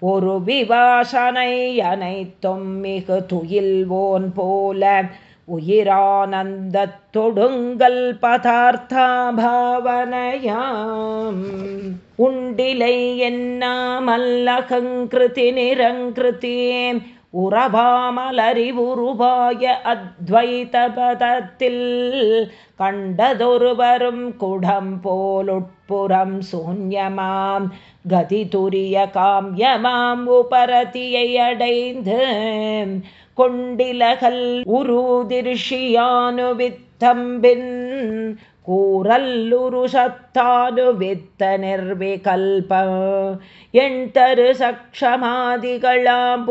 ஒரு விவாசனை அனைத்தும் மிகு துயில்வோன் போல. உயிரானந்த தொடுங்கல் பதார்த்தா பாவனையாம். உண்டிலை என்னாமல்லகங்கிருதி நிரங்கிருதி உறவாமலறிவுருவாய அத்வைதபதத்தில் கண்டதொருவரும் குடம் போலுட்புறம் சூன்யமாம். கதி துரிய காமியமாம் உபரதியை அடைந்து கொண்டிலகல் உருதிருஷியானுவித்தம்பின் கூறல்லுரு சத்தானுவித்த நிர்விகல்ப. எண் தரு சக்ஷமாதிகளாம்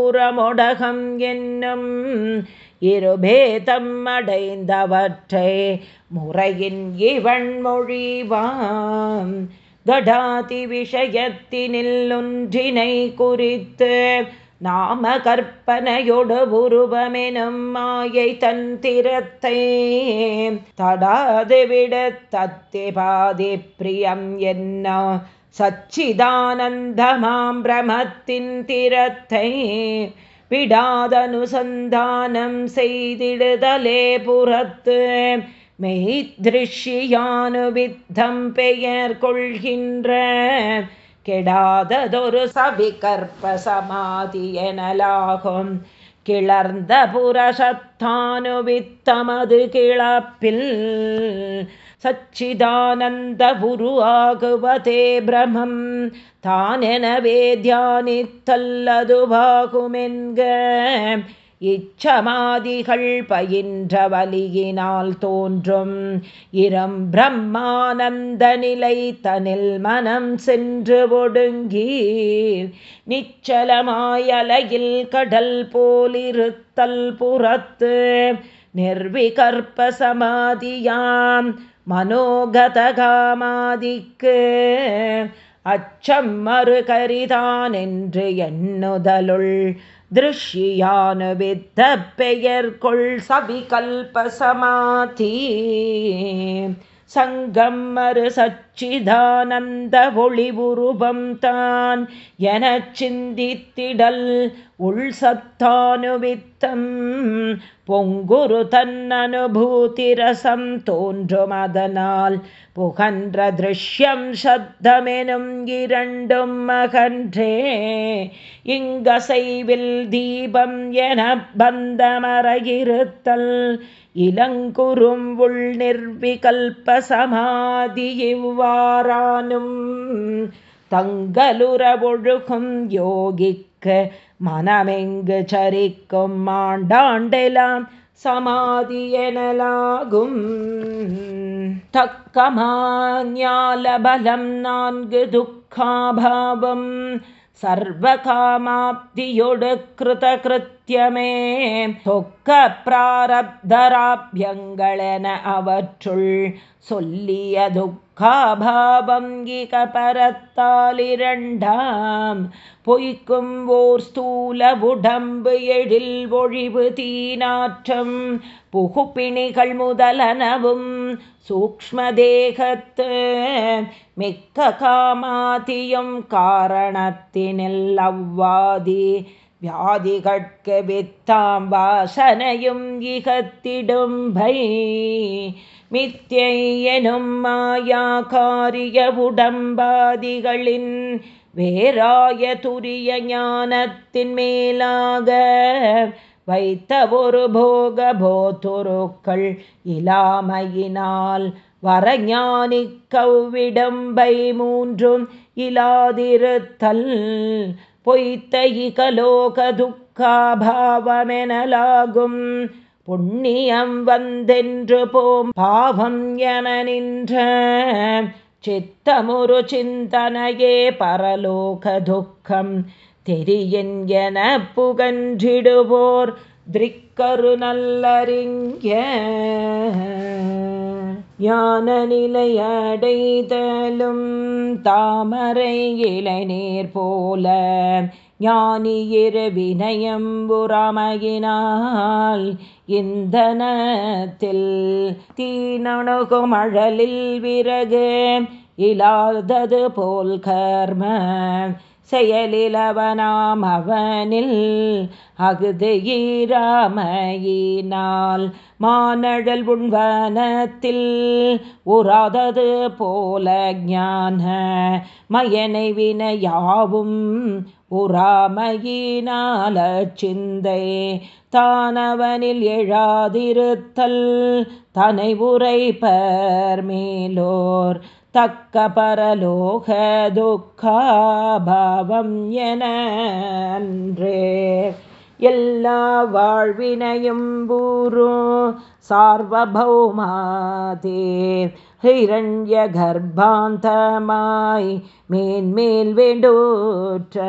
என்னும் இருபேதம் அடைந்தவற்றை முறையின் இவன் மொழிவாம். கடாதி விஷயத்தினில் ஒன்றினை குறித்து நாம கற்பனையொடு உருவமெனும் மாயை தன் திறத்தை தடாது விட தத்தே பாதி பிரியம் என்ன? சச்சிதானந்தமாம் பிரமத்தின் திறத்தை விடாதனுசந்தானம் செய்திடுதலே புறத்து. மெய்திருஷ்யானுவித்தம் பெயர் கொள்கின்ற கெடாததொரு சவிகற்ப சமாதி எனலாகும் கிளர்ந்த புரசத்தானுவித்தமது கிளப்பில் சச்சிதானந்த உருவாகுவதே பிரமம் தானெனவே தியானித்தல்லதுவாகுமென்க இச்சமாதிகள் பயின்ற வலியினால் தோன்றும். இரம் பிரம்மானந்த நிலை தனில் மனம் சென்று ஒடுங்கி நிச்சலமாயலையில் கடல் போலிருத்தல் புறத்து. நிர்விகற்ப சமாதியாம் மனோகதகாமாதிக்கு. அச்சம் மறு கரிதான் என்று திருஷ்யான வித்த பெயர் கொள் சவிகல்பசமாதி சங்கம் மறு சச்சிதானந்த ஒளிவுருவம் தான் எனச் சிந்தித்திடல் உள் சத்தானுவித்தம் பொங்குரு தன்னனுபூதிரசம் தோன்றும் அதனால் புகன்ற திருஷ்யம் சத்தமெனும் இரண்டும் மகன்றே இங்கசைவில் தீபம் என பந்தமரகிருத்தல் இளங்குறும் உள் நிர்விகல்ப சமாதி இவ்வாறானும் செய்வாரானும் ஒழுகும் யோகிக்கு மனமெங்கு சரிக்கும் மாண்டாண்டெலாம் சமாதி எனலாகும் தக்கமாஞாலபலம் நான்கு துக்காபாவம். சர்வகாமாப்தியொடு கிருத கிருத்தியமே தொக்க பிராரப்தராபியங்களென அவற்றுள் சொல்லிய துக்காபாவம் இக பரத்தாலிரண்டாம் பொய்க்கும் ஓர் ஸ்தூல உடம்பு எழில் ஒழிவு தீநாற்றம் புகுப்பிணிகள் முதலனவும் சூக்மதேகத்து மிக்க காமாதியும் காரணத்தினில் அவ்வாதி. வியாதிகட்கு வித்தாம் வாசனையும் இகத்திடும்பை. மித்தியை எனும் மாயா காரிய உடம்பாதிகளின் வேறாய துரிய ஞானத்தின் மேலாக வைத்த ஒரு போக போத்துருக்கள் இலாமையினால் வரஞானிக் கவ்விடம்பை மூன்றும் இலாதிருத்தல் பொய்த்த இகலோக துக்காபாவமெனலாகும் புண்ணியம் வந்தென்று போம் பாவம் என நின்ற சித்தமுரு சிந்தனையே பரலோக துக்கம். தெரியின் என புகன்றிடுவோர் திரிக்கரு நல்லறிஞ ஞான நிலையடைதலும் தாமரை இளைநீர் போல ஞானியிரு வினயம் புறமையினால் இந்தனத்தில் தீனணுகும் அழலில் விறகு இலாதது போல் கர்ம செயலிலவனாம் அவனில் அகுது ஈராமையினால் மானழல் உண்வனத்தில் உறாதது போல ஞான மயனை வினையாவும் உறாமையினால சிந்தை தானவனில் எழாதிருத்தல் தனை உரைப்பர் மேலோர் தக்க பரலோக துக்காபாவம் என எல்லா வாழ்வினையும் பூரும் சார்வபௌமாதே. ஹிரண்ய கர்ப்பாந்தமாய் மேன்மேல் வேண்டோற்ற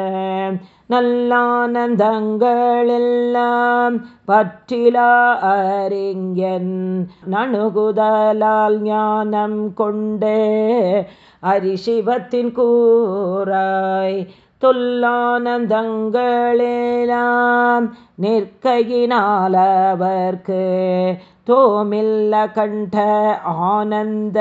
நல்லானந்தங்களெல்லாம் பற்றிலா அறிஞன் நணுகுதலால் ஞானம் கொண்டு அரிசிவத்தின் கூறாய் தொல்லானந்தங்களெல்லாம் நிற்கையினாலவர்க்கு தோமில்ல கண்ட ஆனந்த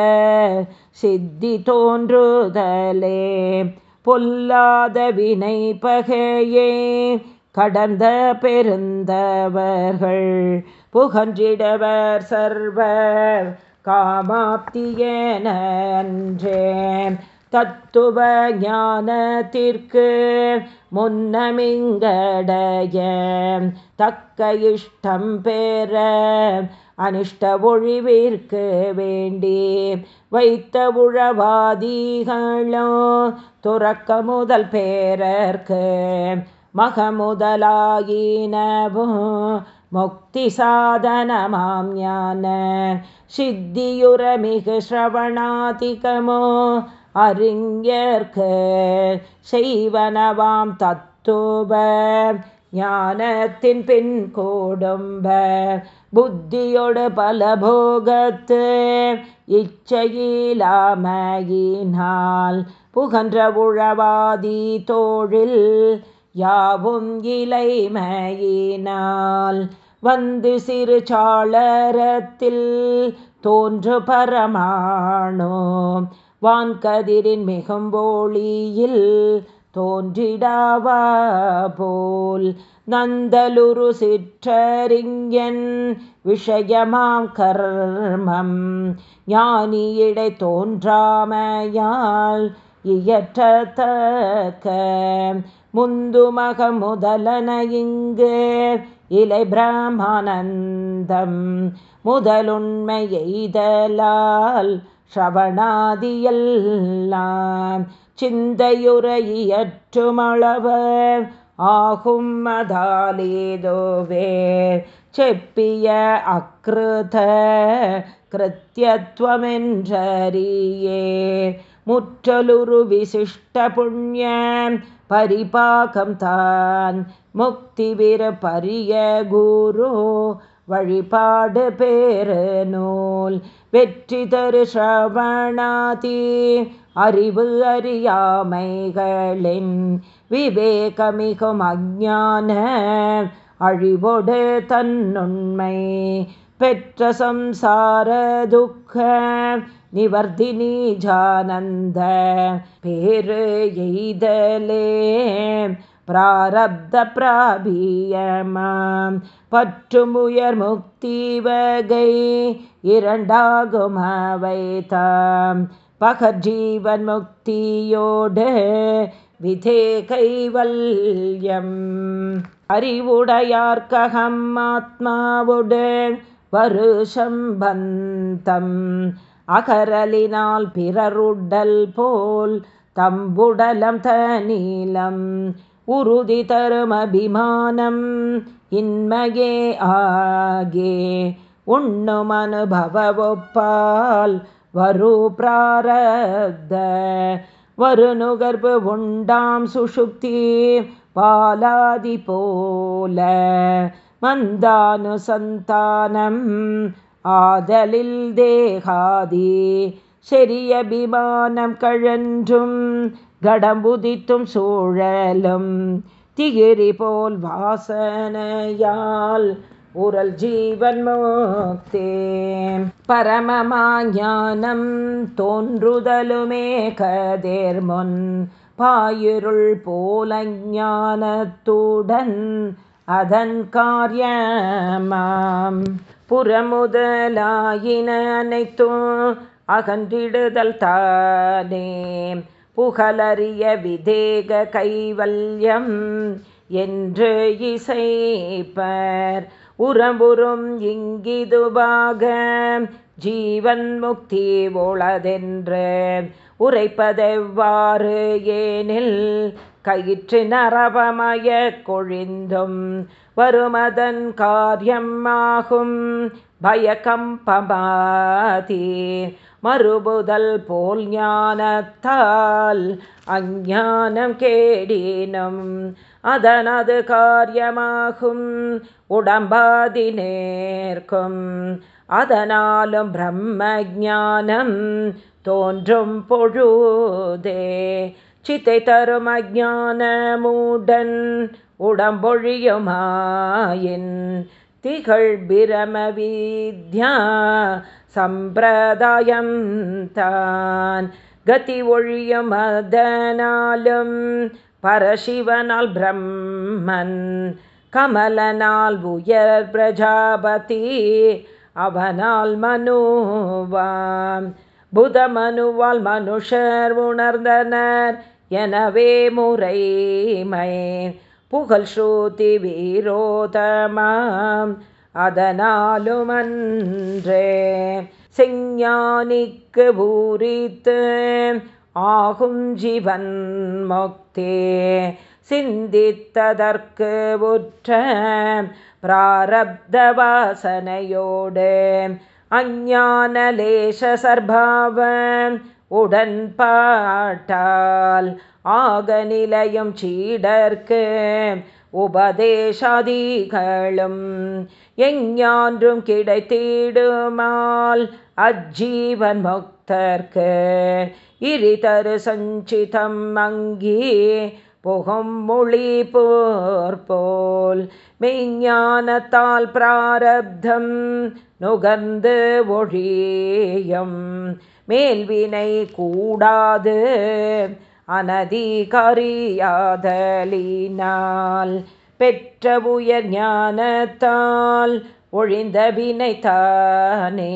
சித்தி தோன்றுதலே. பொல்லாத வினை பகையே கடந்த பெருந்தவர்கள் புகன்றிடவர் சர்வர் காமாப்தியனன்றே. தத்துவ ஞானத்திற்கு முன்னமிங்கடைய தக்க இஷ்டம் பெற அனிஷ்ட ஒழிவிற்கு வேண்டி வைத்த உழவாதிகளோ துறக்க முதல் பேரர்க்கு மகமுதலாயினவோ முக்தி சாதனமாம் ஞான. சித்தியுற மிகு ஸ்ரவணாதிகமோ அறிஞர்க செய்வனவாம் தத்துவ ஞானத்தின் பின் கோடும்ப புத்தியோடு பல போகத்து இச்சையிலாமையினால் புகன்ற உழவாதி தோழில் யாவும் இலைமையினால். வந்து சிறு சாளரத்தில் தோன்று பரமானோ வான்கதிரின் மிகும்போளியில் தோன்றிடாவா போல் நந்தலுரு சிற்றறிஞன் விஷயமாம் கர்மம் ஞானியிடை தோன்றாமையால் இயற்றத்தக்க. முந்துமக முதலன இங்கு இலை பிரமானந்தம் முதலுண்மை எய்தலால் ஸ்ரவணாதியெல்லாம் சிந்தையுறையற்றுமளவர் ஆகும் மதாலேதோவே செப்பிய அக்ருத கிருத்தியத்துவமென்றறியே. முற்றலுரு விசிஷ்ட புண்ணிய பரிபாகம் தான் முக்தி விர பரிய குரு வழிபாடு பேரு நூல். வெற்றி தரு சிரவணாதி அறிவு அறியாமைகளின் விவேகமிகும் அஜான அழிவொடு தன்னுண்மை பெற்ற சம்சார துக்க நிவர்த்தினி ஜானந்த பேரு எய்தலே. பிராரப்த பிராபியமாம் பற்றுமுயர் முக்தி வகை இரண்டாகும் அவைதாம். பகஜீவன் முக்தியோடு விதே கைவல்யம் அறிவுடையார்க்ககம் ஆத்மாவுடு வருஷம்பந்தம் அகரலினால் பிறருடல் போல் தம்புடலம் தநீலம் உறுதி தரும் அபிமானம் இன்மையே ஆகே. உண்ணும் அனுபவப்பால் வரு பிராரத வரு நுகர்வு உண்டாம் சுஷுப்தி பாலாதி போல. மந்தானு சந்தானம் ஆதலில் தேகாதி. செரியபிமானம் கழன்றும் கடம்புதித்தும் சூழலும் திகிரி போல் வாசனையால் உரல் ஜீவன் முக்தே. பரமமாஞானம் தோன்றுதலுமே கதேர் முன் பாயிருள் போல ஞானத்துடன் அதன் காரியமாம். புறமுதலாயின அனைத்தும் அகன்றிடுதல் தானே. புகழறிய விதேக கைவல்யம் என்று இசைப்பர். உறம்புறும் இங்கிதுபாக ஜீவன் முக்தி உளதென்று உரைப்பதெவ்வாறு ஏனில் கயிற்று நரபமய கொழிந்தும் வருமதன் காரியமாகும் ஆகும். பயகம்பமாதி மறுபுதல் போல் ஞானத்தால் அஞ்ஞானம் கேடினும். அதனது காரியமாகும் உடம்பாதி நேர்க்கும். அதனாலும் பிரம்ம ஜானம் தோன்றும் பொழுதே. சித்தை தரும் அஜானமுடன் உடம்பொழியுமாயின் திகழ் பிரம வித்யா சம்பிரதாயம் தான். கதி ஒழியும் அதனாலும் பரசிவனால் பிரம்மன் கமலனால் உயர் பிரஜாபதி அவனால் மனுவாம். புதமனுவால் மனுஷர் உணர்ந்தனர் எனவே முறைமை புகழ் ஸ்ருதி வீரோதமாம். அதனாலும் அன்றே செஞ்ஞானிக்கு பூரித்து ஆகும் ஜீவன் முக்தி. சிந்தித்ததற்கு உற்ற பிராரப்த வாசனையோடு அஞ்ஞானலேச உடன் பாட்டால் ஆக நிலையும் சீடர்க்கு உபதேசாதிகளும் எஞ்ஞான்றும் கிடைத்திடுமால் அஜ்ஜீவன் முக்தர்க்கு. இரிதரு சஞ்சிதம் அங்கி புகும் மொழி போல் மெய்ஞானத்தால் பிராரப்தம் நுகர்ந்து ஒழியம். மேல்வினை கூடாது அனதிகாரியாதலினால் பெற்ற உயர் ஞானத்தால் ஒழிந்த வினைத்தானே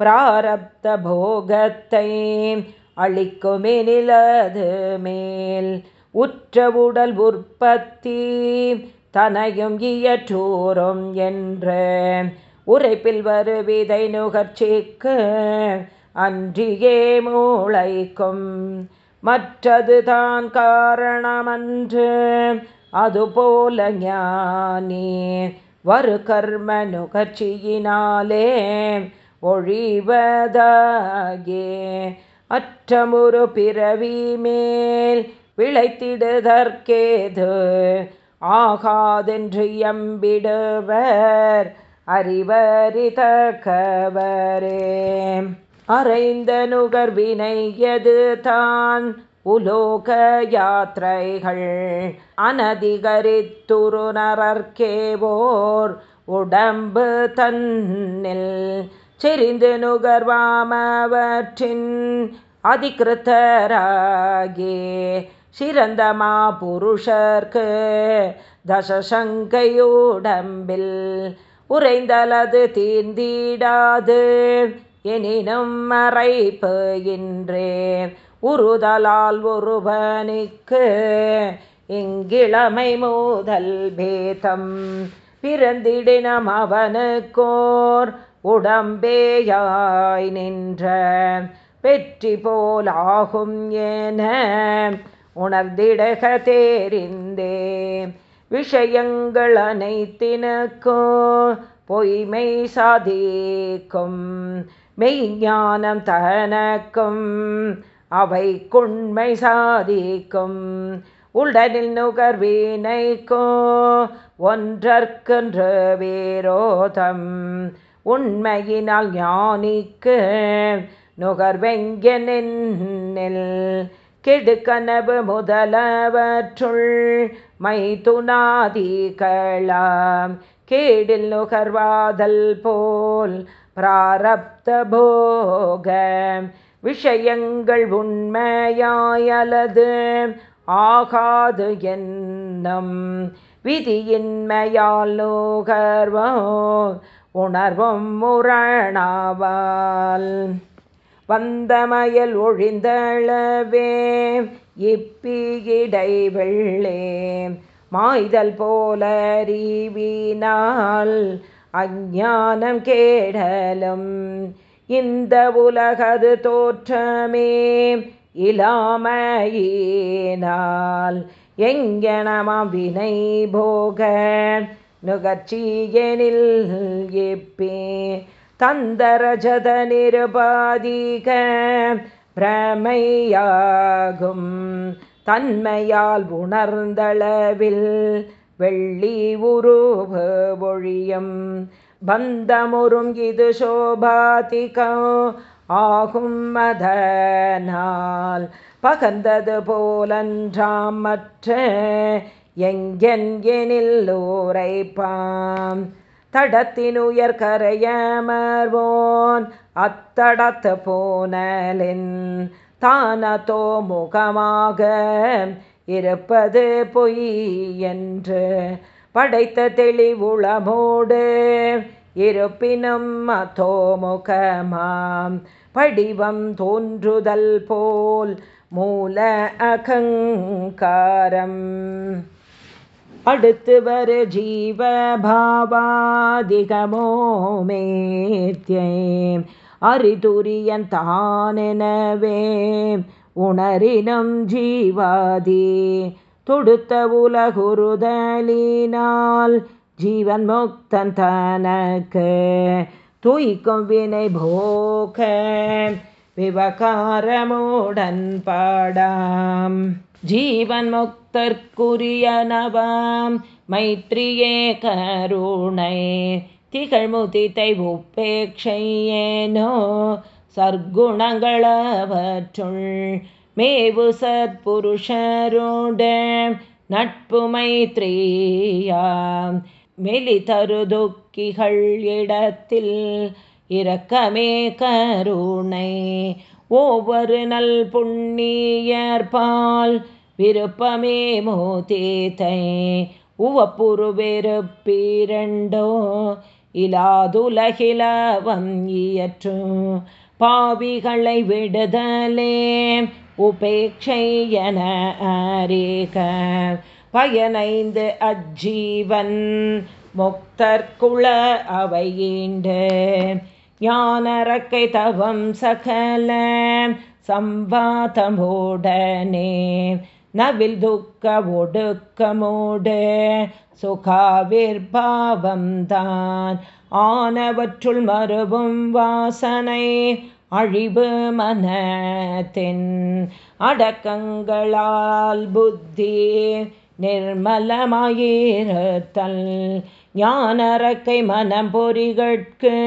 பிராரப்த போகத்தை அளிக்குமெனிலது மேல் உற்ற உடல் உற்பத்தி தனையும் இயற்றோரும் என்று உரைப்பில் வருவிதை நுகர்ச்சிக்கு அன்றியே மூளைக்கும். மற்றது தான் காரணமன்று அதுபோல ஞானி வரு கர்ம நுகர்ச்சியினாலே ஒழிவதாகே. அற்றமுறு பிறவி மேல் விளைத்திடுதற்கேது ஆகாதென்று எம்பிடுவர் அறிவறிதக்கவரே. அறைந்த நுகர்வினை எது தான் உலோக யாத்திரைகள் அனதிகரித்துருணர்க்கேவோர் உடம்பு தன்னில் செறிந்து நுகர்வாமவற்றின் அதிகிருத்தராகே சிறந்தமா புருஷர்க்கு தசசங்கையுடம்பில் உறைந்தலது தீர்ந்தீடாது. எனினும் மறைப்பு இன்றே உறுதலால் ஒருவனுக்கு இங்கிழமை மோதல் பேதம். பிறந்திடினம் அவனுக்கோர் உடம்பேயாய் நின்ற வெற்றி போலாகும் என உணர்ந்திடக தேரிந்தே. விஷயங்கள் அனைத்தினுக்கோ பொய்மை சாதிக்கும் மெய்ஞானம் தனக்கும் அவை கொண்மை சாதிக்கும். உடனில் நுகர்வீனைக்கோ ஒன்றற்கென்று வீரோதம். உண்மையினால் ஞானிக்கு நுகர்வெங்கெனில் கெடுக்கனவு முதலவற்றுள் மைதுனாதிகளாம். கேடில் நுகர்வாதல் போல் பிராரப்த போக விஷயங்கள் உண்மையாயலது. ஆகாது என்னும் விதியின்மையால் நுகர்வோ உணர்வும் முரணாவால். வந்தமயல் ஒழிந்தளவே இப்பிடை வெள்ளே மாய்தல் போலறிவினால் அஞ்ஞானம் கேடலும் இந்த உலகது தோற்றமே இலாமையினால் எங்கெனமாம் வினை போக நுகர்ச்சியனில் எப்பே தந்தரஜத நிருபாதிக பிரமையாகும் தன்மையால் உணர்ந்தளவில் வெள்ளி உருவு ஒழியும் பந்தமுறும் இது சோபாதிகம். ஆகும் மதனால் பகந்தது போலன்றாம் மற்ற எங்கென் எனில் தடத்தினுயர் கரையமர்வோன் அத்தடத்து போனலின் தானதோ முகமாக இருப்பது பொய் என்று படைத்த தெளிவுளமோடு இருப்பினும் அதோ முகமாம். படிவம் தோன்றுதல் போல் மூல அகங்காரம். அடுத்து வரு ஜீவபாவாதிகமோ மேத்யே அறிதுரியன் தானெனவே உணரினும் ஜீவாதி தொடுத்த உலகுருதலினால் ஜீவன் முக்தன் தனக்கு தூய்க்கும் வினை போக விவகாரமுடன் பாடாம். ஜீவன் முக்தற்குரியனவாம் மைத்ரியே கருணை திகழ்முதித்தை உப்பேட்சையேனோ சர்க்குணங்களவற்றுள் மேவு சத்புருஷரோட நட்பு மைத்ரீயாம் மெலி தருதுக்கிகள் இடத்தில் இரக்கமே கருணை. ஒவ்வொரு நல் புண்ணியற்பால் விருப்பமே மோதேத்தை உவப்புரு வெறுப்பிரண்டோ இலாதுலகிலவம் இயற்றும் பாவிகளை விடுதலே உபேட்சை என அறிக. பயனைந்து அஜீவன் முக்தற்குள அவையீண்டு. ஞானரக்கை தவம் சகல சம்பாதமோடனே நவில் துக்க ஒடுக்கமோடு சுகாவிர்பாவம் தான் ஆனவற்றுள் மறுவும் வாசனை அழிவு மனத்தின் அடக்கங்களால் புத்தி நிர்மலமாயிருத்தல் ஞானரக்கை மனம் பொறிகட்கு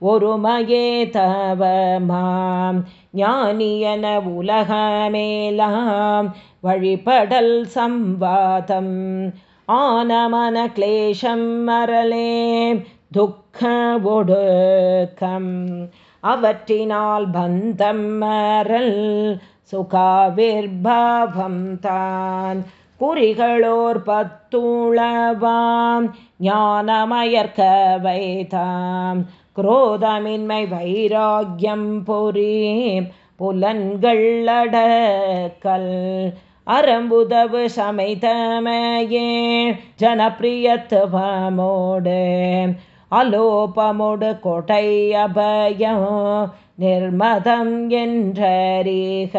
ஒருமையே தவமாம். ஞானியன உலகமேலாம் வழிபடல் சம்பாதம் ஆனமன கிளேஷம் மரலே துக்க ஒடுக்கம். அவற்றினால் பந்தம் மரல் சுகாவிர்பாவம் தான் குறிகளோர் பத்துளவாம் ஞானமயர்க்க வைத்தாம் குரோதமின்மை வைராக்கியம் பொறி புலன்கள் அடக்கல். அறம்புதவு சமைத்தமையே ஜனப்பிரியத்துவமோடு. அலோபமுடு கொடை அபயம் நிர்மதம் என்றீக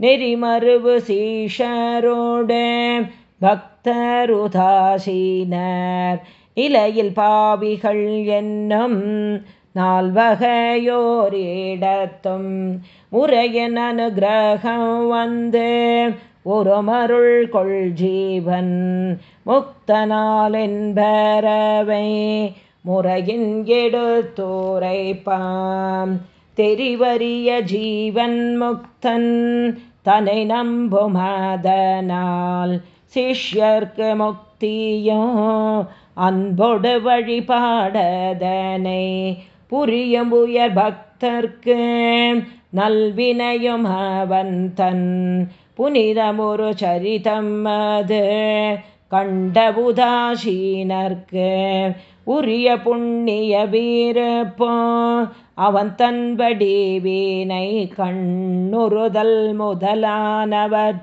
நெறிமருவு சீஷரோடு பக்தருதாசீனர். இலையில் பாவிகள் என்னும் நால்வகையோரிடத்தும் முறையன் அனுகிரகம் வந்து ஒரு மருள் கொள் ஜீவன் முக்தனால் என்பரவை முறையின் எடுத்துரைப்பாம். தெரிவறிய ஜீவன் முக்தன் தனை நம்புமாதனால் சிஷ்யர்க்கு முக்தியோ அன்பொடு வழிபாடதனை புரியும் உயர் பக்தர்க்கு நல்வினையும் அவன் தன் புனிதமொரு சரிதம் அது. கண்ட உதாசீனர்க்கு உரிய புண்ணிய வீரப்போ அவன் தன்படி வீணை கண்ணுறுதல் முதலானவற்றால்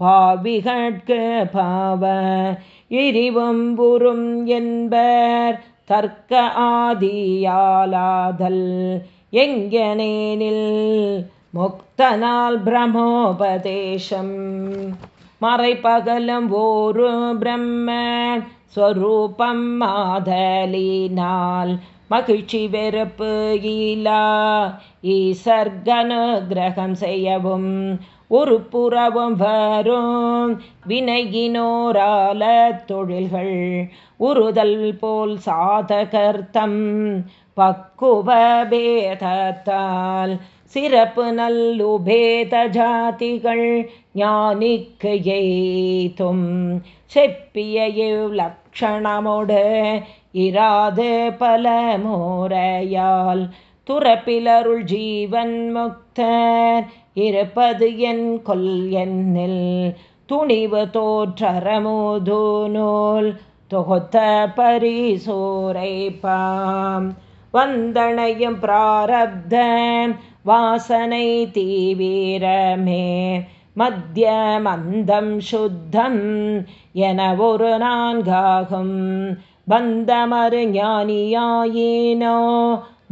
பாவிகட்கு பாவ இறிவும் புறும் என்பர் தர்க்க ஆதியாலாதல் எங்கனேனில் முக்தனால் பிரமோபதேசம் மறைப்பகலும் ஓரு பிரம்ம ஸ்வரூபம் மாதலினால் மகிழ்ச்சி வெறுப்பு ஈலா ஈசர்கனுகிரகம் செய்யவும் ஒரு புறவும் வரும். வினையினோரால தொழில்கள் உறுதல் போல் சாதகர்த்தம். பக்குவபேதத்தால் சிறப்பு நல்லுபேத ஜாதிகள் ஞானிக்கு எய்தும். செப்பிய இவ்லக்ஷணமோடு இராது பல மோரையால் துறப்பிலருள் ஜீவன் முக்தர். இருப்பது என் கொல் என்னில் துணிவு தோற்றரமுது நூல் தொகுத்த பரிசோரை பாம் வந்தனையும் பிராரப்த வாசனை தீவீரமே. மத்திய மந்தம் சுத்தம் என ஒரு நான்காகும். பந்தமறு ஞானியாயேனோ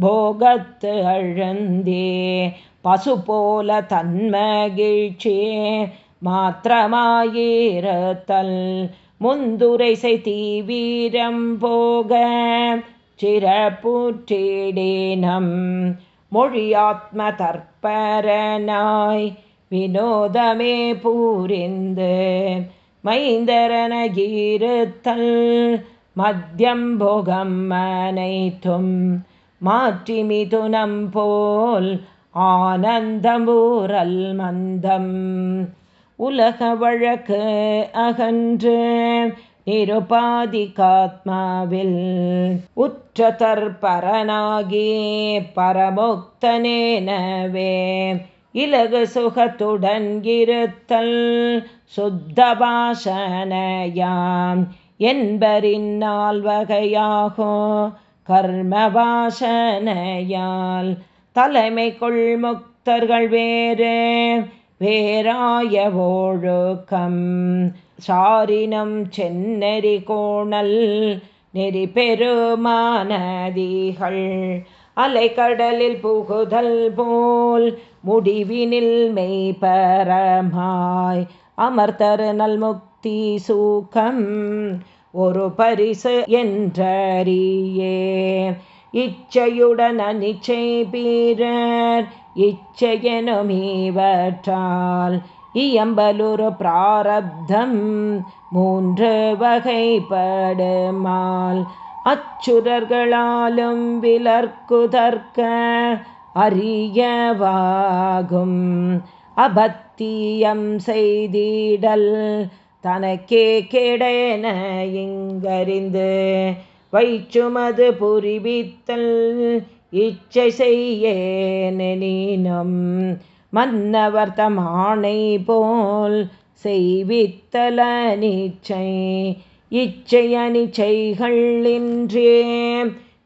போகத்து அழந்தே பசு போல தன்மகிழ்ச்சியே மாத்திரமாயிரத்தல் முந்துரைசை தீவீரம் போக சிறப்புற்றிடேனம் மொழியாத்ம தற்பரனாய் வினோதமே பூரிந்து மைந்தரன இருத்தல் மத்தியம் போகம் அனைத்தும் மாற்றி மிதுனம் போல் ஆனந்தமூரல் மந்தம் உலக வழக்கு அகன்று நிருபாதிகாத்மாவில் உற்றதர் பரனாகி பரமுக்தனேனவே இலகு சுகத்துடன் இருத்தல் சுத்த பாஷனையாம் என்பரின்னால் கர்ம வாசனையால் தலைமை கொள் முக்தர்கள் வேறு வேறாய ஒழுக்கம் சாரினம் சென்னெறி கோணல் நெறி பெருமானதிகள் அலைக்கடலில் புகுதல் போல் முடிவினில் மெய்பரமாய் அமர்தரு நல் முக்தி சூக்கம். ஒரு பரிசு என்றறியே இச்சையுடன் அனிச்சை பீரர் இச்சையெனும் இச்சையனுமீவற்றால் இயம்பலுரு பிராரப்தம் மூன்று வகைப்படுமால் அச்சுரர்களாலும் விலர்க்குதற்க அறியவாகும். அபத்தியம் செய்திடல் தனக்கே கேடேன இங்கறிந்து வைச்சுமது புரிவித்தல் இச்சை செய்யேனெனினும் மன்னவர் தமானை போல் செய்வித்தல நீச்சை இச்சை அனிச்சைகள் இன்றே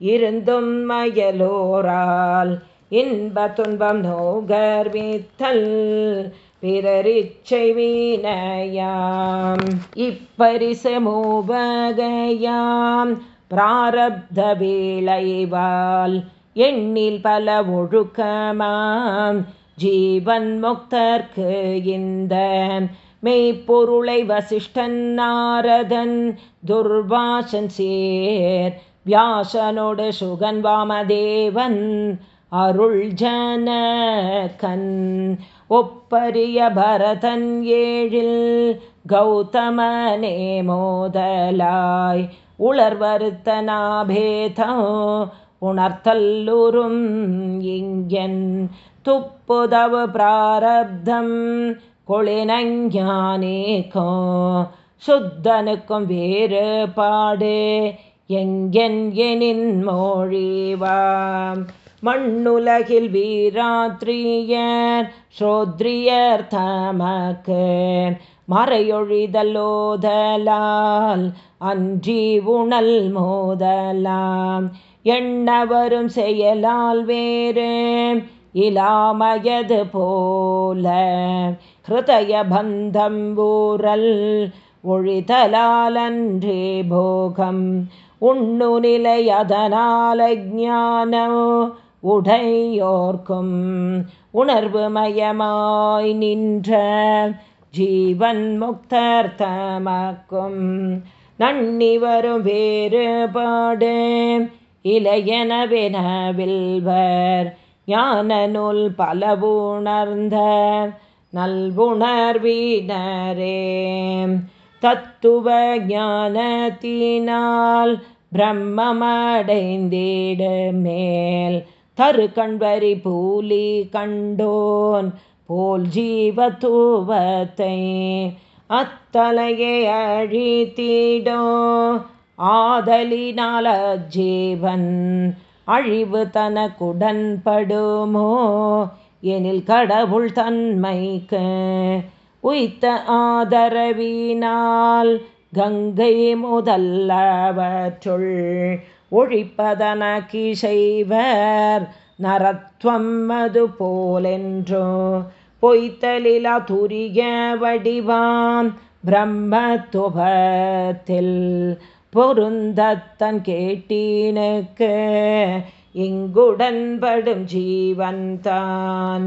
இருந்தும் மயலோரால் இன்ப துன்பம் நோகர்வித்தல் பிறரிச்சை வீணையாம் இப்பரிசமூபகையாம். பிராரப்த வேளைவால் எண்ணில் பல ஒழுக்கமாம். ஜீவன் முக்தர்க்கு இந்த மெய்ப்பொருளை வசிஷ்டன் நாரதன் துர்வாசன் சேர். வியாசனோடு சுகன் வாமதேவன் அருள் ஜனகன் ஒப்பரிய பரதன் ஏழில் கௌதமனே மோதலாய் உளர்வருத்த நாபேதம் உணர்த்தல்லுறும் இங்கன் துப்புதவு பிராரப்தம் கொளினஞானேக்கோ சுத்தனுக்கும் வேறுபாடு எங்கென் எனின் மொழிவாம். மண்ணுலகில் வீராத்ரியர் ஸ்ரோத்ரியர் தமக்கு மறையொழிதலோதலால் அன்றி உணல் மோதலாம். எண்ண வரும் செயலால் வேறு இலாமயது போல. ஹிருதய பந்தம் ஊரல் ஒழிதலாலன்றே போகம். உண்ணு நிலை அதனால ஞானம் உடையோர்க்கும் உணர்வு மயமாய் நின்ற ஜீவன் முக்தர் தமக்கும் நன்னி வரும் வேறுபாடு இளையனவெனவில்வர் ஞான நூல் பலவுணர்ந்த நல்வுணர்வினரே. தத்துவ ஞானத்தினால் பிரம்மமடைந்திட மேல் தரு கண்வரி பூலி கண்டோன் போல் ஜீவத்துவத்தை அத்தலையை அழித்திடோ ஆதலினால ஜீவன் அழிவு தனக்குடன்படுமோ எனில் கடவுள் தன்மைக்கு உய்த்த ஆதரவினால் கங்கை முதல்லவற்றுள் ஒழிப்பதன கிசைவர் நரத்வம் அது போலென்றோ பொய்த்தலிலா துரிய வடிவான் பிரம்மத்துபத்தில் பொருந்தத்தன் கேட்டீனுக்கு இங்குடன்படும் ஜீவன்தான்.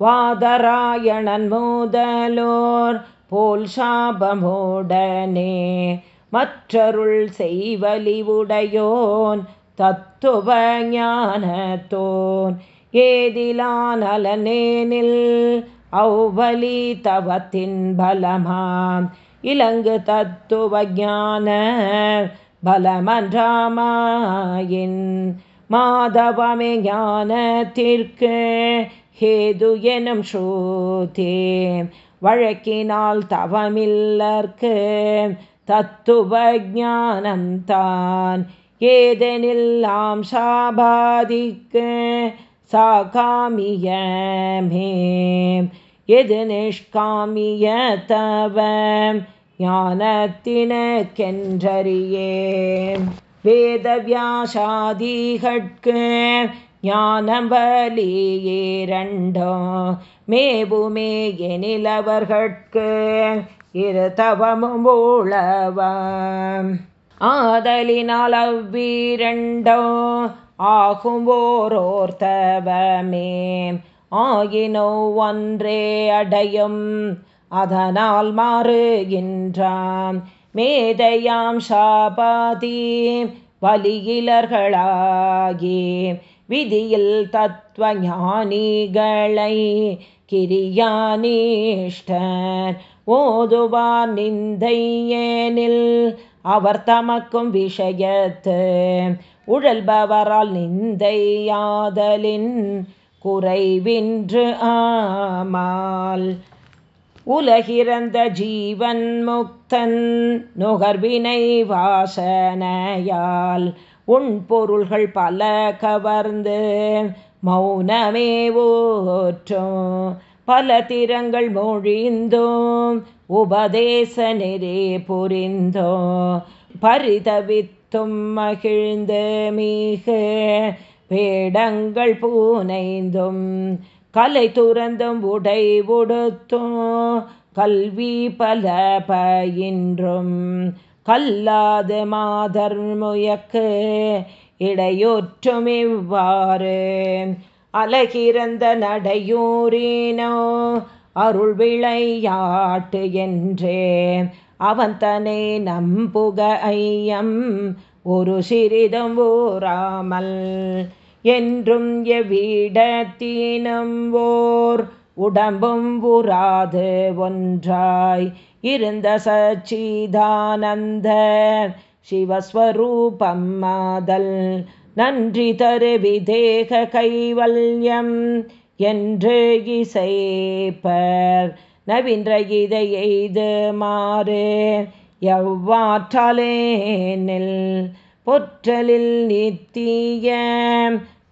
வாதராயணன் முதலோர் போல் சாபமோடனே மற்றருள் செய்வலிவுடையோன் தத்துவ ஞானத்தோன். ஏதிலானலனேனில் அவ்வலி தவத்தின் பலமாம். இலங்கு தத்துவ ஞான பலமன்றாமாயின். மாதவமே ஞானத்திற்கு ஹேது எனும் ஸ்ரூதே. வழக்கினால் தவமில்லர்க்கு தத்துவ ஞானம்தான் ஏதெனில்லாம் சாபாதிக்கு சாகாமியமே எது நிஷ்காமிய தவ ஞானத்தினக்கென்றறியே வேதவியாசாதிகட்கு ஞானம் வலியேரண்டோ மேபுமே எனிலவர்கட்கு இரு தவமும் ஊழவம் ஆதலினால் அவ்வீரண்டோ ஆகும் ஓரோர் தவமே. ஆயினோ ஒன்றே அடையும் அதனால் மாறுகின்றான் மேதையாம் சாபாதி வலியிலர்களாகி விதியில் தத்துவ ஞானிகளை கிரியானீஷ்டர் ஓதுவார் நிந்தையேனில் அவர் தமக்கும் விஷயத்து. உழல்பவரால் நிந்தையாதலின் குறைவின்று ஆமால். உலகிறந்த ஜீவன் முக்தன் நுகர்வினை வாசனையால் உன் பொருள்கள் பல கவர்ந்து மௌனமே ஓற்றும். பல திறங்கள் மொழிந்தோம் உபதேச நெறே புரிந்தோம். பரிதவித்தும் மகிழ்ந்து மீக வேடங்கள் பூனைந்தும். கலை துறந்தும் உடை உடுத்தும். கல்வி பல பயின்றும். கல்லாது மாதர்முயக்கு இடையொற்றும் இவ்வாறு. அலகிறந்த நடையூரினோ அருள் விளையாட்டு என்றே. அவன் தனே நம்புக ஐயம் ஒரு சிறிதும் ஊராமல் என்றும் எவ்விடத்தினம் ஓர் உடம்பும் உராது ஒன்றாய். இருந்த சச்சிதானந்த சிவஸ்வரூபம் மாதல் நன்றி தரு விதேக கைவல்யம் என்று இசைப்பர் நவீன்ற இதை எய்து மாறு எவ்வாற்றாலேனில் பொற்றலில் நித்திய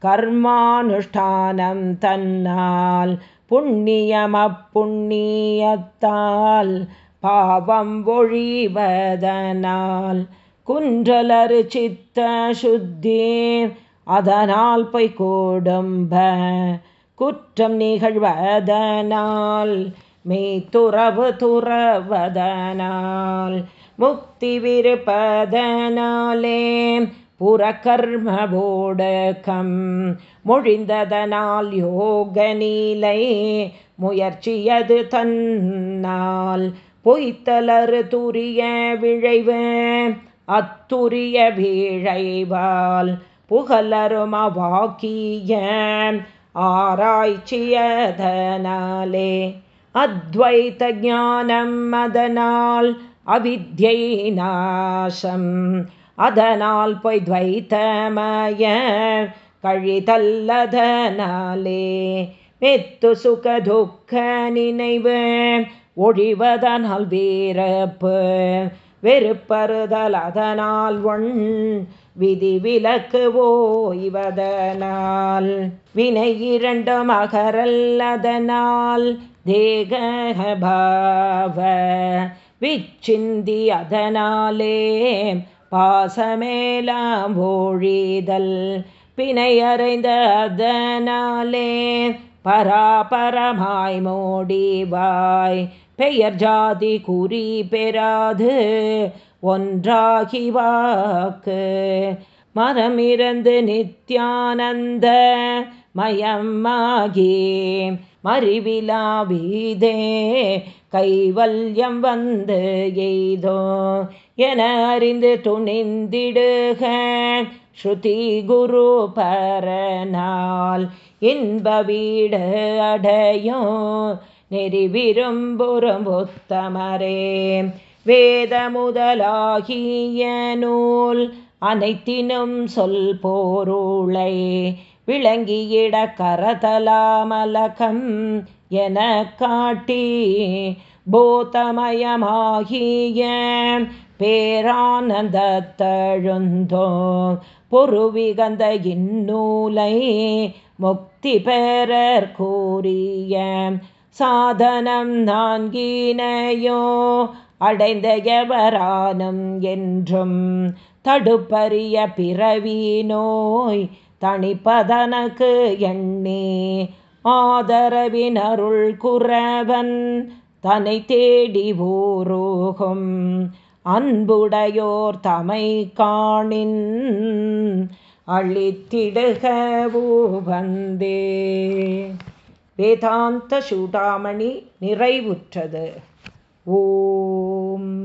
கர்மானுஷ்டானம் தன்னால் புண்ணியம் அப்புண்ணியத்தால் பாவம் ஒழிவதனால் குன்றலரு சித்த சுத்தி அதனால் பொய் கூடும்ப குற்றம் நிகழ்வதனால் மெய்த்துறவு துறவதனால் முக்தி விருப்பதனாலே புறக்கர்ம போடக்கம் மொழிந்ததனால் யோக நீலை முயற்சியது தன்னால் பொய்த்தலறு துரிய விழைவு அத்துரிய வீழைவால் புகழரும அவாக்கிய ஆராய்ச்சியதனாலே அத்வைத ஞானம் அதனால் அவித்யை நாசம் அதனால் பொய் துவைத்தமய கழிதல்லதனாலே மெத்து சுக துக்க நினைவு ஒழிவதனால் வீரப்பு வெறுப்பறுதல் அதனால் ஒன் விதி விலக்கு ஓய்வதனால் வினை இரண்டும் அகரல்லதனால் தேகபாவ விச்சிந்தி அதனாலே பாசமேலாம் ஒழிதல். பிணையறைந்த அதனாலே பராபரமாய் மோடிவாய் பெயர் ஜாதி குறி பெறாது ஒன்றாகி வாக்கு. மரமிருந்து நித்யானந்த மயமாகி மறிவிலாவீதே கைவல்யம் வந்து எய்தோ. என அறிந்து துணிந்திடுக ஸ்ருதி குரு பரனால் இன்ப வீடு அடையும் நெறி விரும்புறம்புத்தமரே வேத முதலாகிய நூல் அனைத்தினும் சொல் போருளை. விளங்கியிட கரதலாமலகம் என காட்டி போத்தமயமாகிய பேரானந்த தழுந்தோ பொருவிகந்த இந்நூலை முக்தி பெறற் கூறிய சாதனம் நான்கினையோ அடைந்த எவரானும் என்றும் தடுப்பறிய பிறவி நோய் தனிப்பதனக்கு எண்ணே. ஆதரவின் அருள் குறவன் தனை தேடி ஊரோகும். அன்புடையோர் தமை காணின் அழித்திடுகவோ வந்தே வேதாந்த சூடாமணி நிறைவுற்றது. ஓம்.